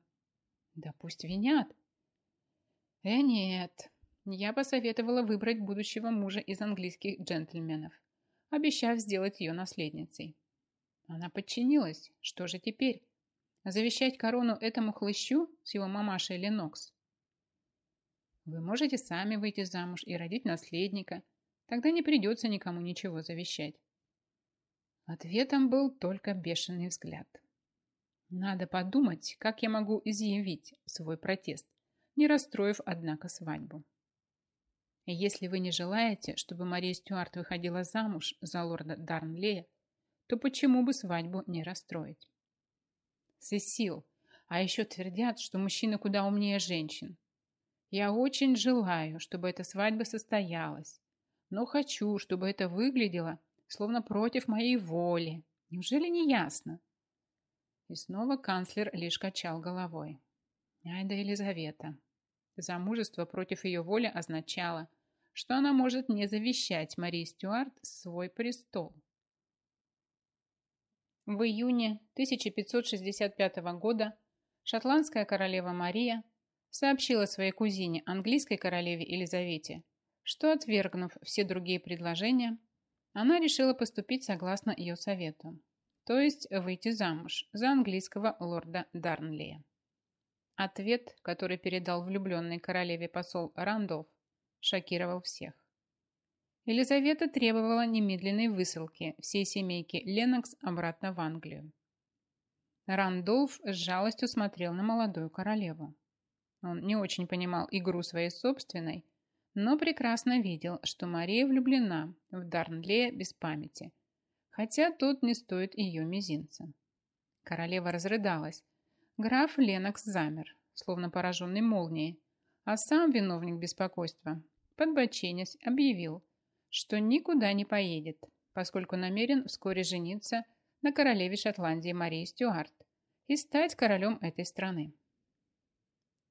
Да пусть винят. Э, нет. Я посоветовала выбрать будущего мужа из английских джентльменов, обещав сделать ее наследницей. Она подчинилась. Что же теперь? Завещать корону этому хлыщу с его мамашей Ленокс? Вы можете сами выйти замуж и родить наследника. Тогда не придется никому ничего завещать. Ответом был только бешеный взгляд. Надо подумать, как я могу изъявить свой протест, не расстроив, однако, свадьбу. Если вы не желаете, чтобы Мария Стюарт выходила замуж за лорда Дарнлея, то почему бы свадьбу не расстроить? Сесил. А еще твердят, что мужчины куда умнее женщин. Я очень желаю, чтобы эта свадьба состоялась. Но хочу, чтобы это выглядело, словно против моей воли. Неужели не ясно? И снова канцлер лишь качал головой. Ай да Елизавета. Замужество против ее воли означало, что она может не завещать Марии Стюарт свой престол. В июне 1565 года шотландская королева Мария сообщила своей кузине, английской королеве Елизавете, что, отвергнув все другие предложения, она решила поступить согласно ее совету, то есть выйти замуж за английского лорда Дарнлея. Ответ, который передал влюбленной королеве посол Рандолф, шокировал всех. Елизавета требовала немедленной высылки всей семейки Ленокс обратно в Англию. Рандолф с жалостью смотрел на молодую королеву. Он не очень понимал игру своей собственной, но прекрасно видел, что Мария влюблена в Дарнлея без памяти, хотя тот не стоит ее мизинца. Королева разрыдалась. Граф Ленокс замер, словно пораженный молнией, а сам виновник беспокойства, подбоченясь, объявил, что никуда не поедет, поскольку намерен вскоре жениться на королеве Шотландии Марии Стюарт и стать королем этой страны.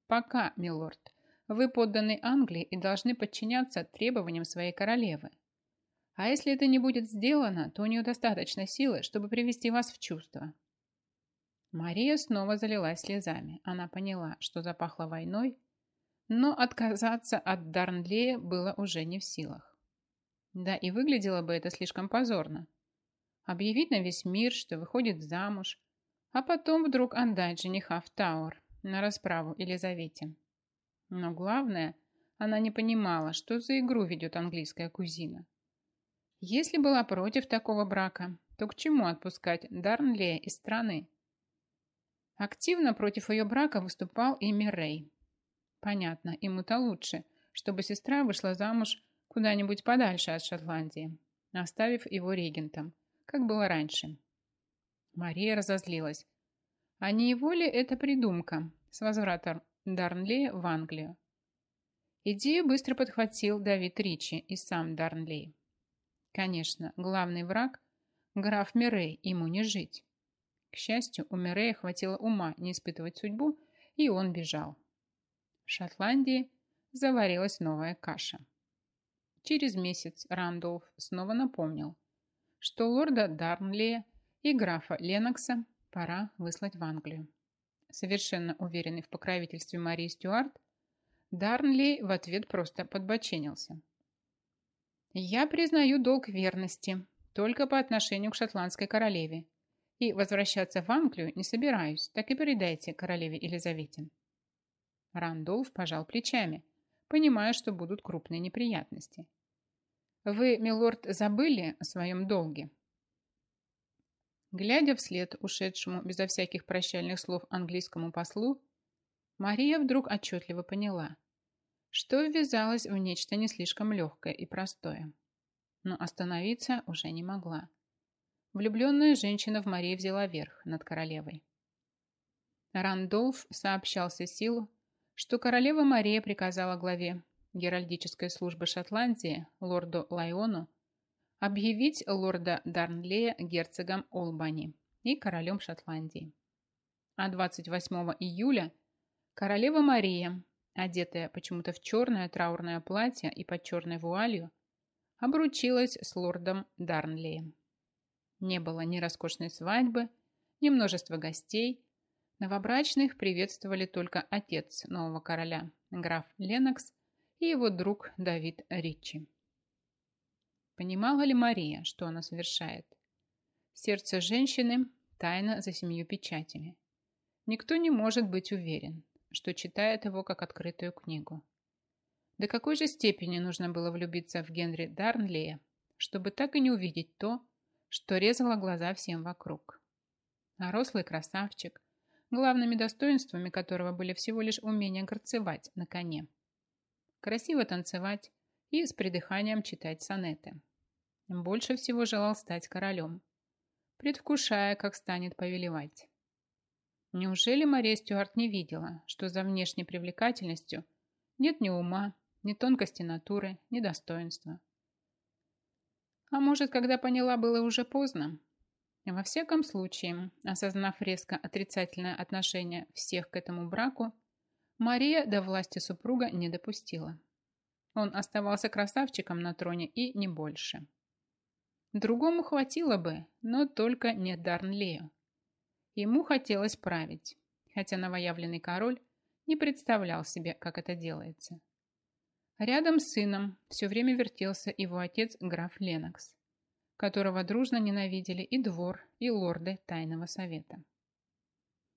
Пока, милорд, вы подданы Англии и должны подчиняться требованиям своей королевы. А если это не будет сделано, то у нее достаточно силы, чтобы привести вас в чувство. Мария снова залилась слезами. Она поняла, что запахло войной, но отказаться от Дарнлея было уже не в силах. Да и выглядело бы это слишком позорно. Объявить на весь мир, что выходит замуж, а потом вдруг отдать жениха в Тауэр на расправу Елизавете. Но главное, она не понимала, что за игру ведет английская кузина. Если была против такого брака, то к чему отпускать Дарнлея из страны? Активно против ее брака выступал и Миррей. Понятно, ему-то лучше, чтобы сестра вышла замуж куда-нибудь подальше от Шотландии, оставив его регентом, как было раньше. Мария разозлилась. А не его ли это придумка с возвратом Дарнли в Англию? Идею быстро подхватил Давид Ричи и сам Дарнли. Конечно, главный враг – граф Мирей, ему не жить. К счастью, у Мирея хватило ума не испытывать судьбу, и он бежал. В Шотландии заварилась новая каша. Через месяц Рандolф снова напомнил, что лорда Дарнлия и графа Ленокса пора выслать в Англию. Совершенно уверенный в покровительстве Марии Стюарт, Дарнли в ответ просто подбоченился. «Я признаю долг верности только по отношению к шотландской королеве и возвращаться в Англию не собираюсь, так и передайте королеве Елизавете». Рандолф пожал плечами, понимая, что будут крупные неприятности. «Вы, милорд, забыли о своем долге?» Глядя вслед ушедшему безо всяких прощальных слов английскому послу, Мария вдруг отчетливо поняла, что ввязалась в нечто не слишком легкое и простое. Но остановиться уже не могла. Влюбленная женщина в Марии взяла верх над королевой. Рандолф сообщал Сесилу, что королева Мария приказала главе Геральдической службы Шотландии, лорду Лайону, объявить лорда Дарнлея герцогом Олбани и королем Шотландии. А 28 июля королева Мария, одетая почему-то в черное траурное платье и под черной вуалью, обручилась с лордом Дарнлеем. Не было ни роскошной свадьбы, ни множества гостей. Новобрачных приветствовали только отец нового короля, граф Ленокс, и его друг Давид Ричи. Понимала ли Мария, что она совершает? Сердце женщины тайно за семью печатями. Никто не может быть уверен, что читает его как открытую книгу. До какой же степени нужно было влюбиться в Генри Дарнлея, чтобы так и не увидеть то, что резало глаза всем вокруг. А рослый красавчик, главными достоинствами которого были всего лишь умение горцевать на коне, красиво танцевать и с придыханием читать сонеты. Больше всего желал стать королем, предвкушая, как станет повелевать. Неужели Мария Стюарт не видела, что за внешней привлекательностью нет ни ума, ни тонкости натуры, ни достоинства? А может, когда поняла, было уже поздно? Во всяком случае, осознав резко отрицательное отношение всех к этому браку, Мария до власти супруга не допустила. Он оставался красавчиком на троне и не больше. Другому хватило бы, но только не Дарнлею. Ему хотелось править, хотя новоявленный король не представлял себе, как это делается. Рядом с сыном все время вертелся его отец граф Ленокс, которого дружно ненавидели и двор, и лорды Тайного Совета.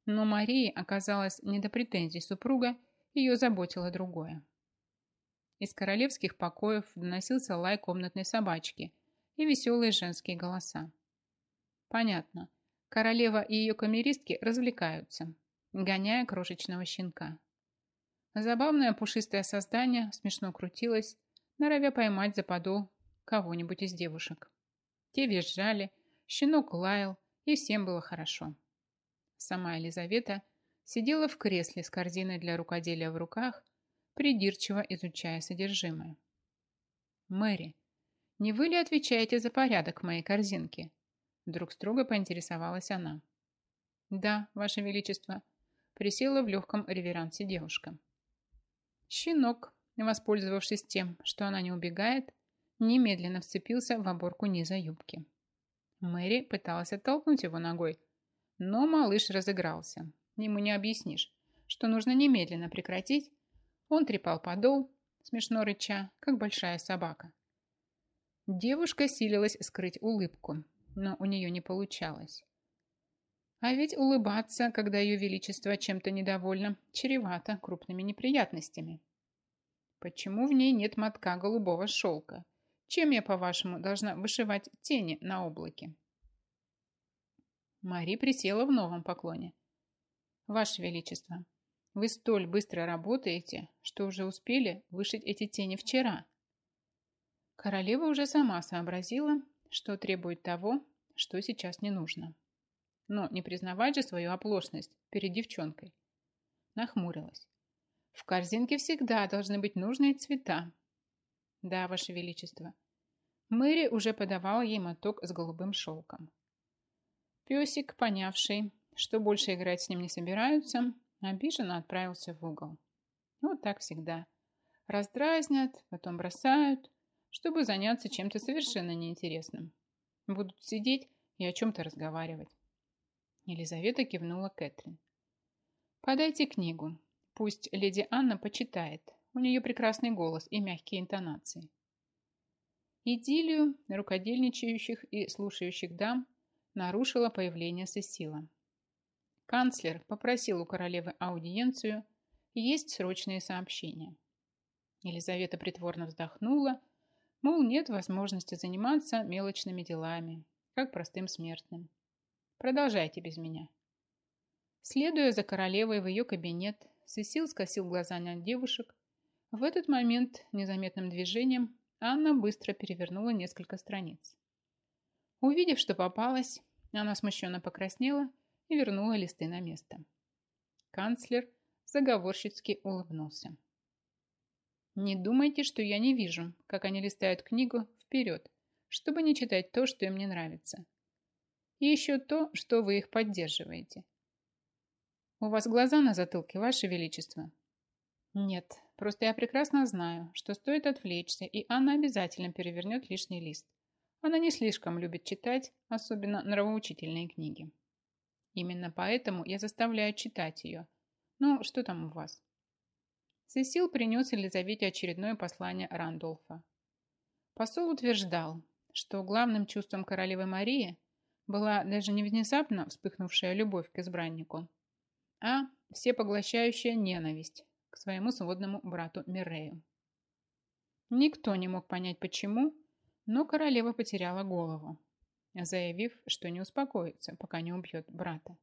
Но Марии оказалось не до претензий супруга, ее заботило другое. Из королевских покоев доносился лай комнатной собачки и веселые женские голоса. Понятно. Королева и ее камеристки развлекаются, гоняя крошечного щенка. Забавное пушистое создание смешно крутилось, норовя поймать за подол кого-нибудь из девушек. Те визжали, щенок лаял, и всем было хорошо. Сама Елизавета сидела в кресле с корзиной для рукоделия в руках придирчиво изучая содержимое. «Мэри, не вы ли отвечаете за порядок в моей корзинке?» Вдруг строго поинтересовалась она. «Да, Ваше Величество», присела в легком реверансе девушка. Щенок, воспользовавшись тем, что она не убегает, немедленно вцепился в оборку низа юбки. Мэри пыталась оттолкнуть его ногой, но малыш разыгрался. Ему не объяснишь, что нужно немедленно прекратить он трепал подол, смешно рыча, как большая собака. Девушка силилась скрыть улыбку, но у нее не получалось. А ведь улыбаться, когда ее величество чем-то недовольно, чревато крупными неприятностями. Почему в ней нет мотка голубого шелка? Чем я, по-вашему, должна вышивать тени на облаке? Мари присела в новом поклоне. Ваше Величество, вы столь быстро работаете, что уже успели вышить эти тени вчера. Королева уже сама сообразила, что требует того, что сейчас не нужно. Но не признавать же свою оплошность перед девчонкой. Нахмурилась. В корзинке всегда должны быть нужные цвета. Да, Ваше Величество. Мэри уже подавала ей моток с голубым шелком. Песик, понявший, что больше играть с ним не собираются, Обиженно отправился в угол. Вот так всегда. Раздразнят, потом бросают, чтобы заняться чем-то совершенно неинтересным. Будут сидеть и о чем-то разговаривать. Елизавета кивнула Кэтрин. «Подайте книгу. Пусть леди Анна почитает. У нее прекрасный голос и мягкие интонации». Идиллию рукодельничающих и слушающих дам нарушило появление Сесила. Канцлер попросил у королевы аудиенцию, есть срочные сообщения. Елизавета притворно вздохнула, мол, нет возможности заниматься мелочными делами, как простым смертным. Продолжайте без меня. Следуя за королевой в ее кабинет, Сесил скосил глаза на девушек. В этот момент незаметным движением Анна быстро перевернула несколько страниц. Увидев, что попалась, она смущенно покраснела и вернула листы на место. Канцлер заговорщицки улыбнулся. Не думайте, что я не вижу, как они листают книгу вперед, чтобы не читать то, что им не нравится. И еще то, что вы их поддерживаете. У вас глаза на затылке, Ваше Величество? Нет, просто я прекрасно знаю, что стоит отвлечься, и Анна обязательно перевернет лишний лист. Она не слишком любит читать, особенно нравоучительные книги. Именно поэтому я заставляю читать ее. Ну, что там у вас? Сесил принес Елизавете очередное послание Рандолфа. Посол утверждал, что главным чувством королевы Марии была даже не внезапно вспыхнувшая любовь к избраннику, а всепоглощающая ненависть к своему сводному брату Мирею. Никто не мог понять почему, но королева потеряла голову заявив, что не успокоится, пока не убьет брата.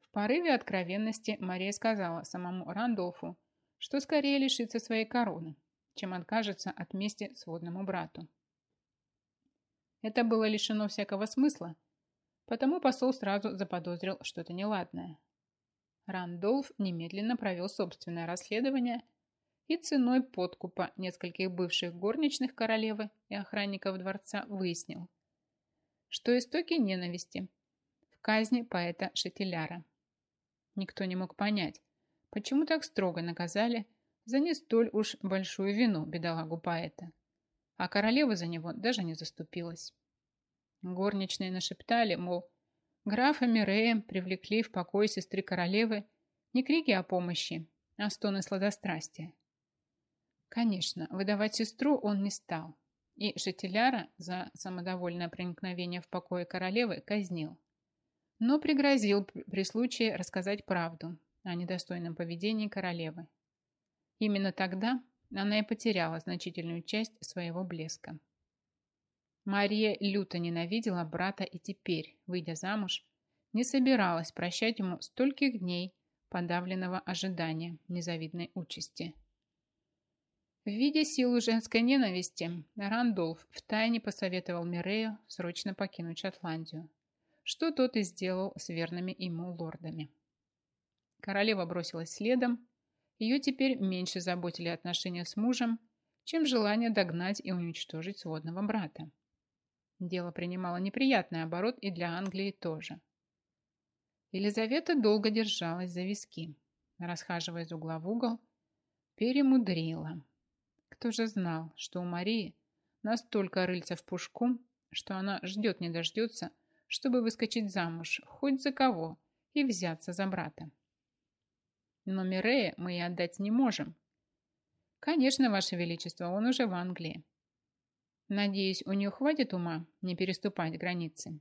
В порыве откровенности Мария сказала самому Рандолфу, что скорее лишится своей короны, чем откажется от мести сводному брату. Это было лишено всякого смысла, потому посол сразу заподозрил что-то неладное. Рандолф немедленно провел собственное расследование и ценой подкупа нескольких бывших горничных королевы и охранников дворца выяснил, что истоки ненависти в казни поэта Шатиляра. Никто не мог понять, почему так строго наказали за не столь уж большую вину бедолагу поэта, а королева за него даже не заступилась. Горничные нашептали, мол, графа Мирея привлекли в покой сестры королевы не крики о помощи, а стоны сладострастия. Конечно, выдавать сестру он не стал, и Шатиляра за самодовольное проникновение в покое королевы казнил. Но пригрозил при случае рассказать правду о недостойном поведении королевы. Именно тогда она и потеряла значительную часть своего блеска. Мария люто ненавидела брата и теперь, выйдя замуж, не собиралась прощать ему стольких дней подавленного ожидания незавидной участи. В виде силы женской ненависти Рандолф втайне посоветовал Мирею срочно покинуть Шотландию, что тот и сделал с верными ему лордами. Королева бросилась следом, ее теперь меньше заботили отношения с мужем, чем желание догнать и уничтожить сводного брата. Дело принимало неприятный оборот и для Англии тоже. Елизавета долго держалась за виски, расхаживая из угла в угол, перемудрила. Кто же знал, что у Марии настолько рыльца в пушку, что она ждет не дождется, чтобы выскочить замуж хоть за кого и взяться за брата. Но Мирея мы и отдать не можем. Конечно, Ваше Величество, он уже в Англии. Надеюсь, у нее хватит ума не переступать границы.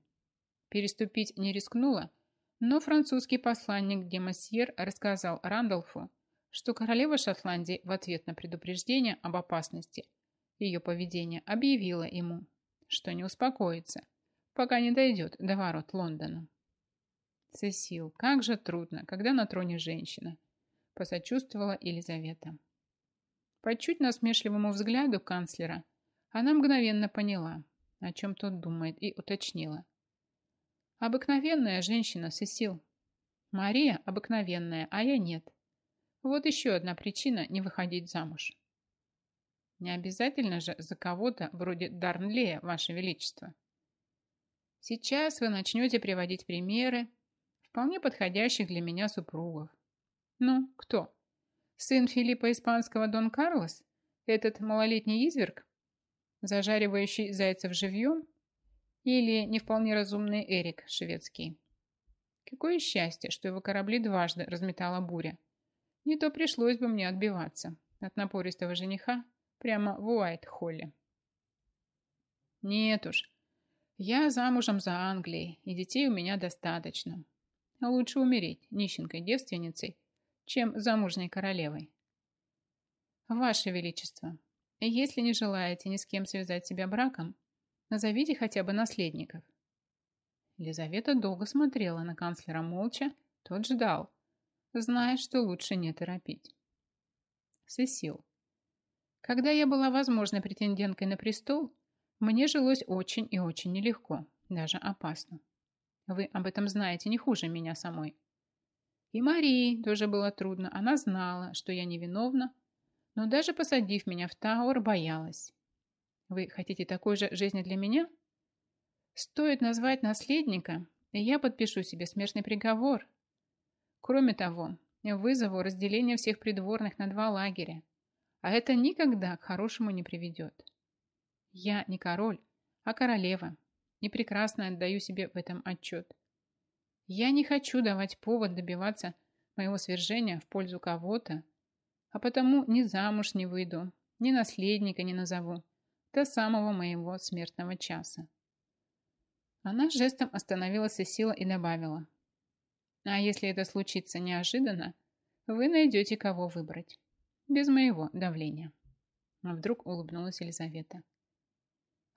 Переступить не рискнула, но французский посланник Демасьер рассказал Рандolфу, что королева Шотландии в ответ на предупреждение об опасности ее поведения объявила ему, что не успокоится, пока не дойдет до ворот Лондона. Сесил, как же трудно, когда на троне женщина, посочувствовала Елизавета. По чуть насмешливому взгляду канцлера она мгновенно поняла, о чем тот думает, и уточнила. Обыкновенная женщина, Сесил. Мария обыкновенная, а я нет. Вот еще одна причина не выходить замуж. Не обязательно же за кого-то вроде Дарнлея, Ваше Величество. Сейчас вы начнете приводить примеры вполне подходящих для меня супругов. Ну, кто? Сын Филиппа Испанского Дон Карлос? Этот малолетний изверг, зажаривающий зайцев живьем? Или не вполне разумный Эрик шведский? Какое счастье, что его корабли дважды разметала буря. Не то пришлось бы мне отбиваться от напористого жениха прямо в Уайт-Холле. Нет уж, я замужем за Англией, и детей у меня достаточно. А лучше умереть нищенкой-девственницей, чем замужней королевой. Ваше Величество, если не желаете ни с кем связать себя браком, назовите хотя бы наследников. Елизавета долго смотрела на канцлера молча, тот ждал, зная, что лучше не торопить. Сесил. Когда я была возможной претенденткой на престол, мне жилось очень и очень нелегко, даже опасно. Вы об этом знаете не хуже меня самой. И Марии тоже было трудно. Она знала, что я невиновна, но даже посадив меня в Тауэр, боялась. Вы хотите такой же жизни для меня? Стоит назвать наследника, и я подпишу себе смертный приговор, Кроме того, вызову разделение всех придворных на два лагеря, а это никогда к хорошему не приведет. Я не король, а королева, и прекрасно отдаю себе в этом отчет. Я не хочу давать повод добиваться моего свержения в пользу кого-то, а потому ни замуж не выйду, ни наследника не назову до самого моего смертного часа. Она жестом остановила Сесила и добавила. А если это случится неожиданно, вы найдете, кого выбрать. Без моего давления. А вдруг улыбнулась Елизавета.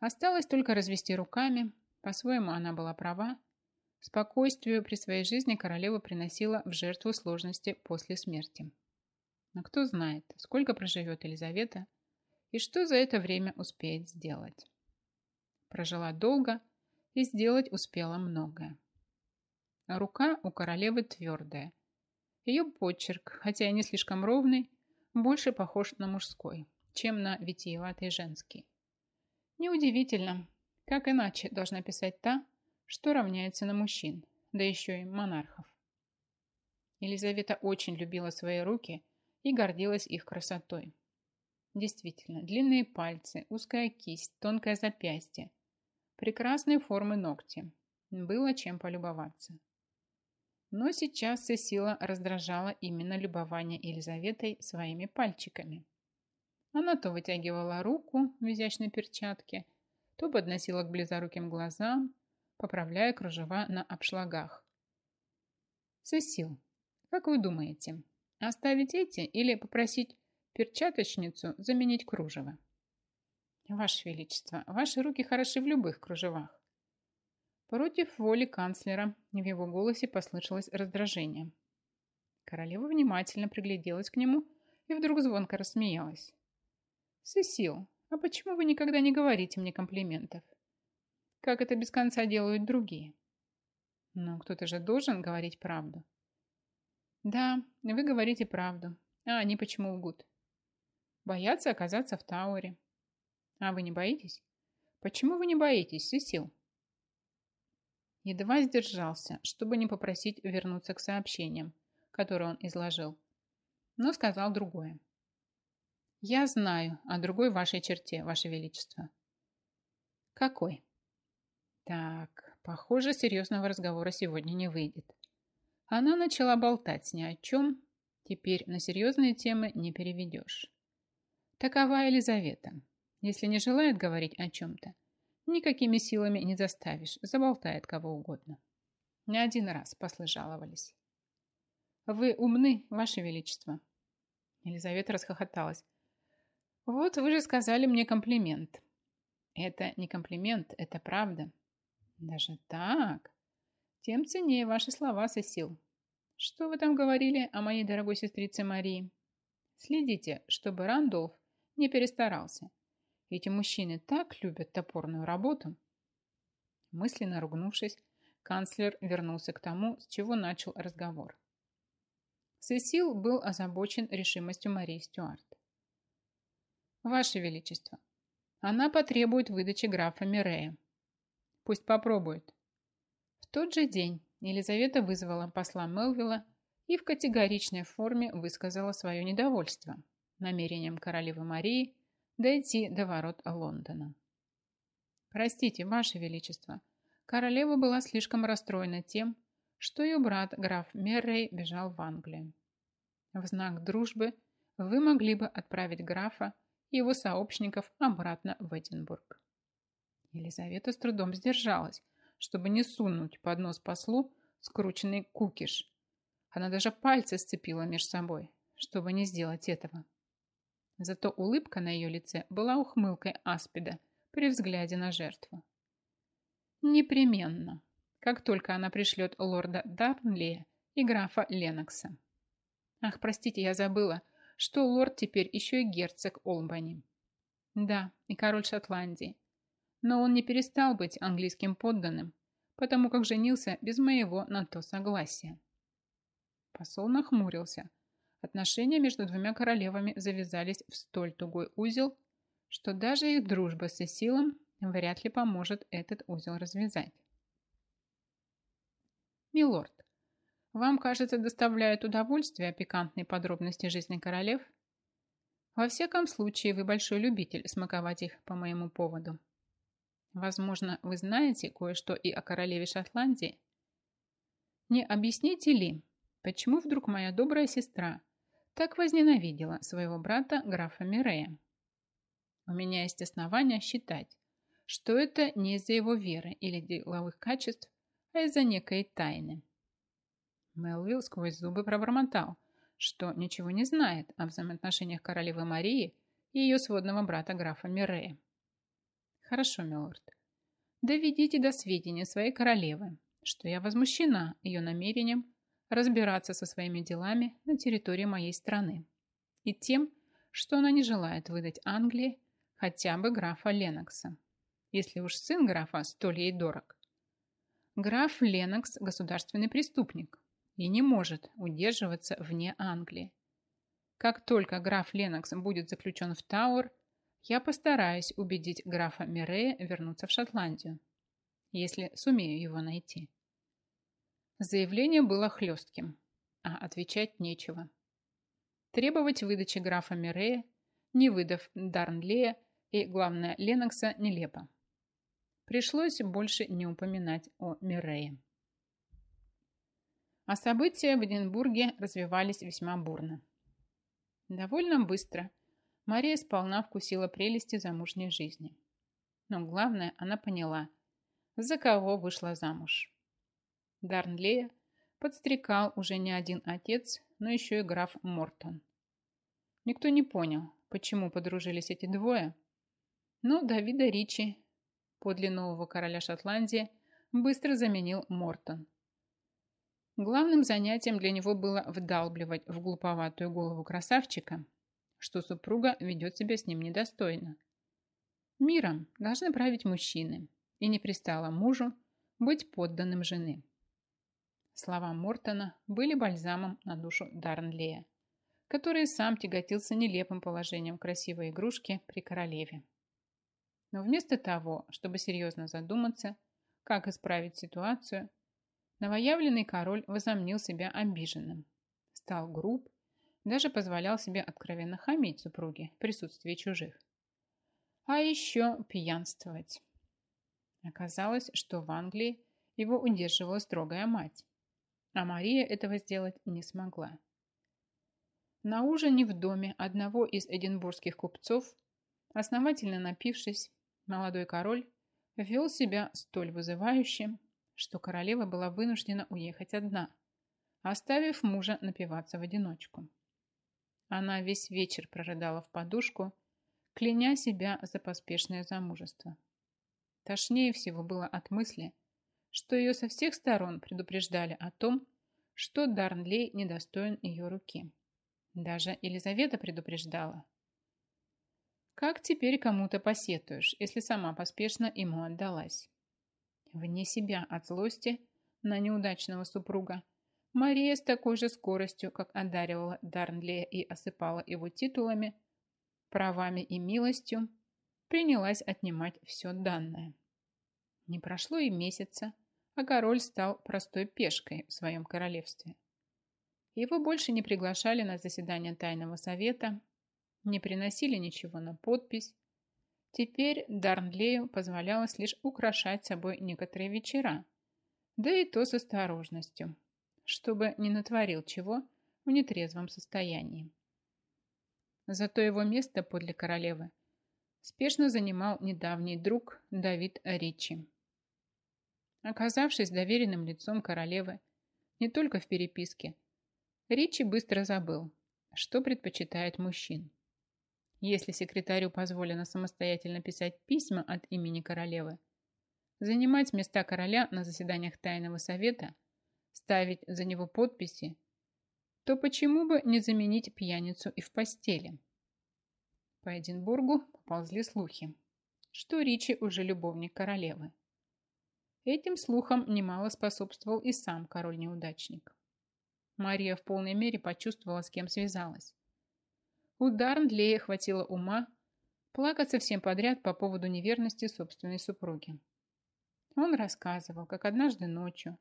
Осталось только развести руками. По-своему она была права. Спокойствию при своей жизни королева приносила в жертву сложности после смерти. Но кто знает, сколько проживет Елизавета и что за это время успеет сделать. Прожила долго и сделать успела многое. Рука у королевы твердая. Ее почерк, хотя и не слишком ровный, больше похож на мужской, чем на витиеватый женский. Неудивительно, как иначе должна писать та, что равняется на мужчин, да еще и монархов. Елизавета очень любила свои руки и гордилась их красотой. Действительно, длинные пальцы, узкая кисть, тонкое запястье, прекрасные формы ногти. Было чем полюбоваться. Но сейчас Сесила раздражала именно любование Елизаветой своими пальчиками. Она то вытягивала руку в изящной перчатке, то подносила к близоруким глазам, поправляя кружева на обшлагах. «Сесил, как вы думаете, оставить эти или попросить перчаточницу заменить кружево. Ваше Величество, ваши руки хороши в любых кружевах. Против воли канцлера в его голосе послышалось раздражение. Королева внимательно пригляделась к нему и вдруг звонко рассмеялась. «Сесил, а почему вы никогда не говорите мне комплиментов? Как это без конца делают другие?» «Ну, кто-то же должен говорить правду». «Да, вы говорите правду. А они почему лгут?» «Боятся оказаться в Тауэре». «А вы не боитесь?» «Почему вы не боитесь, Сесил?» Едва сдержался, чтобы не попросить вернуться к сообщениям, которые он изложил, но сказал другое. «Я знаю о другой вашей черте, ваше величество». «Какой?» «Так, похоже, серьезного разговора сегодня не выйдет». Она начала болтать ни о чем, теперь на серьезные темы не переведешь. Такова Елизавета. Если не желает говорить о чем-то, никакими силами не заставишь, заболтает кого угодно. Не один раз послы. Вы умны, Ваше Величество. Елизавета расхохоталась. Вот вы же сказали мне комплимент. Это не комплимент, это правда. Даже так? Тем ценнее ваши слова, Сесил. Что вы там говорили о моей дорогой сестрице Марии? Следите, чтобы Рандолф не перестарался. Эти мужчины так любят топорную работу. Мысленно ругнувшись, канцлер вернулся к тому, с чего начал разговор. Сесил был озабочен решимостью Марии Стюарт. «Ваше Величество, она потребует выдачи графа Мирея. Пусть попробует». В тот же день Елизавета вызвала посла Мелвилла и в категоричной форме высказала свое недовольство намерением королевы Марии дойти до ворот Лондона. «Простите, Ваше Величество, королева была слишком расстроена тем, что ее брат граф Меррей бежал в Англию. В знак дружбы вы могли бы отправить графа и его сообщников обратно в Эдинбург. Елизавета с трудом сдержалась, чтобы не сунуть под нос послу скрученный кукиш. Она даже пальцы сцепила меж собой, чтобы не сделать этого. Зато улыбка на ее лице была ухмылкой аспида при взгляде на жертву. Непременно как только она пришлет лорда Дарнлия и графа Ленокса. Ах, простите, я забыла, что лорд теперь еще и герцог Олбани. Да, и король Шотландии. Но он не перестал быть английским подданным, потому как женился без моего на то согласия. Посол нахмурился. Отношения между двумя королевами завязались в столь тугой узел, что даже их дружба с Сесилом вряд ли поможет этот узел развязать. «Милорд, вам, кажется, доставляют удовольствие пикантные подробности жизни королев? Во всяком случае, вы большой любитель смаковать их по моему поводу. Возможно, вы знаете кое-что и о королеве Шотландии? Не объясните ли, почему вдруг моя добрая сестра так возненавидела своего брата графа Мирея? У меня есть основания считать, что это не из-за его веры или деловых качеств, а из-за некой тайны. Мелвилл сквозь зубы пробормотал, что ничего не знает о взаимоотношениях королевы Марии и ее сводного брата графа Мирея. Хорошо, милорд. Доведите до сведения своей королевы, что я возмущена ее намерением разбираться со своими делами на территории моей страны и тем, что она не желает выдать Англии хотя бы графа Ленокса, если уж сын графа столь ей дорог. Граф Ленокс – государственный преступник и не может удерживаться вне Англии. Как только граф Ленокс будет заключен в Тауэр, я постараюсь убедить графа Мирея вернуться в Шотландию, если сумею его найти. Заявление было хлестким, а отвечать нечего. Требовать выдачи графа Мирея, не выдав Дарнлея и, главное, Ленокса, нелепо. Пришлось больше не упоминать о Мирее. А события в Эдинбурге развивались весьма бурно. Довольно быстро Мария сполна вкусила прелести замужней жизни. Но главное, она поняла, за кого вышла замуж. Дарнлея подстрекал уже не один отец, но еще и граф Мортон. Никто не понял, почему подружились эти двое, но Давида Ричи, подле нового короля Шотландии, быстро заменил Мортон. Главным занятием для него было вдалбливать в глуповатую голову красавчика, что супруга ведет себя с ним недостойно. Миром должны править мужчины, и не пристало мужу быть подданным жены. Слова Мортона были бальзамом на душу Дарнлея, который сам тяготился нелепым положением красивой игрушки при королеве. Но вместо того, чтобы серьезно задуматься, как исправить ситуацию, новоявленный король возомнил себя обиженным, стал груб, даже позволял себе откровенно хамить супруге в присутствии чужих. А еще пьянствовать. Оказалось, что в Англии его удерживала строгая мать, а Мария этого сделать не смогла. На ужине в доме одного из эдинбургских купцов, основательно напившись, молодой король вел себя столь вызывающе, что королева была вынуждена уехать одна, оставив мужа напиваться в одиночку. Она весь вечер прорыдала в подушку, кляня себя за поспешное замужество. Тошнее всего было от мысли, что ее со всех сторон предупреждали о том, что Дарнлей недостоин ее руки. Даже Елизавета предупреждала – как теперь кому-то посетуешь, если сама поспешно ему отдалась? Вне себя от злости на неудачного супруга, Мария с такой же скоростью, как одаривала Дарнлея и осыпала его титулами, правами и милостью, принялась отнимать все данное. Не прошло и месяца, а король стал простой пешкой в своем королевстве. Его больше не приглашали на заседания тайного совета, не приносили ничего на подпись. Теперь Дарнлею позволялось лишь украшать собой некоторые вечера, да и то с осторожностью, чтобы не натворил чего в нетрезвом состоянии. Зато его место подле королевы спешно занимал недавний друг Давид Ричи. Оказавшись доверенным лицом королевы не только в переписке, Ричи быстро забыл, что предпочитает мужчин. Если секретарю позволено самостоятельно писать письма от имени королевы, занимать места короля на заседаниях тайного совета, ставить за него подписи, то почему бы не заменить пьяницу и в постели? По Эдинбургу поползли слухи, что Ричи уже любовник королевы. Этим слухам немало способствовал и сам король-неудачник. Мария в полной мере почувствовала, с кем связалась. У Дарндлея хватило ума плакаться всем подряд по поводу неверности собственной супруги. Он рассказывал, как однажды ночью,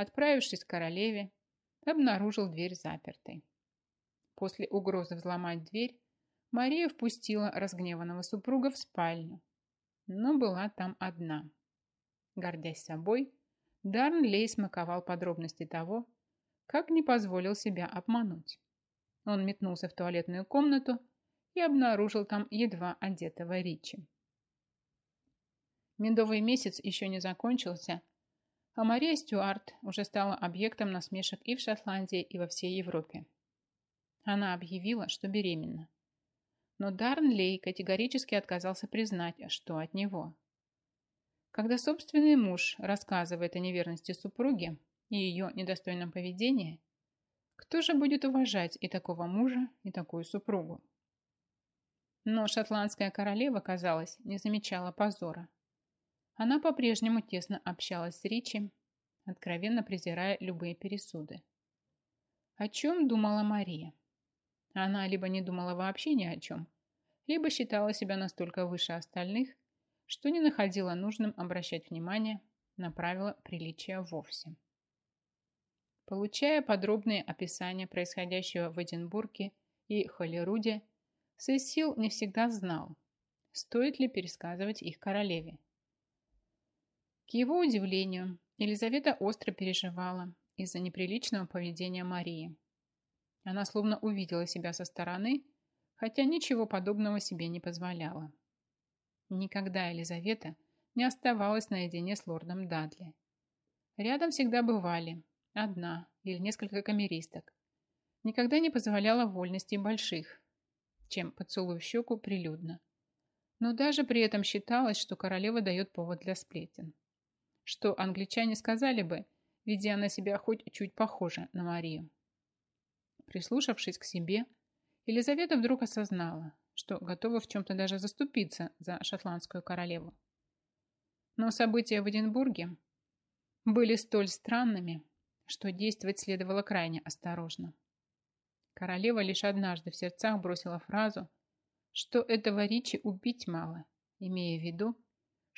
отправившись к королеве, обнаружил дверь запертой. После угрозы взломать дверь, Мария впустила разгневанного супруга в спальню, но была там одна. Гордясь собой, Дарнлей смаковал подробности того, как не позволил себя обмануть. Он метнулся в туалетную комнату и обнаружил там едва одетого Ричи. Медовый месяц еще не закончился, а Мария Стюарт уже стала объектом насмешек и в Шотландии, и во всей Европе. Она объявила, что беременна. Но Дарнлей категорически отказался признать, что от него. Когда собственный муж рассказывает о неверности супруги и ее недостойном поведении, кто же будет уважать и такого мужа, и такую супругу? Но шотландская королева, казалось, не замечала позора. Она по-прежнему тесно общалась с Ричи, откровенно презирая любые пересуды. О чем думала Мария? Она либо не думала вообще ни о чем, либо считала себя настолько выше остальных, что не находила нужным обращать внимание на правила приличия вовсе. Получая подробные описания происходящего в Эдинбурге и Холлеруде, Сесил не всегда знал, стоит ли пересказывать их королеве. К его удивлению, Елизавета остро переживала из-за неприличного поведения Марии. Она словно увидела себя со стороны, хотя ничего подобного себе не позволяла. Никогда Елизавета не оставалась наедине с лордом Дадли. Рядом всегда бывали одна или несколько камеристок. Никогда не позволяла вольностей больших, чем поцелуй в щеку прилюдно. Но даже при этом считалось, что королева дает повод для сплетен. Что англичане сказали бы, видя на себя хоть чуть похоже на Марию. Прислушавшись к себе, Елизавета вдруг осознала, что готова в чем-то даже заступиться за шотландскую королеву. Но события в Эдинбурге были столь странными, что действовать следовало крайне осторожно. Королева лишь однажды в сердцах бросила фразу, что этого Ричи убить мало, имея в виду,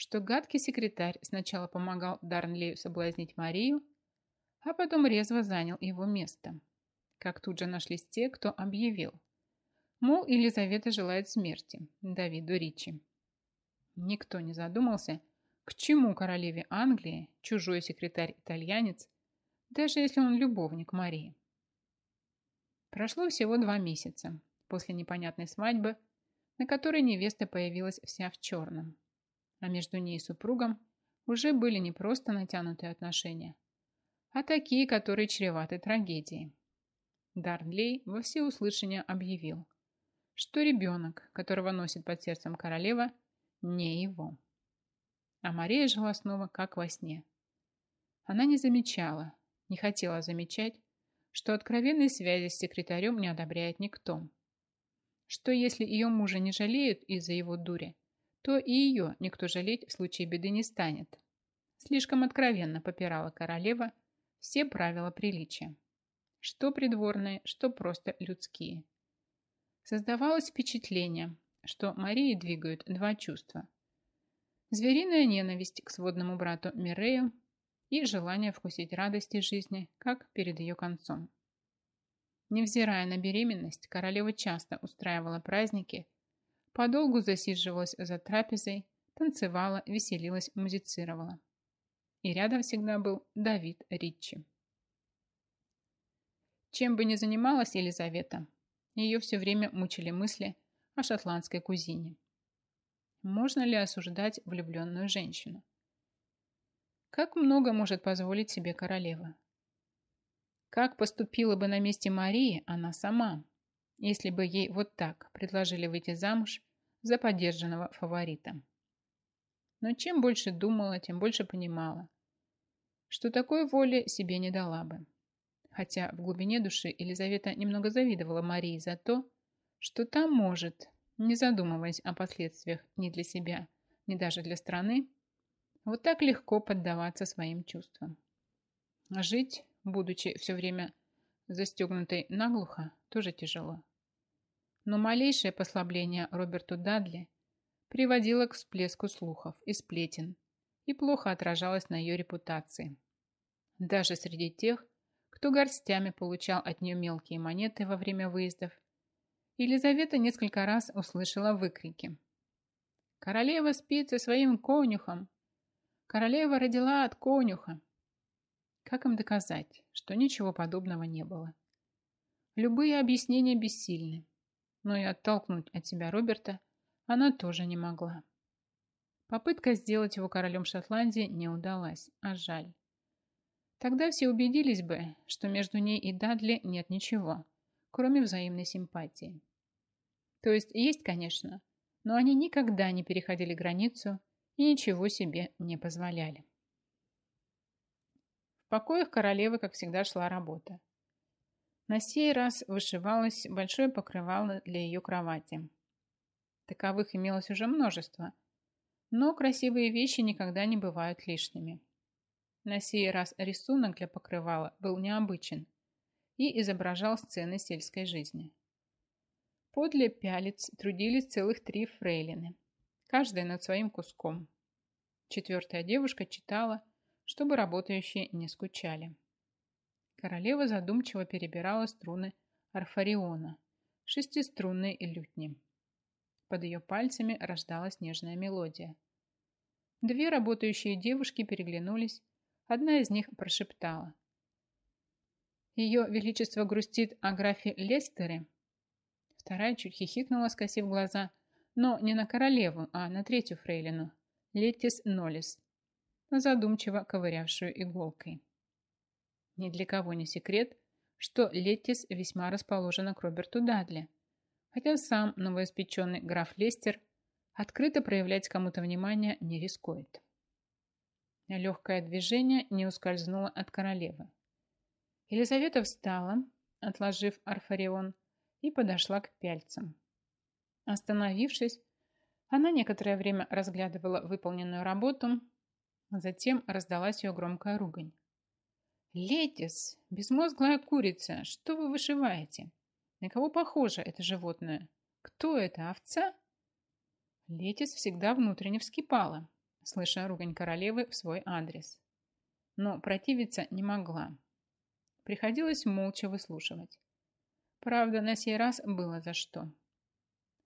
что гадкий секретарь сначала помогал Дарнлею соблазнить Марию, а потом резво занял его место. Как тут же нашлись те, кто объявил. Мол, Елизавета желает смерти Давиду Ричи. Никто не задумался, к чему королеве Англии чужой секретарь-итальянец, даже если он любовник Марии. Прошло всего два месяца после непонятной свадьбы, на которой невеста появилась вся в черном, а между ней и супругом уже были не просто натянутые отношения, а такие, которые чреваты трагедией. Дарнлей во всеуслышание объявил, что ребенок, которого носит под сердцем королева, не его. А Мария жила снова как во сне. Она не замечала, не хотела замечать, что откровенной связи с секретарем не одобряет никто. Что если ее мужа не жалеют из-за его дури, то и ее никто жалеть в случае беды не станет. Слишком откровенно попирала королева все правила приличия. Что придворные, что просто людские. Создавалось впечатление, что Марии двигают два чувства. Звериная ненависть к сводному брату Мирею и желание вкусить радости жизни, как перед ее концом. Невзирая на беременность, королева часто устраивала праздники, подолгу засиживалась за трапезой, танцевала, веселилась, музицировала. И рядом всегда был Давид Риччи. Чем бы ни занималась Елизавета, ее все время мучили мысли о шотландской кузине. Можно ли осуждать влюбленную женщину? Как много может позволить себе королева? Как поступила бы на месте Марии она сама, если бы ей вот так предложили выйти замуж за поддержанного фаворита? Но чем больше думала, тем больше понимала, что такой воли себе не дала бы. Хотя в глубине души Елизавета немного завидовала Марии за то, что та может, не задумываясь о последствиях ни для себя, ни даже для страны, вот так легко поддаваться своим чувствам. Жить, будучи все время застегнутой наглухо, тоже тяжело. Но малейшее послабление Роберту Дадли приводило к всплеску слухов и сплетен и плохо отражалось на ее репутации. Даже среди тех, кто горстями получал от нее мелкие монеты во время выездов, Елизавета несколько раз услышала выкрики. «Королева спит со своим конюхом! Королева родила от конюха. Как им доказать, что ничего подобного не было? Любые объяснения бессильны, но и оттолкнуть от себя Роберта она тоже не могла. Попытка сделать его королем Шотландии не удалась, а жаль. Тогда все убедились бы, что между ней и Дадли нет ничего, кроме взаимной симпатии. То есть есть, конечно, но они никогда не переходили границу и ничего себе не позволяли. В покоях королевы, как всегда, шла работа. На сей раз вышивалось большое покрывало для ее кровати. Таковых имелось уже множество, но красивые вещи никогда не бывают лишними. На сей раз рисунок для покрывала был необычен и изображал сцены сельской жизни. Подле пялец трудились целых три фрейлины, каждая над своим куском. Четвертая девушка читала, чтобы работающие не скучали. Королева задумчиво перебирала струны арфариона, шестиструнные лютни. Под ее пальцами рождалась нежная мелодия. Две работающие девушки переглянулись, одна из них прошептала. Ее Величество грустит о графе Лестере. Вторая чуть хихикнула, скосив глаза – но не на королеву, а на третью фрейлину, Летис Нолис, задумчиво ковырявшую иголкой. Ни для кого не секрет, что Летис весьма расположена к Роберту Дадли, хотя сам новоиспеченный граф Лестер открыто проявлять кому-то внимание не рискует. Легкое движение не ускользнуло от королевы. Елизавета встала, отложив Арфарион, и подошла к пяльцам. Остановившись, она некоторое время разглядывала выполненную работу, затем раздалась ее громкая ругань. «Летис, безмозглая курица, что вы вышиваете? На кого похоже это животное? Кто это, овца?» Летис всегда внутренне вскипала, слыша ругань королевы в свой адрес. Но противиться не могла. Приходилось молча выслушивать. Правда, на сей раз было за что.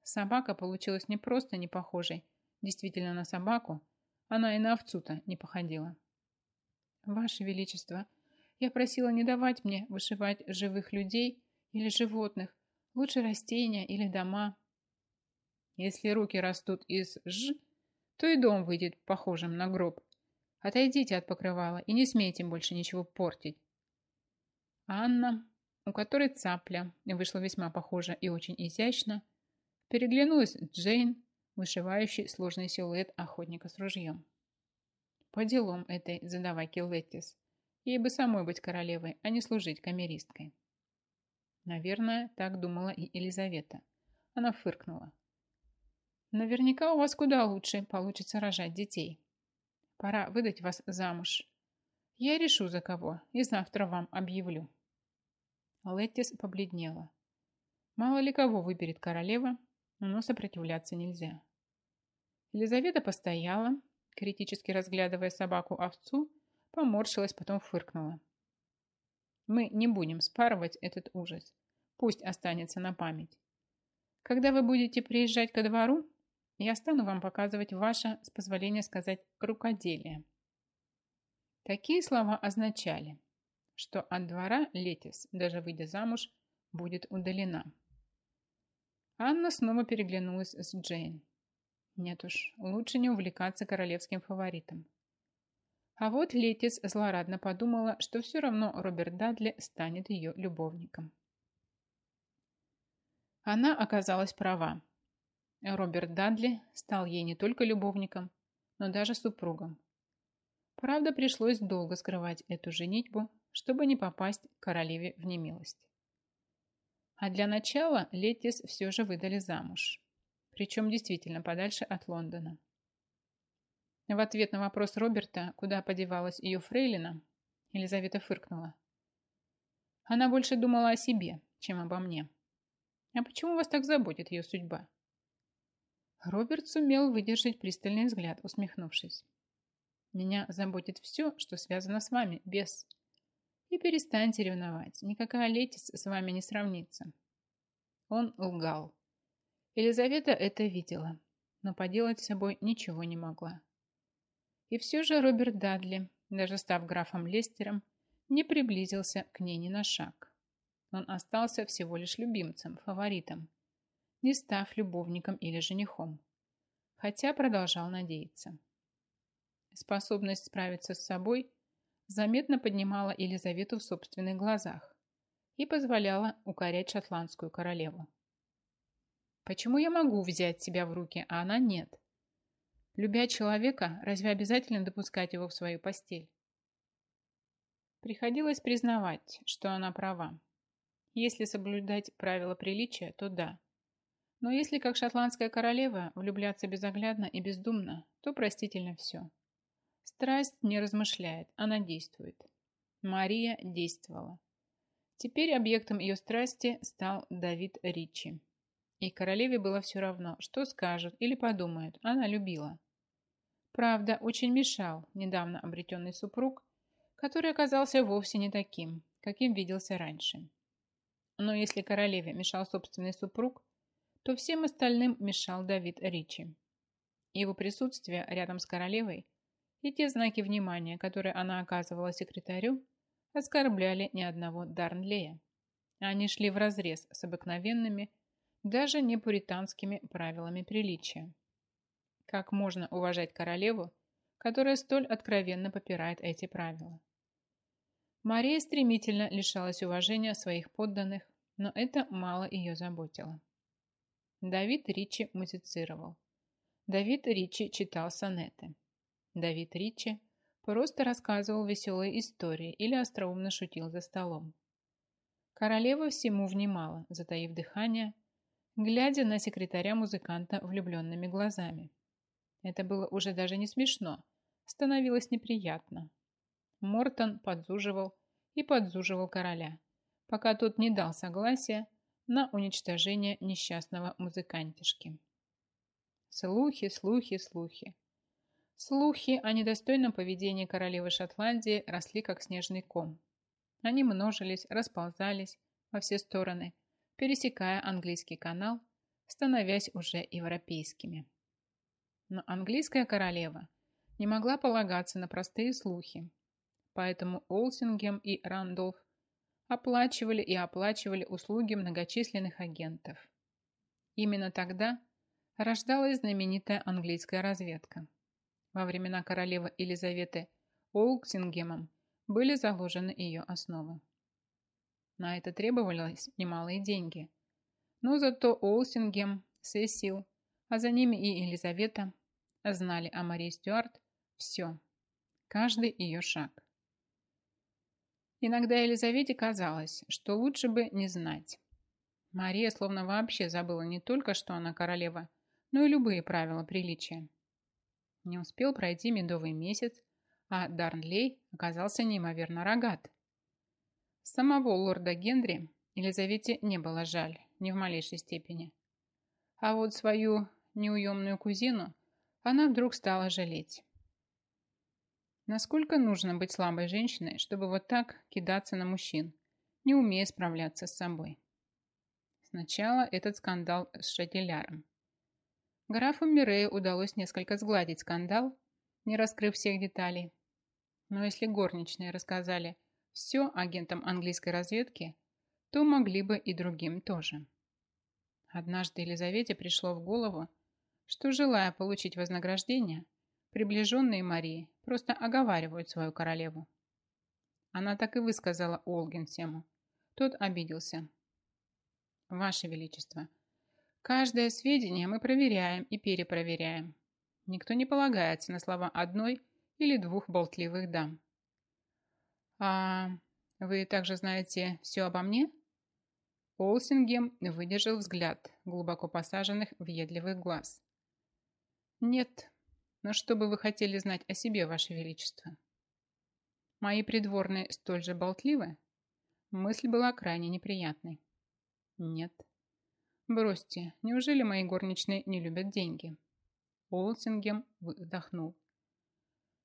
Собака получилась не просто не похожей, действительно на собаку, она и на овцу-то не походила. «Ваше Величество, я просила не давать мне вышивать живых людей или животных, лучше растения или дома. Если руки растут из «ж», то и дом выйдет похожим на гроб. Отойдите от покрывала и не смейте больше ничего портить. Анна, у которой цапля вышла весьма похожа и очень изящно, переглянулась Джейн, вышивающей сложный силуэт охотника с ружьем. По делам этой задаваки Леттис. Ей бы самой быть королевой, а не служить камеристкой. Наверное, так думала и Елизавета. Она фыркнула. Наверняка у вас куда лучше получится рожать детей. Пора выдать вас замуж. Я решу за кого и завтра вам объявлю. Леттис побледнела. Мало ли кого выберет королева, но сопротивляться нельзя. Елизавета постояла, критически разглядывая собаку-овцу, поморщилась, потом фыркнула. Мы не будем спарывать этот ужас. Пусть останется на память. Когда вы будете приезжать ко двору, я стану вам показывать ваше, с позволения сказать, рукоделие. Такие слова означали, что от двора Летис, даже выйдя замуж, будет удалена. Анна снова переглянулась с Джейн. Нет уж, лучше не увлекаться королевским фаворитом. А вот Летис злорадно подумала, что все равно Роберт Дадли станет ее любовником. Она оказалась права. Роберт Дадли стал ей не только любовником, но даже супругом. Правда, пришлось долго скрывать эту женитьбу, чтобы не попасть королеве в немилость. А для начала Летис все же выдали замуж. Причем действительно подальше от Лондона. В ответ на вопрос Роберта, куда подевалась ее фрейлина, Елизавета фыркнула. Она больше думала о себе, чем обо мне. А почему вас так заботит ее судьба? Роберт сумел выдержать пристальный взгляд, усмехнувшись. Меня заботит все, что связано с вами, без... И перестаньте ревновать. Никакая Летис с вами не сравнится. Он лгал. Елизавета это видела, но поделать с собой ничего не могла. И все же Роберт Дадли, даже став графом Лестером, не приблизился к ней ни на шаг. Он остался всего лишь любимцем, фаворитом, не став любовником или женихом, хотя продолжал надеяться. Способность справиться с собой заметно поднимала Елизавету в собственных глазах и позволяла укорять шотландскую королеву. Почему я могу взять себя в руки, а она нет? Любя человека, разве обязательно допускать его в свою постель? Приходилось признавать, что она права. Если соблюдать правила приличия, то да. Но если, как шотландская королева, влюбляться безоглядно и бездумно, то простительно все. Страсть не размышляет, она действует. Мария действовала. Теперь объектом ее страсти стал Давид Ричи. И королеве было все равно, что скажут или подумают, она любила. Правда, очень мешал недавно обретенный супруг, который оказался вовсе не таким, каким виделся раньше. Но если королеве мешал собственный супруг, то всем остальным мешал Давид Ричи. Его присутствие рядом с королевой и те знаки внимания, которые она оказывала секретарю, оскорбляли ни одного Дарнлея. Они шли вразрез с обыкновенными, даже не пуританскими правилами приличия. Как можно уважать королеву, которая столь откровенно попирает эти правила? Мария стремительно лишалась уважения своих подданных, но это мало ее заботило. Давид Ричи музицировал. Давид Ричи читал сонеты. Давид Ричи просто рассказывал веселые истории или остроумно шутил за столом. Королева всему внимала, затаив дыхание, глядя на секретаря-музыканта влюбленными глазами. Это было уже даже не смешно, становилось неприятно. Мортон подзуживал и подзуживал короля, пока тот не дал согласия на уничтожение несчастного музыкантишки. Слухи, слухи, слухи. Слухи о недостойном поведении королевы Шотландии росли как снежный ком. Они множились, расползались во все стороны, пересекая английский канал, становясь уже европейскими. Но английская королева не могла полагаться на простые слухи, поэтому Олсингем и Рандолф оплачивали и оплачивали услуги многочисленных агентов. Именно тогда рождалась знаменитая английская разведка. Во времена королевы Елизаветы Олксингемом были заложены ее основы. На это требовались немалые деньги. Но зато Олсингем, Сесил, а за ними и Елизавета знали о Марии Стюарт все, каждый ее шаг. Иногда Елизавете казалось, что лучше бы не знать. Мария словно вообще забыла не только, что она королева, но и любые правила приличия. Не успел пройти медовый месяц, а Дарнлей оказался неимоверно рогат. Самого лорда Генри Елизавете не было жаль, ни в малейшей степени. А вот свою неуемную кузину она вдруг стала жалеть. Насколько нужно быть слабой женщиной, чтобы вот так кидаться на мужчин, не умея справляться с собой? Сначала этот скандал с Шателяром. Графу Мирею удалось несколько сгладить скандал, не раскрыв всех деталей. Но если горничные рассказали все агентам английской разведки, то могли бы и другим тоже. Однажды Елизавете пришло в голову, что, желая получить вознаграждение, приближенные Марии просто оговаривают свою королеву. Она так и высказала Олгенсему. Тот обиделся. Ваше Величество, каждое сведение мы проверяем и перепроверяем. Никто не полагается на слова одной или двух болтливых дам. А вы также знаете все обо мне? Олсингем выдержал взгляд глубоко посаженных въедливых глаз. Нет, но что бы вы хотели знать о себе, Ваше Величество? Мои придворные столь же болтливы? Мысль была крайне неприятной. Нет. Бросьте, неужели мои горничные не любят деньги? Олсингем вздохнул.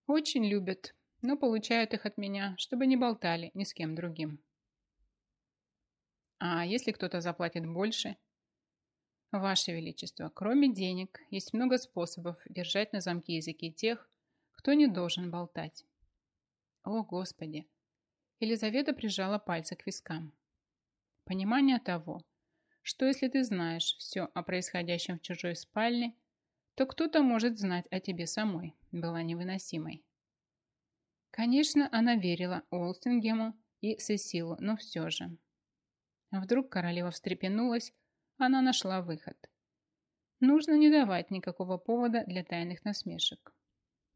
Очень любят, но получают их от меня, чтобы не болтали ни с кем другим. А если кто-то заплатит больше – Ваше Величество, кроме денег, есть много способов держать на замке языки тех, кто не должен болтать. О, Господи! Елизавета прижала пальцы к вискам. Понимание того, что если ты знаешь все о происходящем в чужой спальне, то кто-то может знать о тебе самой, была невыносимой. Конечно, она верила Олстингему и Сесилу, но все же. Вдруг королева встрепенулась она нашла выход. Нужно не давать никакого повода для тайных насмешек.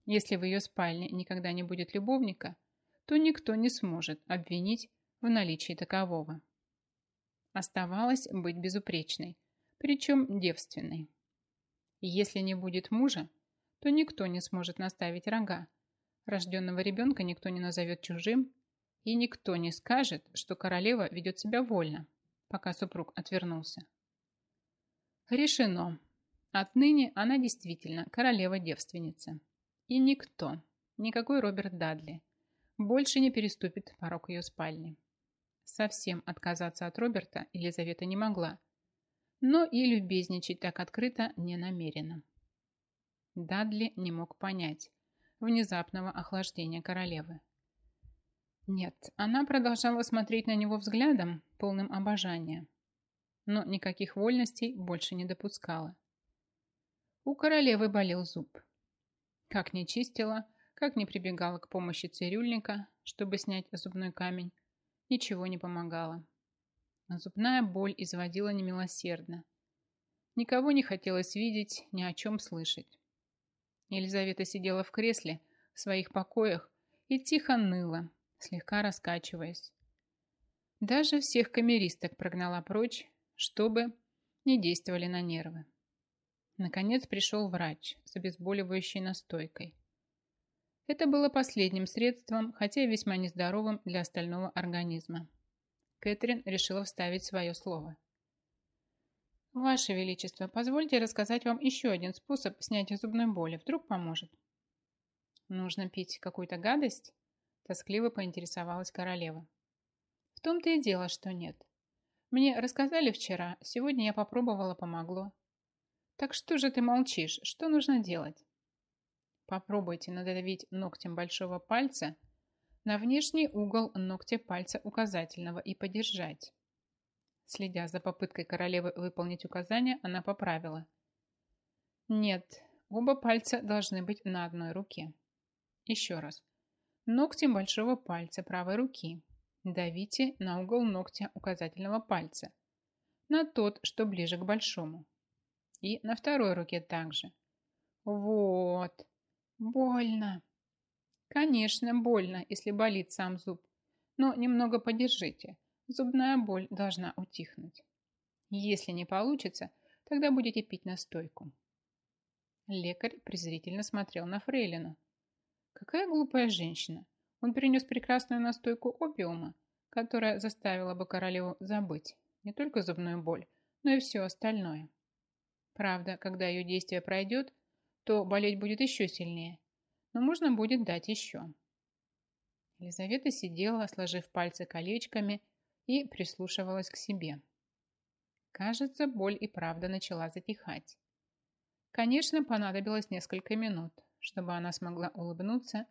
Если в ее спальне никогда не будет любовника, то никто не сможет обвинить в наличии такового. Оставалось быть безупречной, причем девственной. Если не будет мужа, то никто не сможет наставить рога. Рожденного ребенка никто не назовет чужим, и никто не скажет, что королева ведет себя вольно, пока супруг отвернулся. Решено. Отныне она действительно королева-девственница. И никто, никакой Роберт Дадли, больше не переступит порог ее спальни. Совсем отказаться от Роберта Елизавета не могла, но и любезничать так открыто не намерена. Дадли не мог понять внезапного охлаждения королевы. Нет, она продолжала смотреть на него взглядом, полным обожания, но никаких вольностей больше не допускала. У королевы болел зуб. Как не чистила, как не прибегала к помощи цирюльника, чтобы снять зубной камень, ничего не помогало. Зубная боль изводила немилосердно. Никого не хотелось видеть, ни о чем слышать. Елизавета сидела в кресле в своих покоях и тихо ныла, слегка раскачиваясь. Даже всех камеристок прогнала прочь, чтобы не действовали на нервы. Наконец пришел врач с обезболивающей настойкой. Это было последним средством, хотя и весьма нездоровым для остального организма. Кэтрин решила вставить свое слово. «Ваше Величество, позвольте рассказать вам еще один способ снятия зубной боли. Вдруг поможет?» «Нужно пить какую-то гадость?» Тоскливо поинтересовалась королева. «В том-то и дело, что нет. Мне рассказали вчера, сегодня я попробовала, помогло. Так что же ты молчишь? Что нужно делать?» Попробуйте надавить ногтем большого пальца на внешний угол ногтя пальца указательного и подержать. Следя за попыткой королевы выполнить указание, она поправила. Нет, оба пальца должны быть на одной руке. Еще раз. Ногтем большого пальца правой руки давите на угол ногтя указательного пальца, на тот, что ближе к большому. И на второй руке также. Вот. Больно. Конечно, больно, если болит сам зуб. Но немного подержите. Зубная боль должна утихнуть. Если не получится, тогда будете пить настойку. Лекарь презрительно смотрел на Фрейлину. Какая глупая женщина. Он принес прекрасную настойку опиума, которая заставила бы королеву забыть не только зубную боль, но и все остальное. Правда, когда ее действие пройдет, то болеть будет еще сильнее, но можно будет дать еще. Елизавета сидела, сложив пальцы колечками и прислушивалась к себе. Кажется, боль и правда начала затихать. Конечно, понадобилось несколько минут, чтобы она смогла улыбнуться,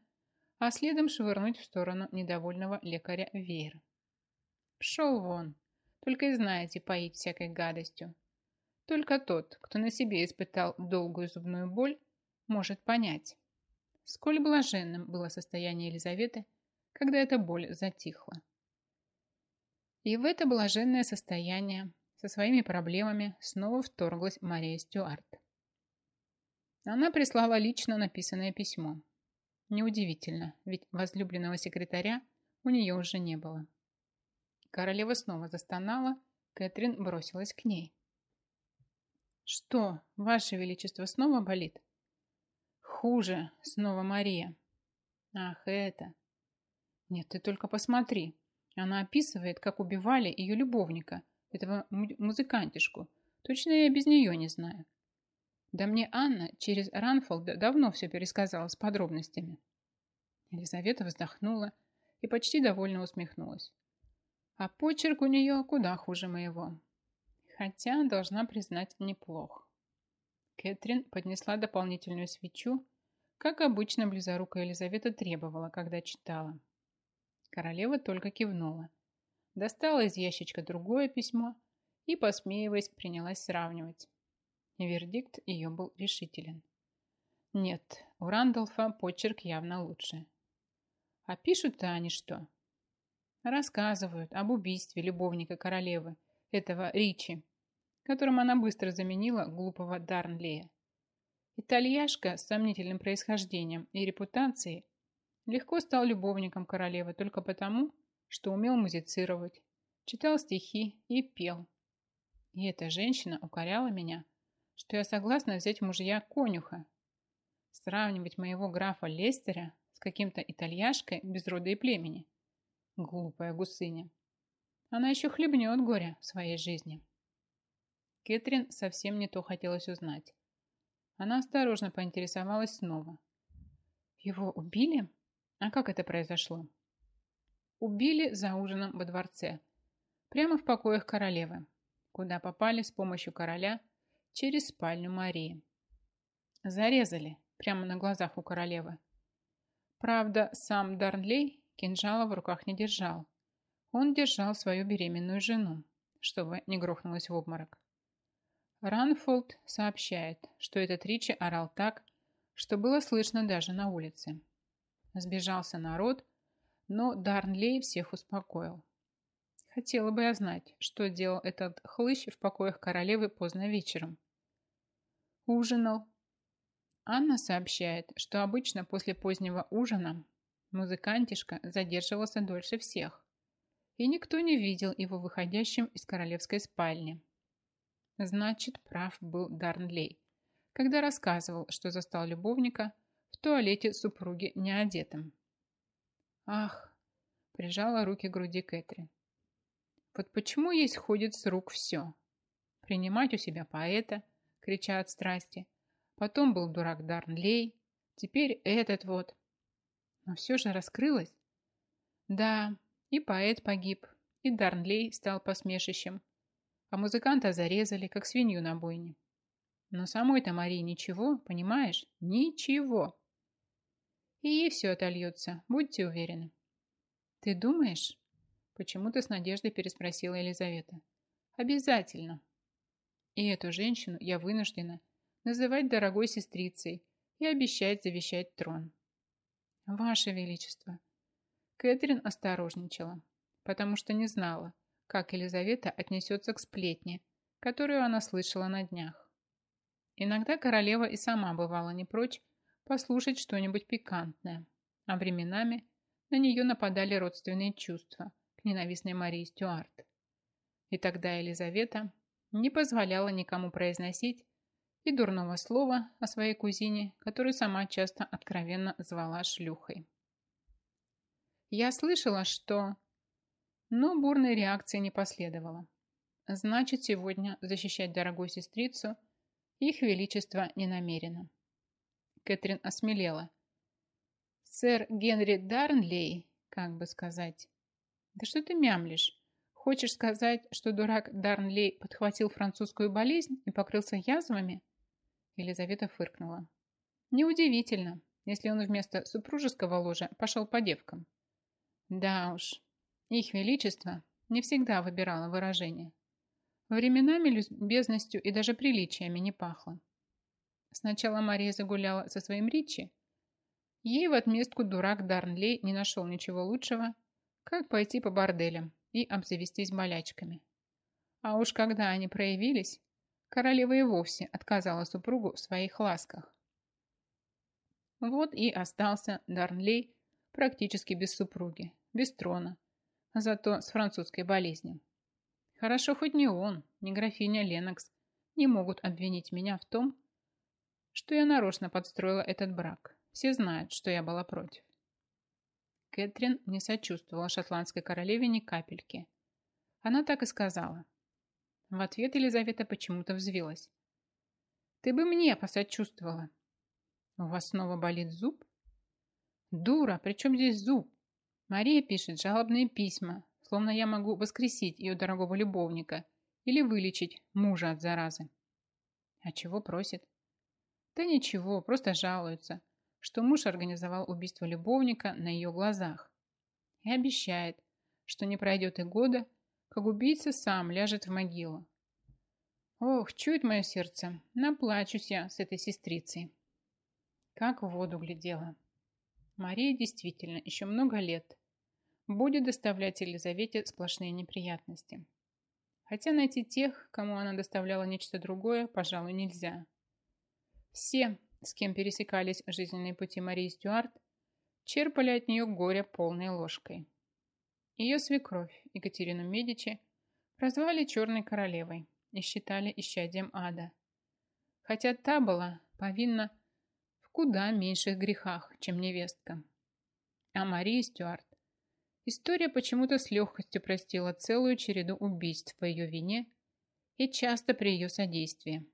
а следом швырнуть в сторону недовольного лекаря веер. Пшел вон, только и знаете поить всякой гадостью. Только тот, кто на себе испытал долгую зубную боль, может понять, сколь блаженным было состояние Елизаветы, когда эта боль затихла. И в это блаженное состояние со своими проблемами снова вторглась Мария Стюарт. Она прислала лично написанное письмо. Неудивительно, ведь возлюбленного секретаря у нее уже не было. Королева снова застонала, Кэтрин бросилась к ней. «Что, Ваше Величество, снова болит?» «Хуже, снова Мария». «Ах, это...» «Нет, ты только посмотри, она описывает, как убивали ее любовника, этого музыкантишку. Точно я без нее не знаю. Да мне Анна через Ранфолда давно все пересказала с подробностями. Елизавета вздохнула и почти довольно усмехнулась. А почерк у нее куда хуже моего. Хотя, должна признать, неплох. Кэтрин поднесла дополнительную свечу, как обычно близорукая Елизавета требовала, когда читала. Королева только кивнула. Достала из ящичка другое письмо и, посмеиваясь, принялась сравнивать. Вердикт ее был решителен. Нет, у Рандolфа почерк явно лучше. А пишут-то они что? Рассказывают об убийстве любовника королевы, этого Ричи, которым она быстро заменила глупого Дарнлея. Итальяшка с сомнительным происхождением и репутацией Легко стал любовником королевы только потому, что умел музицировать, читал стихи и пел. И эта женщина укоряла меня, что я согласна взять мужья конюха. Сравнивать моего графа Лестера с каким-то итальяшкой без рода и племени. Глупая гусыня. Она еще хлебнет горя в своей жизни. Кэтрин совсем не то хотелось узнать. Она осторожно поинтересовалась снова. «Его убили?» А как это произошло? Убили за ужином во дворце, прямо в покоях королевы, куда попали с помощью короля через спальню Марии. Зарезали прямо на глазах у королевы. Правда, сам Дарнлей кинжала в руках не держал. Он держал свою беременную жену, чтобы не грохнулась в обморок. Ранфолд сообщает, что этот Ричи орал так, что было слышно даже на улице. Сбежался народ, но Дарнлей всех успокоил. Хотела бы я знать, что делал этот хлыщ в покоях королевы поздно вечером, Ужинал. Анна сообщает, что обычно после позднего ужина музыкантишка задерживался дольше всех, и никто не видел его выходящим из королевской спальни. Значит, прав был Дарнлей, когда рассказывал, что застал любовника в туалете супруги неодетым. Ах, прижала руки к груди Кэтрин. Вот почему есть ходит с рук все. Принимать у себя поэта, крича от страсти, Потом был дурак Дарнлей, теперь этот вот. Но все же раскрылось. Да, и поэт погиб, и Дарнлей стал посмешищем, а музыканта зарезали, как свинью на бойне. Но самой-то Марии ничего, понимаешь? Ничего. И ей все отольется, будьте уверены. Ты думаешь? Почему-то с надеждой переспросила Елизавета. Обязательно. И эту женщину я вынуждена называть дорогой сестрицей и обещать завещать трон. Ваше Величество. Кэтрин осторожничала, потому что не знала, как Елизавета отнесется к сплетне, которую она слышала на днях. Иногда королева и сама бывала не прочь послушать что-нибудь пикантное, а временами на нее нападали родственные чувства к ненавистной Марии Стюарт. И тогда Елизавета не позволяла никому произносить и дурного слова о своей кузине, которую сама часто откровенно звала шлюхой. Я слышала, что... Но бурной реакции не последовало. Значит, сегодня защищать дорогую сестрицу их величество не намерено. Кэтрин осмелела. Сэр Генри Дарнлей, как бы сказать. Да что ты мямлишь? Хочешь сказать, что дурак Дарнлей подхватил французскую болезнь и покрылся язвами? Елизавета фыркнула. Неудивительно, если он вместо супружеского ложа пошел по девкам. Да уж, их величество не всегда выбирало выражение. Временами любезностью и даже приличиями не пахло. Сначала Мария загуляла со своим Ричи. Ей в отместку дурак Дарнлей не нашел ничего лучшего, как пойти по борделям и обзавестись болячками. А уж когда они проявились, Королева и вовсе отказала супругу в своих ласках. Вот и остался Дарнлей практически без супруги, без трона, зато с французской болезнью. Хорошо хоть не он, не графиня Ленокс не могут обвинить меня в том, что я нарочно подстроила этот брак. Все знают, что я была против. Кэтрин не сочувствовала шотландской королеве ни капельки. Она так и сказала. В ответ Елизавета почему-то взвилась. «Ты бы мне посочувствовала». «У вас снова болит зуб?» «Дура, при чем здесь зуб?» Мария пишет жалобные письма, словно я могу воскресить ее дорогого любовника или вылечить мужа от заразы. А чего просит? Да ничего, просто жалуется, что муж организовал убийство любовника на ее глазах. И обещает, что не пройдет и года, как убийца сам ляжет в могилу. Ох, чует мое сердце, наплачусь я с этой сестрицей. Как в воду глядела. Мария действительно еще много лет будет доставлять Елизавете сплошные неприятности. Хотя найти тех, кому она доставляла нечто другое, пожалуй, нельзя. Все, с кем пересекались жизненные пути Марии Стюарт, черпали от нее горе полной ложкой. Ее свекровь, Екатерину Медичи, прозвали Черной Королевой и считали исчадием ада. Хотя та была повинна в куда меньших грехах, чем невестка. А Мария Стюарт. История почему-то с легкостью простила целую череду убийств по ее вине и часто при ее содействии,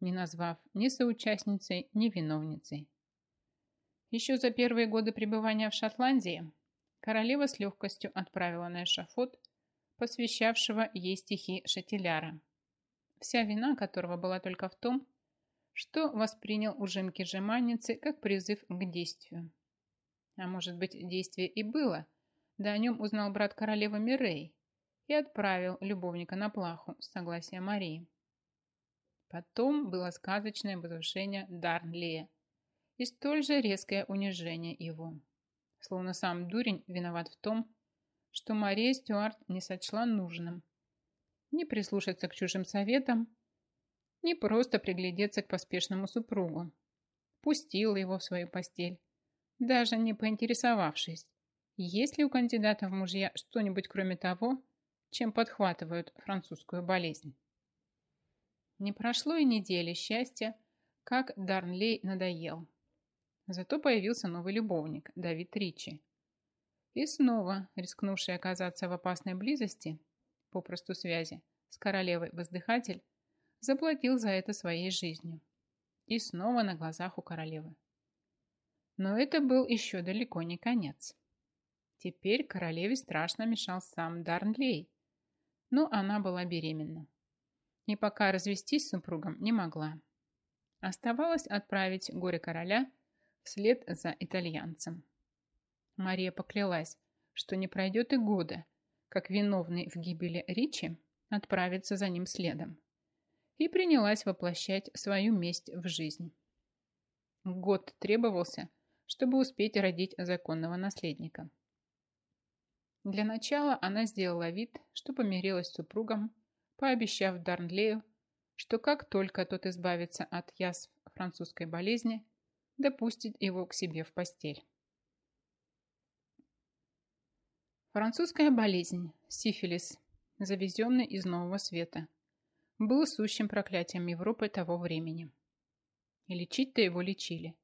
не назвав ни соучастницей, ни виновницей. Еще за первые годы пребывания в Шотландии королева с легкостью отправила на эшафот посвящавшего ей стихи Шатиляра, вся вина которого была только в том, что воспринял ужимки жеманницы как призыв к действию. А может быть, действие и было, да о нем узнал брат королевы Мирей и отправил любовника на плаху с согласия Марии. Потом было сказочное возвышение Дарнлея и столь же резкое унижение его словно сам дурень виноват в том, что Мария Стюарт не сочла нужным не прислушаться к чужим советам, Не просто приглядеться к поспешному супругу. Пустила его в свою постель, даже не поинтересовавшись, есть ли у кандидата в мужья что-нибудь кроме того, чем подхватывают французскую болезнь. Не прошло и недели счастья, как Дарнлей надоел. Зато появился новый любовник, Давид Ричи. И снова, рискнувший оказаться в опасной близости, попросту связи, с королевой-воздыхатель, заплатил за это своей жизнью. И снова на глазах у королевы. Но это был еще далеко не конец. Теперь королеве страшно мешал сам Дарнлей, но она была беременна. И пока развестись с супругом не могла. Оставалось отправить горе короля вслед за итальянцем. Мария поклялась, что не пройдет и года, как виновный в гибели Ричи отправится за ним следом, и принялась воплощать свою месть в жизнь. Год требовался, чтобы успеть родить законного наследника. Для начала она сделала вид, что помирилась с супругом, пообещав Дарнлею, что как только тот избавится от язв французской болезни, допустит его к себе в постель. Французская болезнь, сифилис, завезенный из Нового Света, был сущим проклятием Европы того времени. И лечить-то его лечили,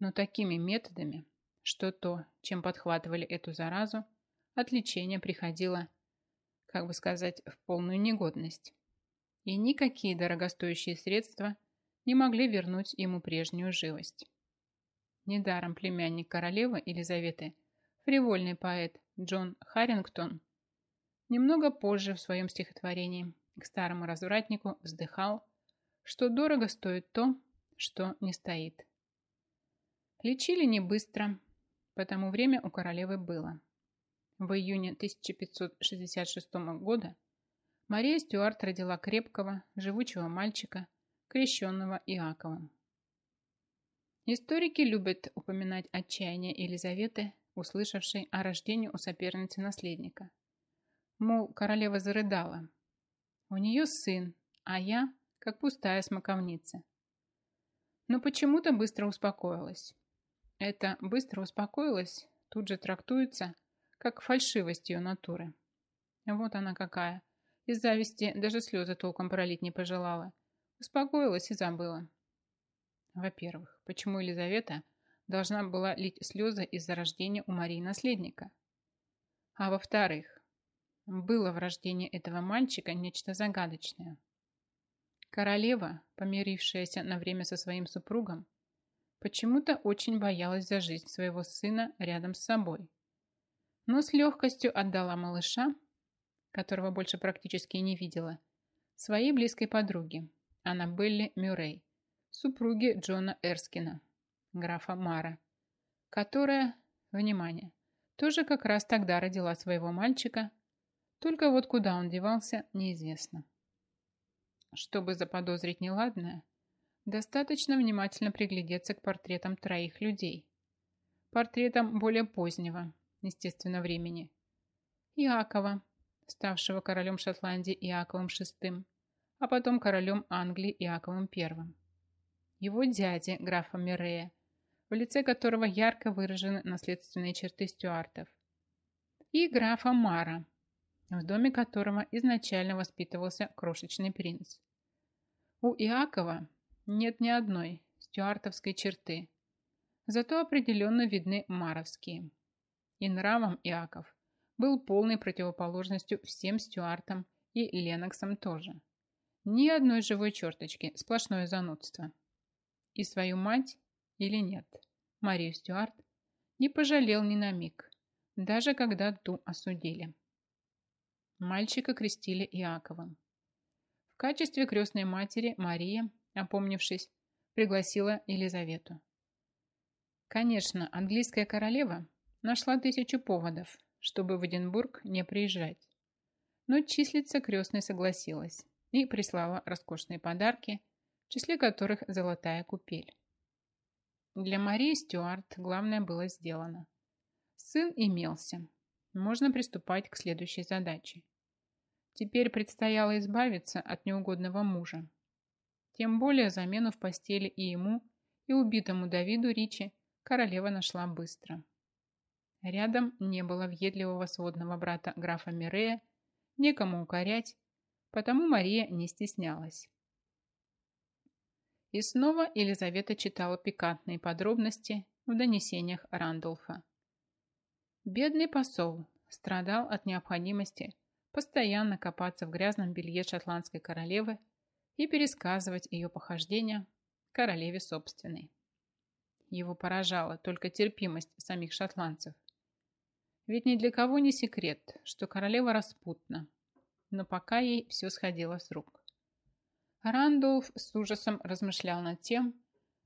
но такими методами, что то, чем подхватывали эту заразу, от лечения приходило, как бы сказать, в полную негодность. И никакие дорогостоящие средства не могли вернуть ему прежнюю живость. Недаром племянник королевы Елизаветы, фривольный поэт Джон Харрингтон, немного позже в своем стихотворении к старому развратнику вздыхал, что дорого стоит то, что не стоит. Лечили не быстро, потому время у королевы было. В июне 1566 года Мария Стюарт родила крепкого, живучего мальчика, крещенного Иаковом. Историки любят упоминать отчаяние Елизаветы, услышавшей о рождении у соперницы наследника. Мол, королева зарыдала. У нее сын, а я как пустая смоковница. Но почему-то быстро успокоилась. Это быстро успокоилась, тут же трактуется, как фальшивость ее натуры. Вот она какая. Из зависти даже слезы толком пролить не пожелала. Успокоилась и забыла. Во-первых, почему Елизавета должна была лить слезы из-за рождения у Марии наследника? А во-вторых, было в рождении этого мальчика нечто загадочное. Королева, помирившаяся на время со своим супругом, Почему-то очень боялась за жизнь своего сына рядом с собой. Но с легкостью отдала малыша, которого больше практически не видела, своей близкой подруге, Аннабелле Мюррей, супруге Джона Эрскина, графа Мара, которая, внимание, тоже как раз тогда родила своего мальчика, только вот куда он девался, неизвестно. Чтобы заподозрить неладное, Достаточно внимательно приглядеться к портретам троих людей. Портретам более позднего, естественно, времени. Иакова, ставшего королем Шотландии Иаковом VI, а потом королем Англии Иаковом I. Его дяди, графа Мирея, в лице которого ярко выражены наследственные черты стюартов. И графа Мара, в доме которого изначально воспитывался крошечный принц. У Иакова нет ни одной стюартовской черты. Зато определенно видны маровские. И нравом Иаков был полной противоположностью всем стюартам и Леноксам тоже. Ни одной живой черточки, сплошное занудство. И свою мать или нет, Марию Стюарт, не пожалел ни на миг, даже когда ту осудили. Мальчика крестили Иаковым. В качестве крестной матери Мария опомнившись, пригласила Елизавету. Конечно, английская королева нашла тысячу поводов, чтобы в Эдинбург не приезжать. Но числиться крестной согласилась и прислала роскошные подарки, в числе которых золотая купель. Для Марии Стюарт главное было сделано. Сын имелся. Можно приступать к следующей задаче. Теперь предстояло избавиться от неугодного мужа, Тем более замену в постели и ему, и убитому Давиду Ричи королева нашла быстро. Рядом не было въедливого сводного брата графа Мирея, некому укорять, потому Мария не стеснялась. И снова Елизавета читала пикантные подробности в донесениях Рандolфа. Бедный посол страдал от необходимости постоянно копаться в грязном белье шотландской королевы и пересказывать ее похождения королеве собственной. Его поражала только терпимость самих шотландцев. Ведь ни для кого не секрет, что королева распутна, но пока ей все сходило с рук. Рандолф с ужасом размышлял над тем,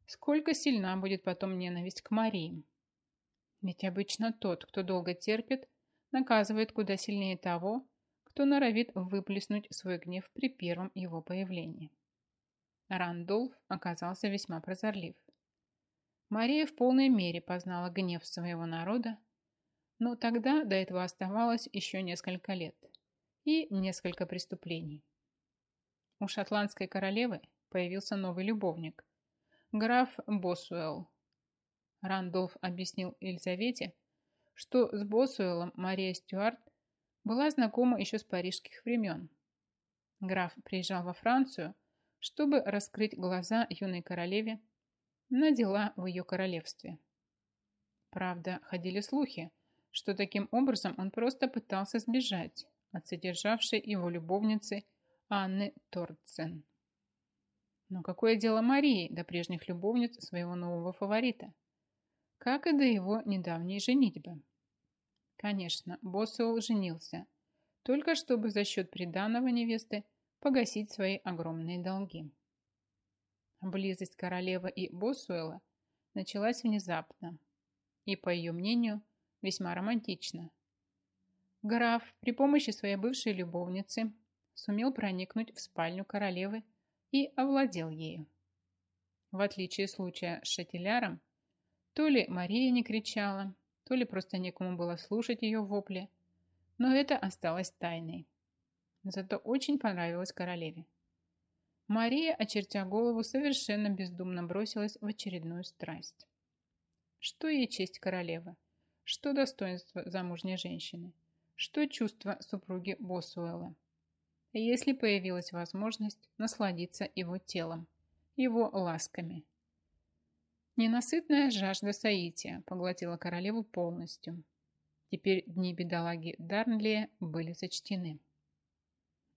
сколько сильна будет потом ненависть к Марии. Ведь обычно тот, кто долго терпит, наказывает куда сильнее того, кто норовит выплеснуть свой гнев при первом его появлении. Рандолф оказался весьма прозорлив. Мария в полной мере познала гнев своего народа, но тогда до этого оставалось еще несколько лет и несколько преступлений. У шотландской королевы появился новый любовник, граф Босуэлл. Рандолф объяснил Елизавете, что с Босуэллом Мария Стюарт была знакома еще с парижских времен. Граф приезжал во Францию, чтобы раскрыть глаза юной королеве на дела в ее королевстве. Правда, ходили слухи, что таким образом он просто пытался сбежать от содержавшей его любовницы Анны Торцен. Но какое дело Марии до прежних любовниц своего нового фаворита? Как и до его недавней женитьбы. Конечно, Боссуэлл женился, только чтобы за счет приданного невесты погасить свои огромные долги. Близость королевы и Боссуэлла началась внезапно и, по ее мнению, весьма романтично. Граф при помощи своей бывшей любовницы сумел проникнуть в спальню королевы и овладел ею. В отличие случая с Шатиляром, то ли Мария не кричала, то ли просто некому было слушать ее вопли, но это осталось тайной. Зато очень понравилось королеве. Мария, очертя голову, совершенно бездумно бросилась в очередную страсть. Что ей честь королевы? Что достоинство замужней женщины? Что чувство супруги Босуэлла? если появилась возможность насладиться его телом, его ласками. Ненасытная жажда соития поглотила королеву полностью. Теперь дни бедолаги Дарнлия были зачтены.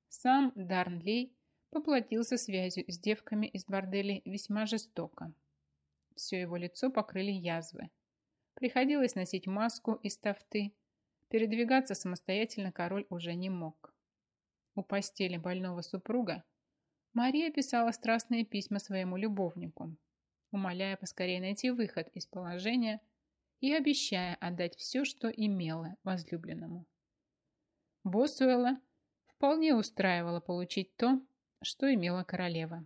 Сам Дарнлей поплатился связью с девками из борделей весьма жестоко. Все его лицо покрыли язвы. Приходилось носить маску из тафты. Передвигаться самостоятельно король уже не мог. У постели больного супруга Мария писала страстные письма своему любовнику, умоляя поскорее найти выход из положения и обещая отдать все, что имела возлюбленному. Босуэлла вполне устраивало получить то, что имела королева.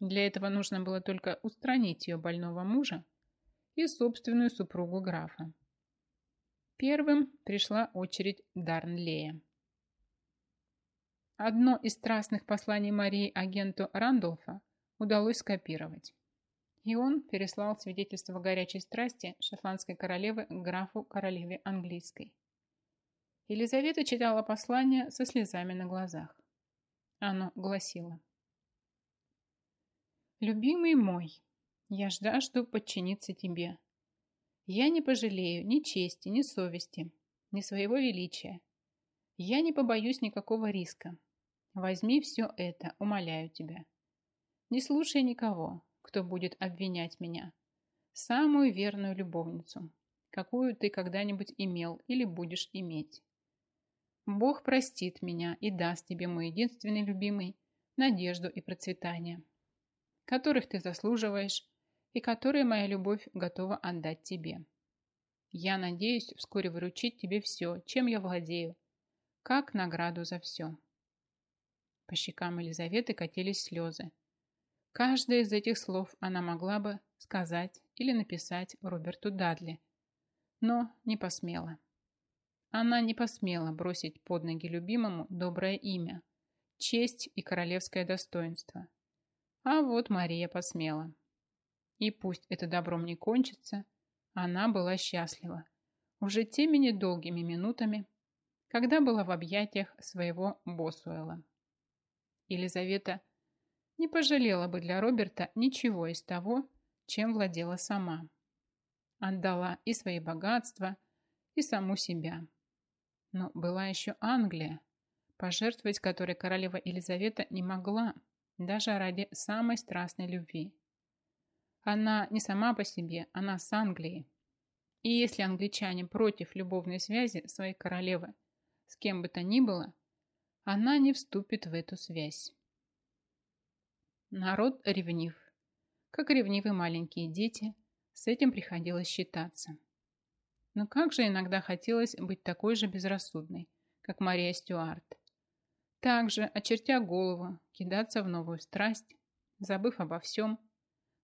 Для этого нужно было только устранить ее больного мужа и собственную супругу графа. Первым пришла очередь Дарнлея. Одно из страстных посланий Марии агенту Рандолфа удалось скопировать. И он переслал свидетельство горячей страсти шотландской королевы графу королеве английской. Елизавета читала послание со слезами на глазах. Оно гласило. «Любимый мой, я жажду подчиниться тебе. Я не пожалею ни чести, ни совести, ни своего величия. Я не побоюсь никакого риска, Возьми все это, умоляю тебя. Не слушай никого, кто будет обвинять меня. Самую верную любовницу, какую ты когда-нибудь имел или будешь иметь. Бог простит меня и даст тебе, мой единственный любимый, надежду и процветание, которых ты заслуживаешь и которые моя любовь готова отдать тебе. Я надеюсь вскоре выручить тебе все, чем я владею, как награду за все. По щекам Елизаветы катились слезы. Каждое из этих слов она могла бы сказать или написать Роберту Дадли, но не посмела. Она не посмела бросить под ноги любимому доброе имя, честь и королевское достоинство. А вот Мария посмела. И пусть это добром не кончится, она была счастлива. Уже теми недолгими минутами, когда была в объятиях своего Босуэла. Елизавета не пожалела бы для Роберта ничего из того, чем владела сама. Отдала и свои богатства, и саму себя. Но была еще Англия, пожертвовать которой королева Елизавета не могла, даже ради самой страстной любви. Она не сама по себе, она с Англией. И если англичане против любовной связи своей королевы с кем бы то ни было, она не вступит в эту связь. Народ ревнив. Как ревнивы маленькие дети, с этим приходилось считаться. Но как же иногда хотелось быть такой же безрассудной, как Мария Стюарт. Также, очертя голову, кидаться в новую страсть, забыв обо всем,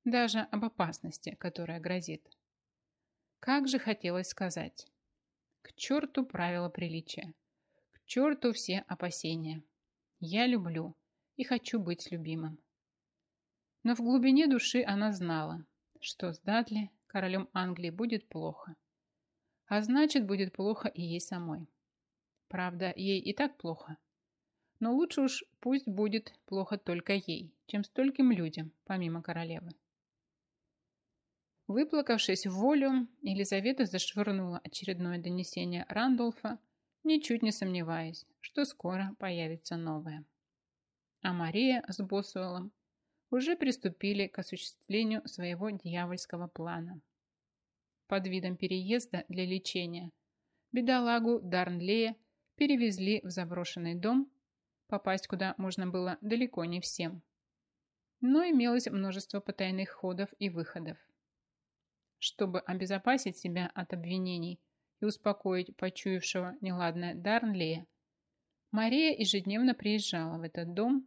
даже об опасности, которая грозит. Как же хотелось сказать. К черту правила приличия. К черту все опасения. Я люблю и хочу быть любимым. Но в глубине души она знала, что с Дадли, королем Англии, будет плохо. А значит, будет плохо и ей самой. Правда, ей и так плохо. Но лучше уж пусть будет плохо только ей, чем стольким людям, помимо королевы. Выплакавшись в волю, Елизавета зашвырнула очередное донесение Рандolфа, ничуть не сомневаясь, что скоро появится новое. А Мария с Босуэлом уже приступили к осуществлению своего дьявольского плана. Под видом переезда для лечения бедолагу Дарнлея перевезли в заброшенный дом, попасть куда можно было далеко не всем. Но имелось множество потайных ходов и выходов. Чтобы обезопасить себя от обвинений и успокоить почуявшего неладное Дарнлея, Мария ежедневно приезжала в этот дом,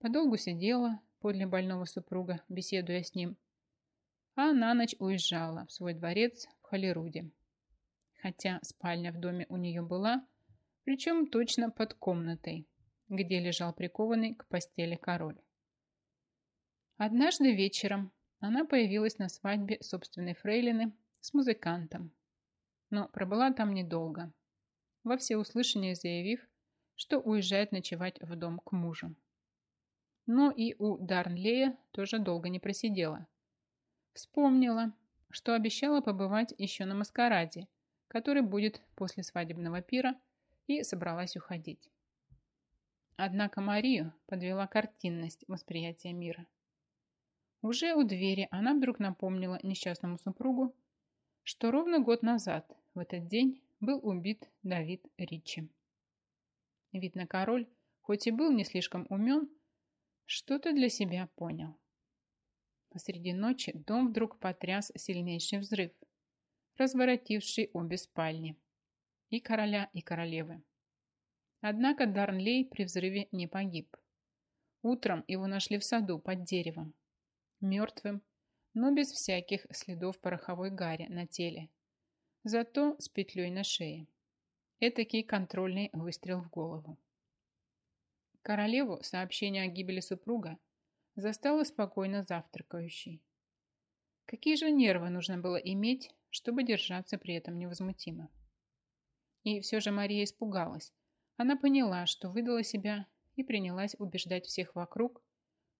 подолгу сидела, подле больного супруга, беседуя с ним, а на ночь уезжала в свой дворец в Холеруде. Хотя спальня в доме у нее была, причем точно под комнатой, где лежал прикованный к постели король. Однажды вечером она появилась на свадьбе собственной фрейлины с музыкантом, но пробыла там недолго, во всеуслышание заявив, что уезжает ночевать в дом к мужу. Но и у Дарнлея тоже долго не просидела. Вспомнила, что обещала побывать еще на маскараде, который будет после свадебного пира, и собралась уходить. Однако Марию подвела картинность восприятия мира. Уже у двери она вдруг напомнила несчастному супругу, что ровно год назад, в этот день, был убит Давид Ричи. Видно, король, хоть и был не слишком умен, что-то для себя понял. Посреди ночи дом вдруг потряс сильнейший взрыв, разворотивший обе спальни, и короля, и королевы. Однако Дарнлей при взрыве не погиб. Утром его нашли в саду под деревом, мертвым, но без всяких следов пороховой гари на теле, зато с петлей на шее. Этакий контрольный выстрел в голову. Королеву сообщение о гибели супруга застало спокойно завтракающей. Какие же нервы нужно было иметь, чтобы держаться при этом невозмутимо? И все же Мария испугалась. Она поняла, что выдала себя и принялась убеждать всех вокруг,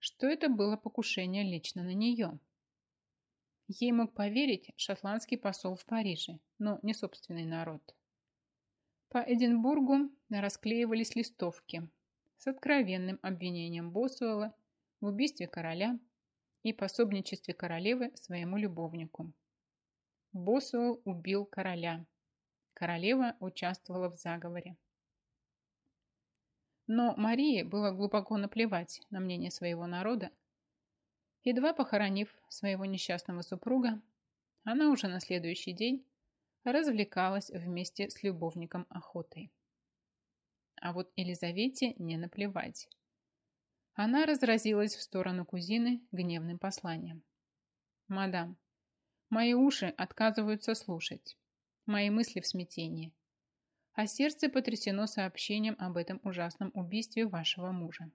что это было покушение лично на нее. Ей мог поверить шотландский посол в Париже, но не собственный народ. По Эдинбургу расклеивались листовки, с откровенным обвинением Босуэлла в убийстве короля и пособничестве королевы своему любовнику. Босуэлл убил короля. Королева участвовала в заговоре. Но Марии было глубоко наплевать на мнение своего народа. Едва похоронив своего несчастного супруга, она уже на следующий день развлекалась вместе с любовником охотой. А вот Елизавете не наплевать. Она разразилась в сторону кузины гневным посланием. «Мадам, мои уши отказываются слушать. Мои мысли в смятении. А сердце потрясено сообщением об этом ужасном убийстве вашего мужа.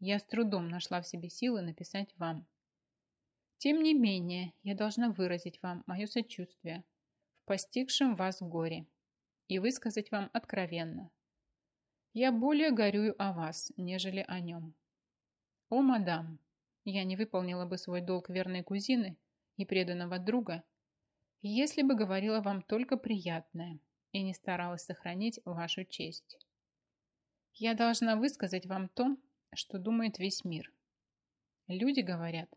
я с трудом нашла в себе силы написать вам. Тем не менее, я должна выразить вам мое сочувствие в постигшем вас горе и высказать вам откровенно. Я более горюю о вас, нежели о нем. О, мадам, я не выполнила бы свой долг верной кузины и преданного друга, если бы говорила вам только приятное и не старалась сохранить вашу честь. Я должна высказать вам то, что думает весь мир. Люди говорят,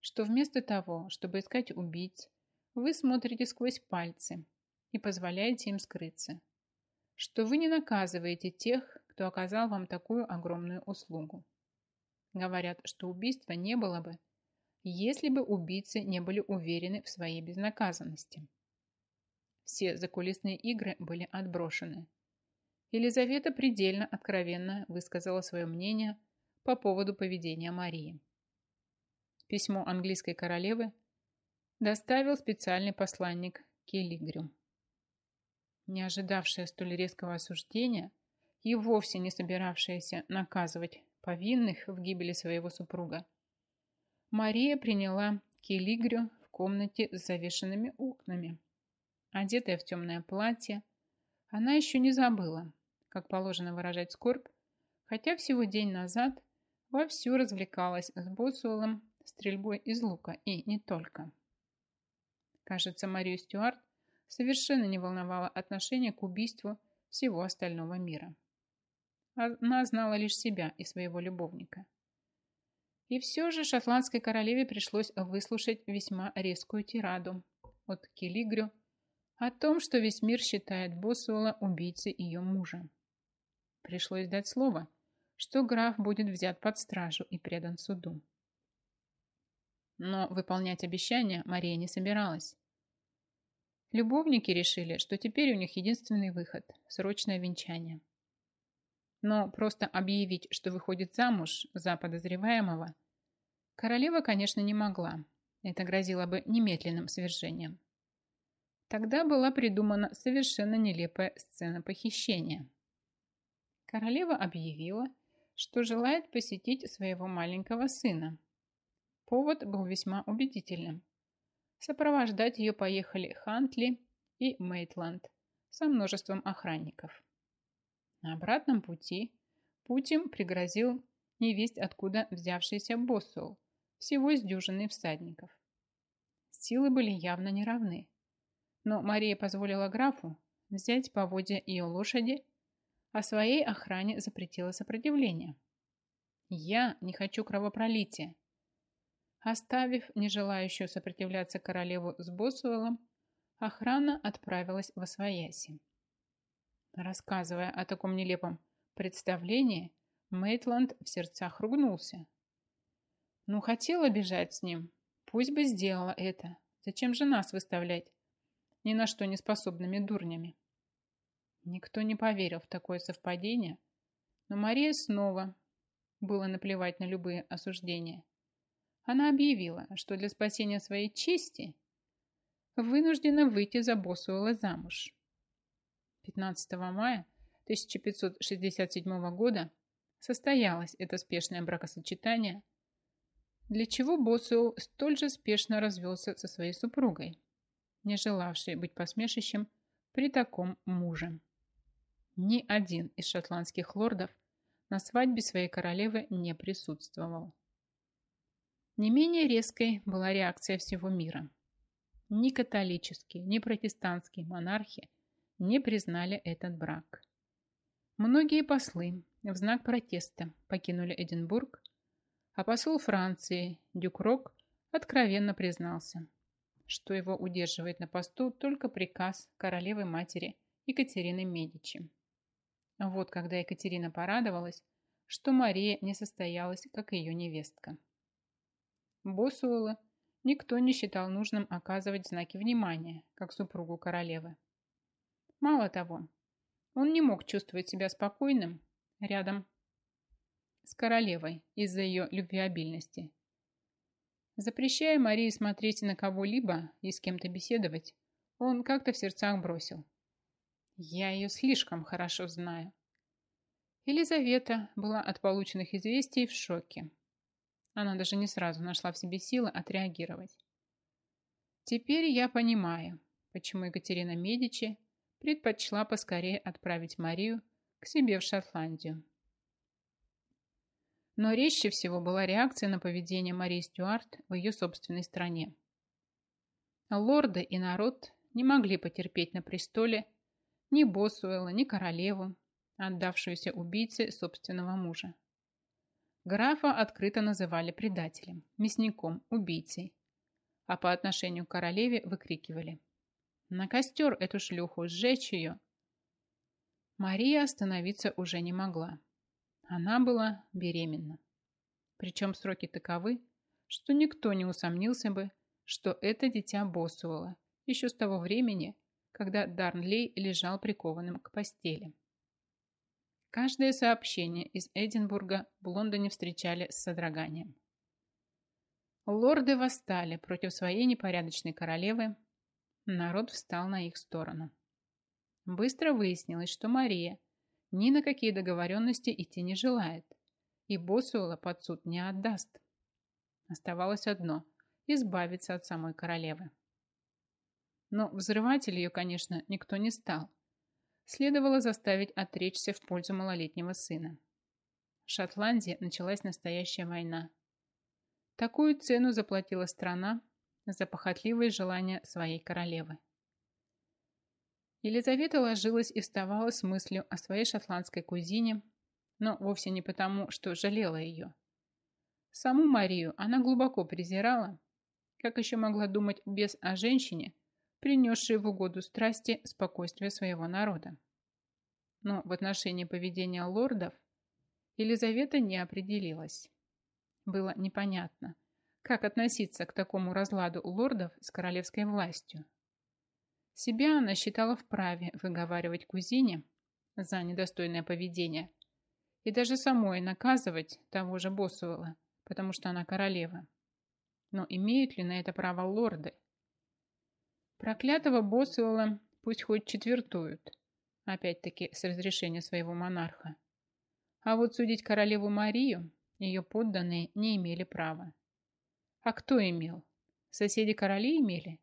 что вместо того, чтобы искать убийц, вы смотрите сквозь пальцы и позволяете им скрыться, что вы не наказываете тех, кто оказал вам такую огромную услугу. Говорят, что убийства не было бы, если бы убийцы не были уверены в своей безнаказанности. Все закулисные игры были отброшены. Елизавета предельно откровенно высказала свое мнение по поводу поведения Марии. Письмо английской королевы доставил специальный посланник Келигрю. Не ожидавшая столь резкого осуждения и вовсе не собиравшаяся наказывать повинных в гибели своего супруга, Мария приняла Келигрю в комнате с завешенными окнами. Одетая в темное платье, она еще не забыла, как положено выражать скорбь, хотя всего день назад вовсю развлекалась с Боцуэлом стрельбой из лука и не только. Кажется, Марию Стюарт совершенно не волновало отношение к убийству всего остального мира. Она знала лишь себя и своего любовника. И все же шотландской королеве пришлось выслушать весьма резкую тираду от Килигрю о том, что весь мир считает Босуэлла убийцей ее мужа. Пришлось дать слово, что граф будет взят под стражу и предан суду. Но выполнять обещания Мария не собиралась. Любовники решили, что теперь у них единственный выход – срочное венчание. Но просто объявить, что выходит замуж за подозреваемого, королева, конечно, не могла. Это грозило бы немедленным свержением. Тогда была придумана совершенно нелепая сцена похищения. Королева объявила, что желает посетить своего маленького сына. Повод был весьма убедительным. Сопровождать ее поехали Хантли и Мейтланд со множеством охранников. На обратном пути Путин пригрозил невесть откуда взявшийся Боссуэлл, всего с дюжиной всадников. Силы были явно неравны, но Мария позволила графу взять поводья ее лошади, а своей охране запретила сопротивление. «Я не хочу кровопролития». Оставив нежелающую сопротивляться королеву с Босуэлом, охрана отправилась в Освояси. Рассказывая о таком нелепом представлении, Мейтланд в сердцах ругнулся. Ну, хотела бежать с ним. Пусть бы сделала это. Зачем же нас выставлять ни на что не способными дурнями? Никто не поверил в такое совпадение, но Мария снова было наплевать на любые осуждения. Она объявила, что для спасения своей чести вынуждена выйти за Босуэлла замуж. 15 мая 1567 года состоялось это спешное бракосочетание, для чего Босуэлл столь же спешно развелся со своей супругой, не желавшей быть посмешищем при таком муже. Ни один из шотландских лордов на свадьбе своей королевы не присутствовал. Не менее резкой была реакция всего мира. Ни католические, ни протестантские монархи не признали этот брак. Многие послы в знак протеста покинули Эдинбург, а посол Франции Дюкрок откровенно признался, что его удерживает на посту только приказ королевы-матери Екатерины Медичи. Вот когда Екатерина порадовалась, что Мария не состоялась, как ее невестка. Босуэлла никто не считал нужным оказывать знаки внимания, как супругу королевы. Мало того, он не мог чувствовать себя спокойным рядом с королевой из-за ее любвеобильности. Запрещая Марии смотреть на кого-либо и с кем-то беседовать, он как-то в сердцах бросил. Я ее слишком хорошо знаю. Елизавета была от полученных известий в шоке. Она даже не сразу нашла в себе силы отреагировать. Теперь я понимаю, почему Екатерина Медичи предпочла поскорее отправить Марию к себе в Шотландию. Но резче всего была реакция на поведение Марии Стюарт в ее собственной стране. Лорды и народ не могли потерпеть на престоле ни Босуэлла, ни королеву, отдавшуюся убийце собственного мужа. Графа открыто называли предателем, мясником, убийцей, а по отношению к королеве выкрикивали «На костер эту шлюху, сжечь ее!» Мария остановиться уже не могла. Она была беременна. Причем сроки таковы, что никто не усомнился бы, что это дитя Босуэлла еще с того времени, когда Дарнлей лежал прикованным к постели. Каждое сообщение из Эдинбурга в Лондоне встречали с содроганием. Лорды восстали против своей непорядочной королевы, народ встал на их сторону. Быстро выяснилось, что Мария ни на какие договоренности идти не желает, и Босуэлла под суд не отдаст. Оставалось одно – избавиться от самой королевы. Но взрыватель ее, конечно, никто не стал. Следовало заставить отречься в пользу малолетнего сына. В Шотландии началась настоящая война. Такую цену заплатила страна за похотливое желание своей королевы. Елизавета ложилась и вставала с мыслью о своей шотландской кузине, но вовсе не потому, что жалела ее. Саму Марию она глубоко презирала, как еще могла думать без о женщине, принесшей в угоду страсти спокойствие своего народа. Но в отношении поведения лордов Елизавета не определилась. Было непонятно, как относиться к такому разладу лордов с королевской властью. Себя она считала вправе выговаривать кузине за недостойное поведение и даже самой наказывать того же Босуэлла, потому что она королева. Но имеют ли на это право лорды? Проклятого Босуэлла пусть хоть четвертуют, опять-таки с разрешения своего монарха. А вот судить королеву Марию ее подданные не имели права. А кто имел? Соседи короли имели?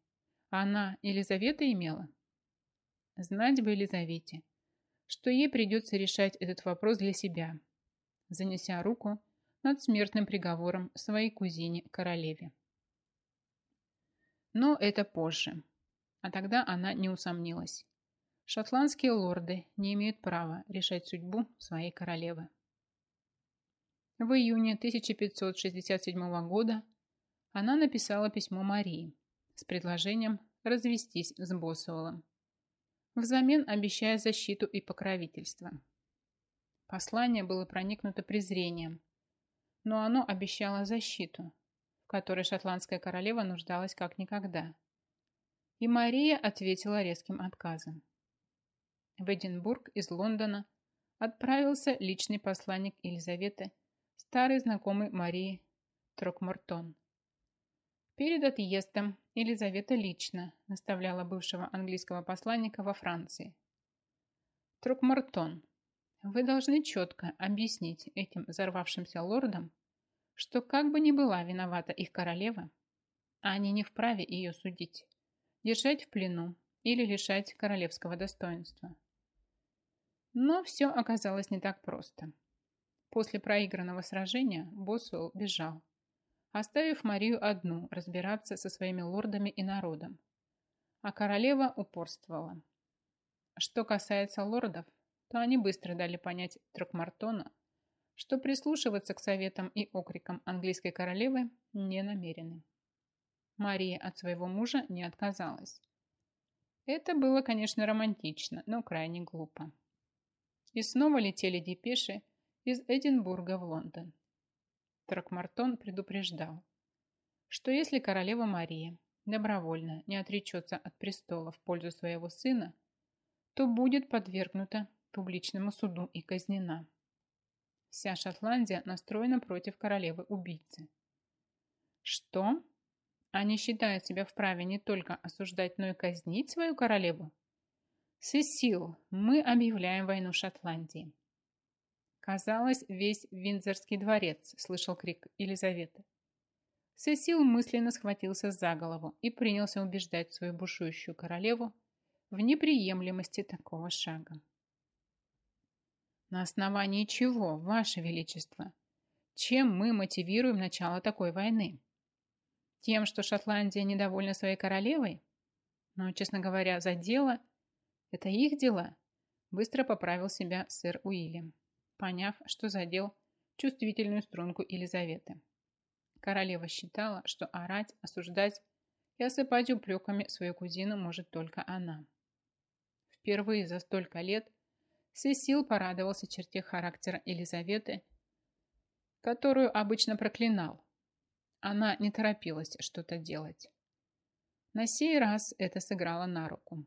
Она Елизавета имела? Знать бы Елизавете, что ей придется решать этот вопрос для себя, занеся руку над смертным приговором своей кузине-королеве. Но это позже. А тогда она не усомнилась. Шотландские лорды не имеют права решать судьбу своей королевы. В июне 1567 года она написала письмо Марии, с предложением развестись с Босуэллом, взамен обещая защиту и покровительство. Послание было проникнуто презрением, но оно обещало защиту, в которой шотландская королева нуждалась как никогда. И Мария ответила резким отказом. В Эдинбург из Лондона отправился личный посланник Елизаветы, старый знакомый Марии Трокмортон. Перед отъездом Елизавета лично наставляла бывшего английского посланника во Франции. Трукмартон, вы должны четко объяснить этим взорвавшимся лордам, что как бы ни была виновата их королева, они не вправе ее судить, держать в плену или лишать королевского достоинства. Но все оказалось не так просто. После проигранного сражения Босуэлл бежал оставив Марию одну разбираться со своими лордами и народом. А королева упорствовала. Что касается лордов, то они быстро дали понять Трокмартону, что прислушиваться к советам и окрикам английской королевы не намерены. Мария от своего мужа не отказалась. Это было, конечно, романтично, но крайне глупо. И снова летели депеши из Эдинбурга в Лондон. Тракмартон предупреждал, что если королева Мария добровольно не отречется от престола в пользу своего сына, то будет подвергнута публичному суду и казнена. Вся Шотландия настроена против королевы-убийцы. Что? Они считают себя вправе не только осуждать, но и казнить свою королеву? Сесил, мы объявляем войну Шотландии. Казалось, весь Виндзорский дворец слышал крик Елизаветы. Сесил мысленно схватился за голову и принялся убеждать свою бушующую королеву в неприемлемости такого шага. На основании чего, Ваше Величество? Чем мы мотивируем начало такой войны? Тем, что Шотландия недовольна своей королевой? Но, честно говоря, за дело – это их дела. Быстро поправил себя сэр Уильям, поняв, что задел чувствительную струнку Елизаветы. Королева считала, что орать, осуждать и осыпать упреками свою кузину может только она. Впервые за столько лет Сесил порадовался черте характера Елизаветы, которую обычно проклинал. Она не торопилась что-то делать. На сей раз это сыграло на руку.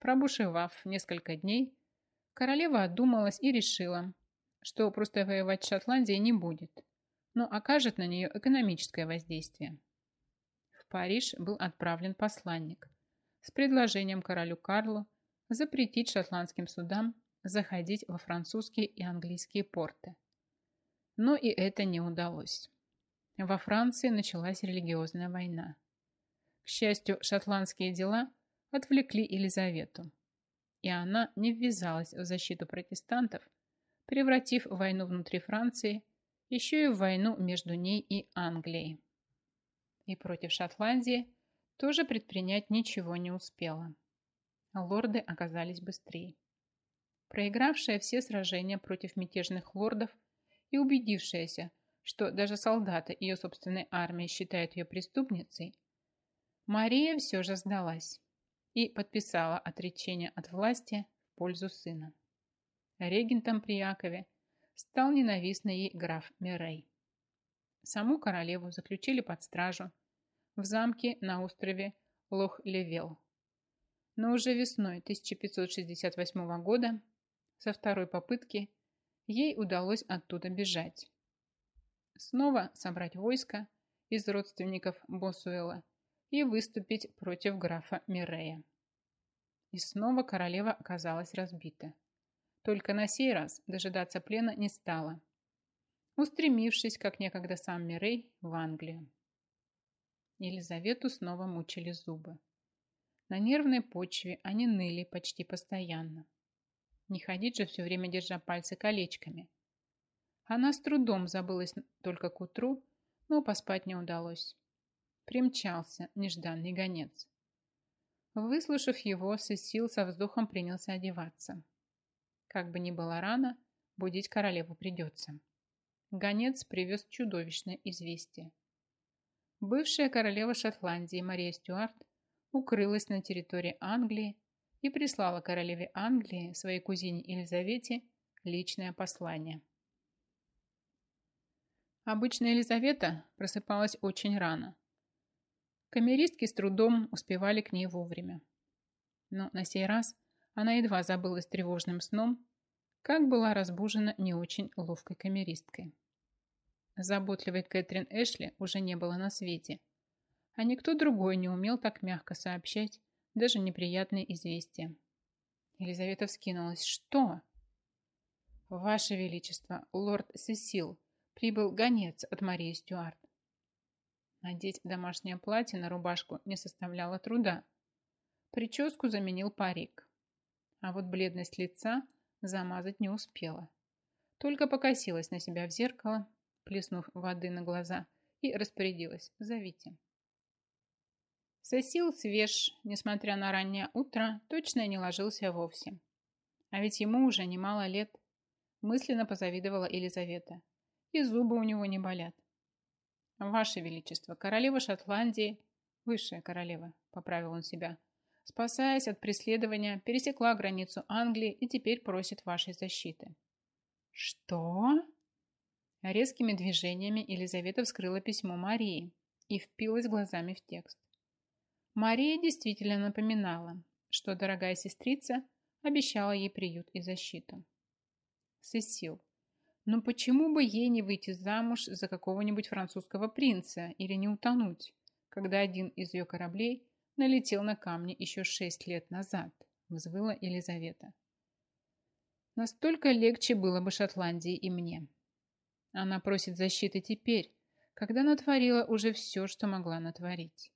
Пробушевав несколько дней, королева одумалась и решила, что просто воевать с Шотландией не будет, но окажет на нее экономическое воздействие. В Париж был отправлен посланник с предложением королю Карлу запретить шотландским судам заходить во французские и английские порты. Но и это не удалось. Во Франции началась религиозная война. К счастью, шотландские дела отвлекли Елизавету, и она не ввязалась в защиту протестантов, превратив войну внутри Франции еще и в войну между ней и Англией. И против Шотландии тоже предпринять ничего не успела. Лорды оказались быстрее. Проигравшая все сражения против мятежных лордов и убедившаяся, что даже солдаты ее собственной армии считают ее преступницей, Мария все же сдалась и подписала отречение от власти в пользу сына. Регентом при Якове стал ненавистный ей граф Мирей. Саму королеву заключили под стражу в замке на острове Лох-Левел. Но уже весной 1568 года со второй попытки ей удалось оттуда бежать. Снова собрать войско из родственников Босуэла и выступить против графа Мирея. И снова королева оказалась разбита. Только на сей раз дожидаться плена не стала, устремившись, как некогда сам Мирей, в Англию. Елизавету снова мучили зубы. На нервной почве они ныли почти постоянно. Не ходить же все время, держа пальцы колечками. Она с трудом забылась только к утру, но поспать не удалось примчался нежданный гонец. Выслушав его, Сесил со вздохом принялся одеваться. Как бы ни было рано, будить королеву придется. Гонец привез чудовищное известие. Бывшая королева Шотландии Мария Стюарт укрылась на территории Англии и прислала королеве Англии, своей кузине Елизавете, личное послание. Обычно Елизавета просыпалась очень рано, Камеристки с трудом успевали к ней вовремя. Но на сей раз она едва забылась тревожным сном, как была разбужена не очень ловкой камеристкой. Заботливой Кэтрин Эшли уже не было на свете, а никто другой не умел так мягко сообщать даже неприятные известия. Елизавета вскинулась. «Что?» «Ваше Величество, лорд Сесил, прибыл гонец от Марии Стюарт. Надеть домашнее платье на рубашку не составляло труда. Прическу заменил парик. А вот бледность лица замазать не успела. Только покосилась на себя в зеркало, плеснув воды на глаза, и распорядилась «Зовите». Сосил свеж, несмотря на раннее утро, точно не ложился вовсе. А ведь ему уже немало лет, мысленно позавидовала Елизавета. И зубы у него не болят. «Ваше Величество, королева Шотландии, высшая королева», — поправил он себя, спасаясь от преследования, пересекла границу Англии и теперь просит вашей защиты. «Что?» Резкими движениями Елизавета вскрыла письмо Марии и впилась глазами в текст. Мария действительно напоминала, что дорогая сестрица обещала ей приют и защиту. Сесил, но почему бы ей не выйти замуж за какого-нибудь французского принца или не утонуть, когда один из ее кораблей налетел на камни еще шесть лет назад, взвыла Елизавета. Настолько легче было бы Шотландии и мне. Она просит защиты теперь, когда натворила уже все, что могла натворить.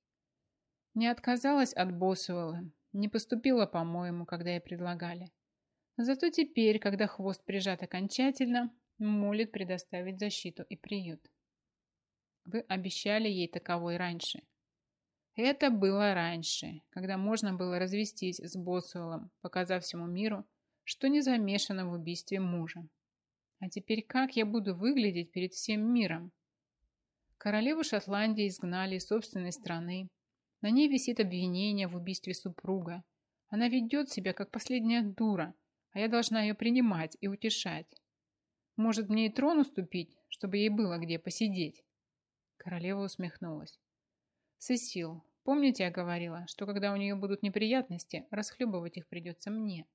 Не отказалась от Босуэлла, не поступила, по-моему, когда ей предлагали. Зато теперь, когда хвост прижат окончательно, молит предоставить защиту и приют. Вы обещали ей таковой раньше. Это было раньше, когда можно было развестись с Босуэллом, показав всему миру, что не замешана в убийстве мужа. А теперь как я буду выглядеть перед всем миром? Королеву Шотландии изгнали из собственной страны. На ней висит обвинение в убийстве супруга. Она ведет себя, как последняя дура, а я должна ее принимать и утешать. Может, мне и трон уступить, чтобы ей было где посидеть?» Королева усмехнулась. «Сесил, помните, я говорила, что когда у нее будут неприятности, расхлебывать их придется мне?»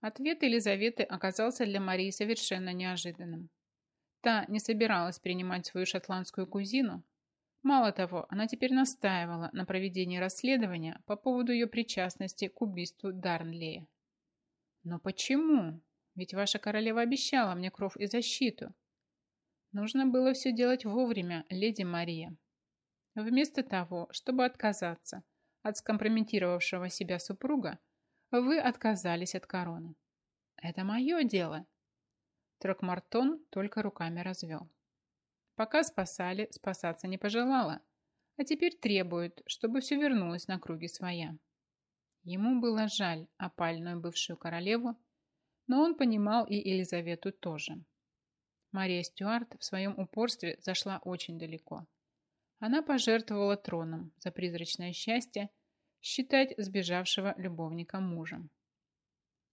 Ответ Елизаветы оказался для Марии совершенно неожиданным. Та не собиралась принимать свою шотландскую кузину. Мало того, она теперь настаивала на проведении расследования по поводу ее причастности к убийству Дарнлея. «Но почему? Ведь ваша королева обещала мне кров и защиту. Нужно было все делать вовремя, леди Мария. Вместо того, чтобы отказаться от скомпрометировавшего себя супруга, вы отказались от короны. Это мое дело, Трокмартон только руками развел. Пока спасали, спасаться не пожелала, а теперь требует, чтобы все вернулось на круги своя. Ему было жаль опальную бывшую королеву, но он понимал и Елизавету тоже. Мария Стюарт в своем упорстве зашла очень далеко. Она пожертвовала троном за призрачное счастье считать сбежавшего любовника мужем.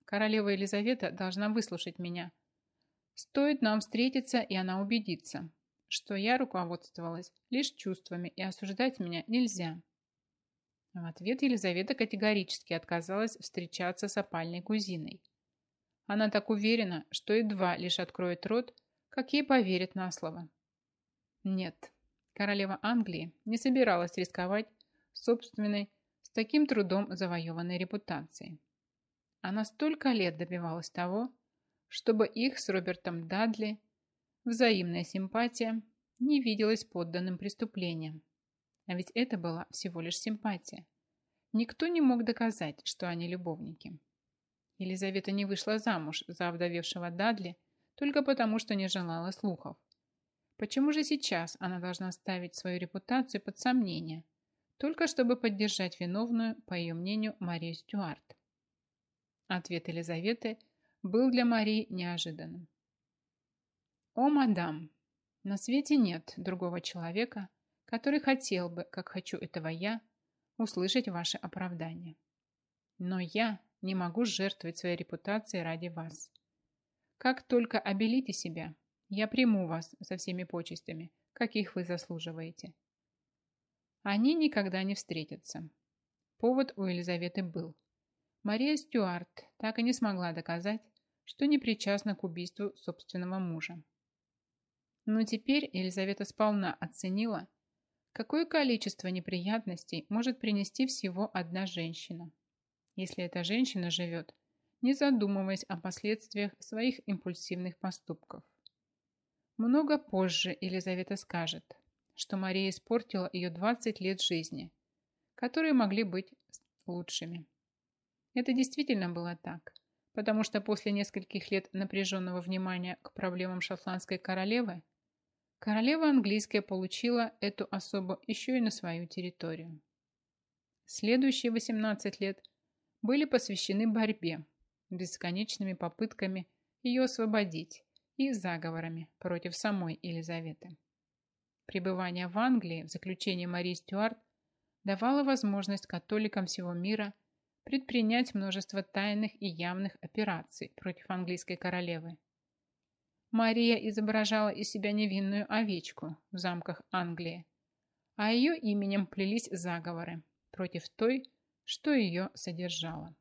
Королева Елизавета должна выслушать меня – Стоит нам встретиться, и она убедится, что я руководствовалась лишь чувствами, и осуждать меня нельзя. В ответ Елизавета категорически отказалась встречаться с опальной кузиной. Она так уверена, что едва лишь откроет рот, как ей поверят на слово. Нет, королева Англии не собиралась рисковать собственной, с таким трудом завоеванной репутацией. Она столько лет добивалась того, чтобы их с Робертом Дадли взаимная симпатия не виделась подданным преступлением. А ведь это была всего лишь симпатия. Никто не мог доказать, что они любовники. Елизавета не вышла замуж за овдовевшего Дадли только потому, что не желала слухов. Почему же сейчас она должна ставить свою репутацию под сомнение, только чтобы поддержать виновную, по ее мнению, Марию Стюарт? Ответ Елизаветы был для Марии неожиданным. «О, мадам, на свете нет другого человека, который хотел бы, как хочу этого я, услышать ваше оправдание. Но я не могу жертвовать своей репутацией ради вас. Как только обелите себя, я приму вас со всеми почестями, каких вы заслуживаете. Они никогда не встретятся. Повод у Елизаветы был. Мария Стюарт так и не смогла доказать, что не причастна к убийству собственного мужа. Но теперь Елизавета сполна оценила, какое количество неприятностей может принести всего одна женщина, если эта женщина живет, не задумываясь о последствиях своих импульсивных поступков. Много позже Елизавета скажет, что Мария испортила ее 20 лет жизни, которые могли быть лучшими. Это действительно было так потому что после нескольких лет напряженного внимания к проблемам шотландской королевы, королева английская получила эту особу еще и на свою территорию. Следующие 18 лет были посвящены борьбе, бесконечными попытками ее освободить и заговорами против самой Елизаветы. Пребывание в Англии в заключении Марии Стюарт давало возможность католикам всего мира – предпринять множество тайных и явных операций против английской королевы. Мария изображала из себя невинную овечку в замках Англии, а ее именем плелись заговоры против той, что ее содержала.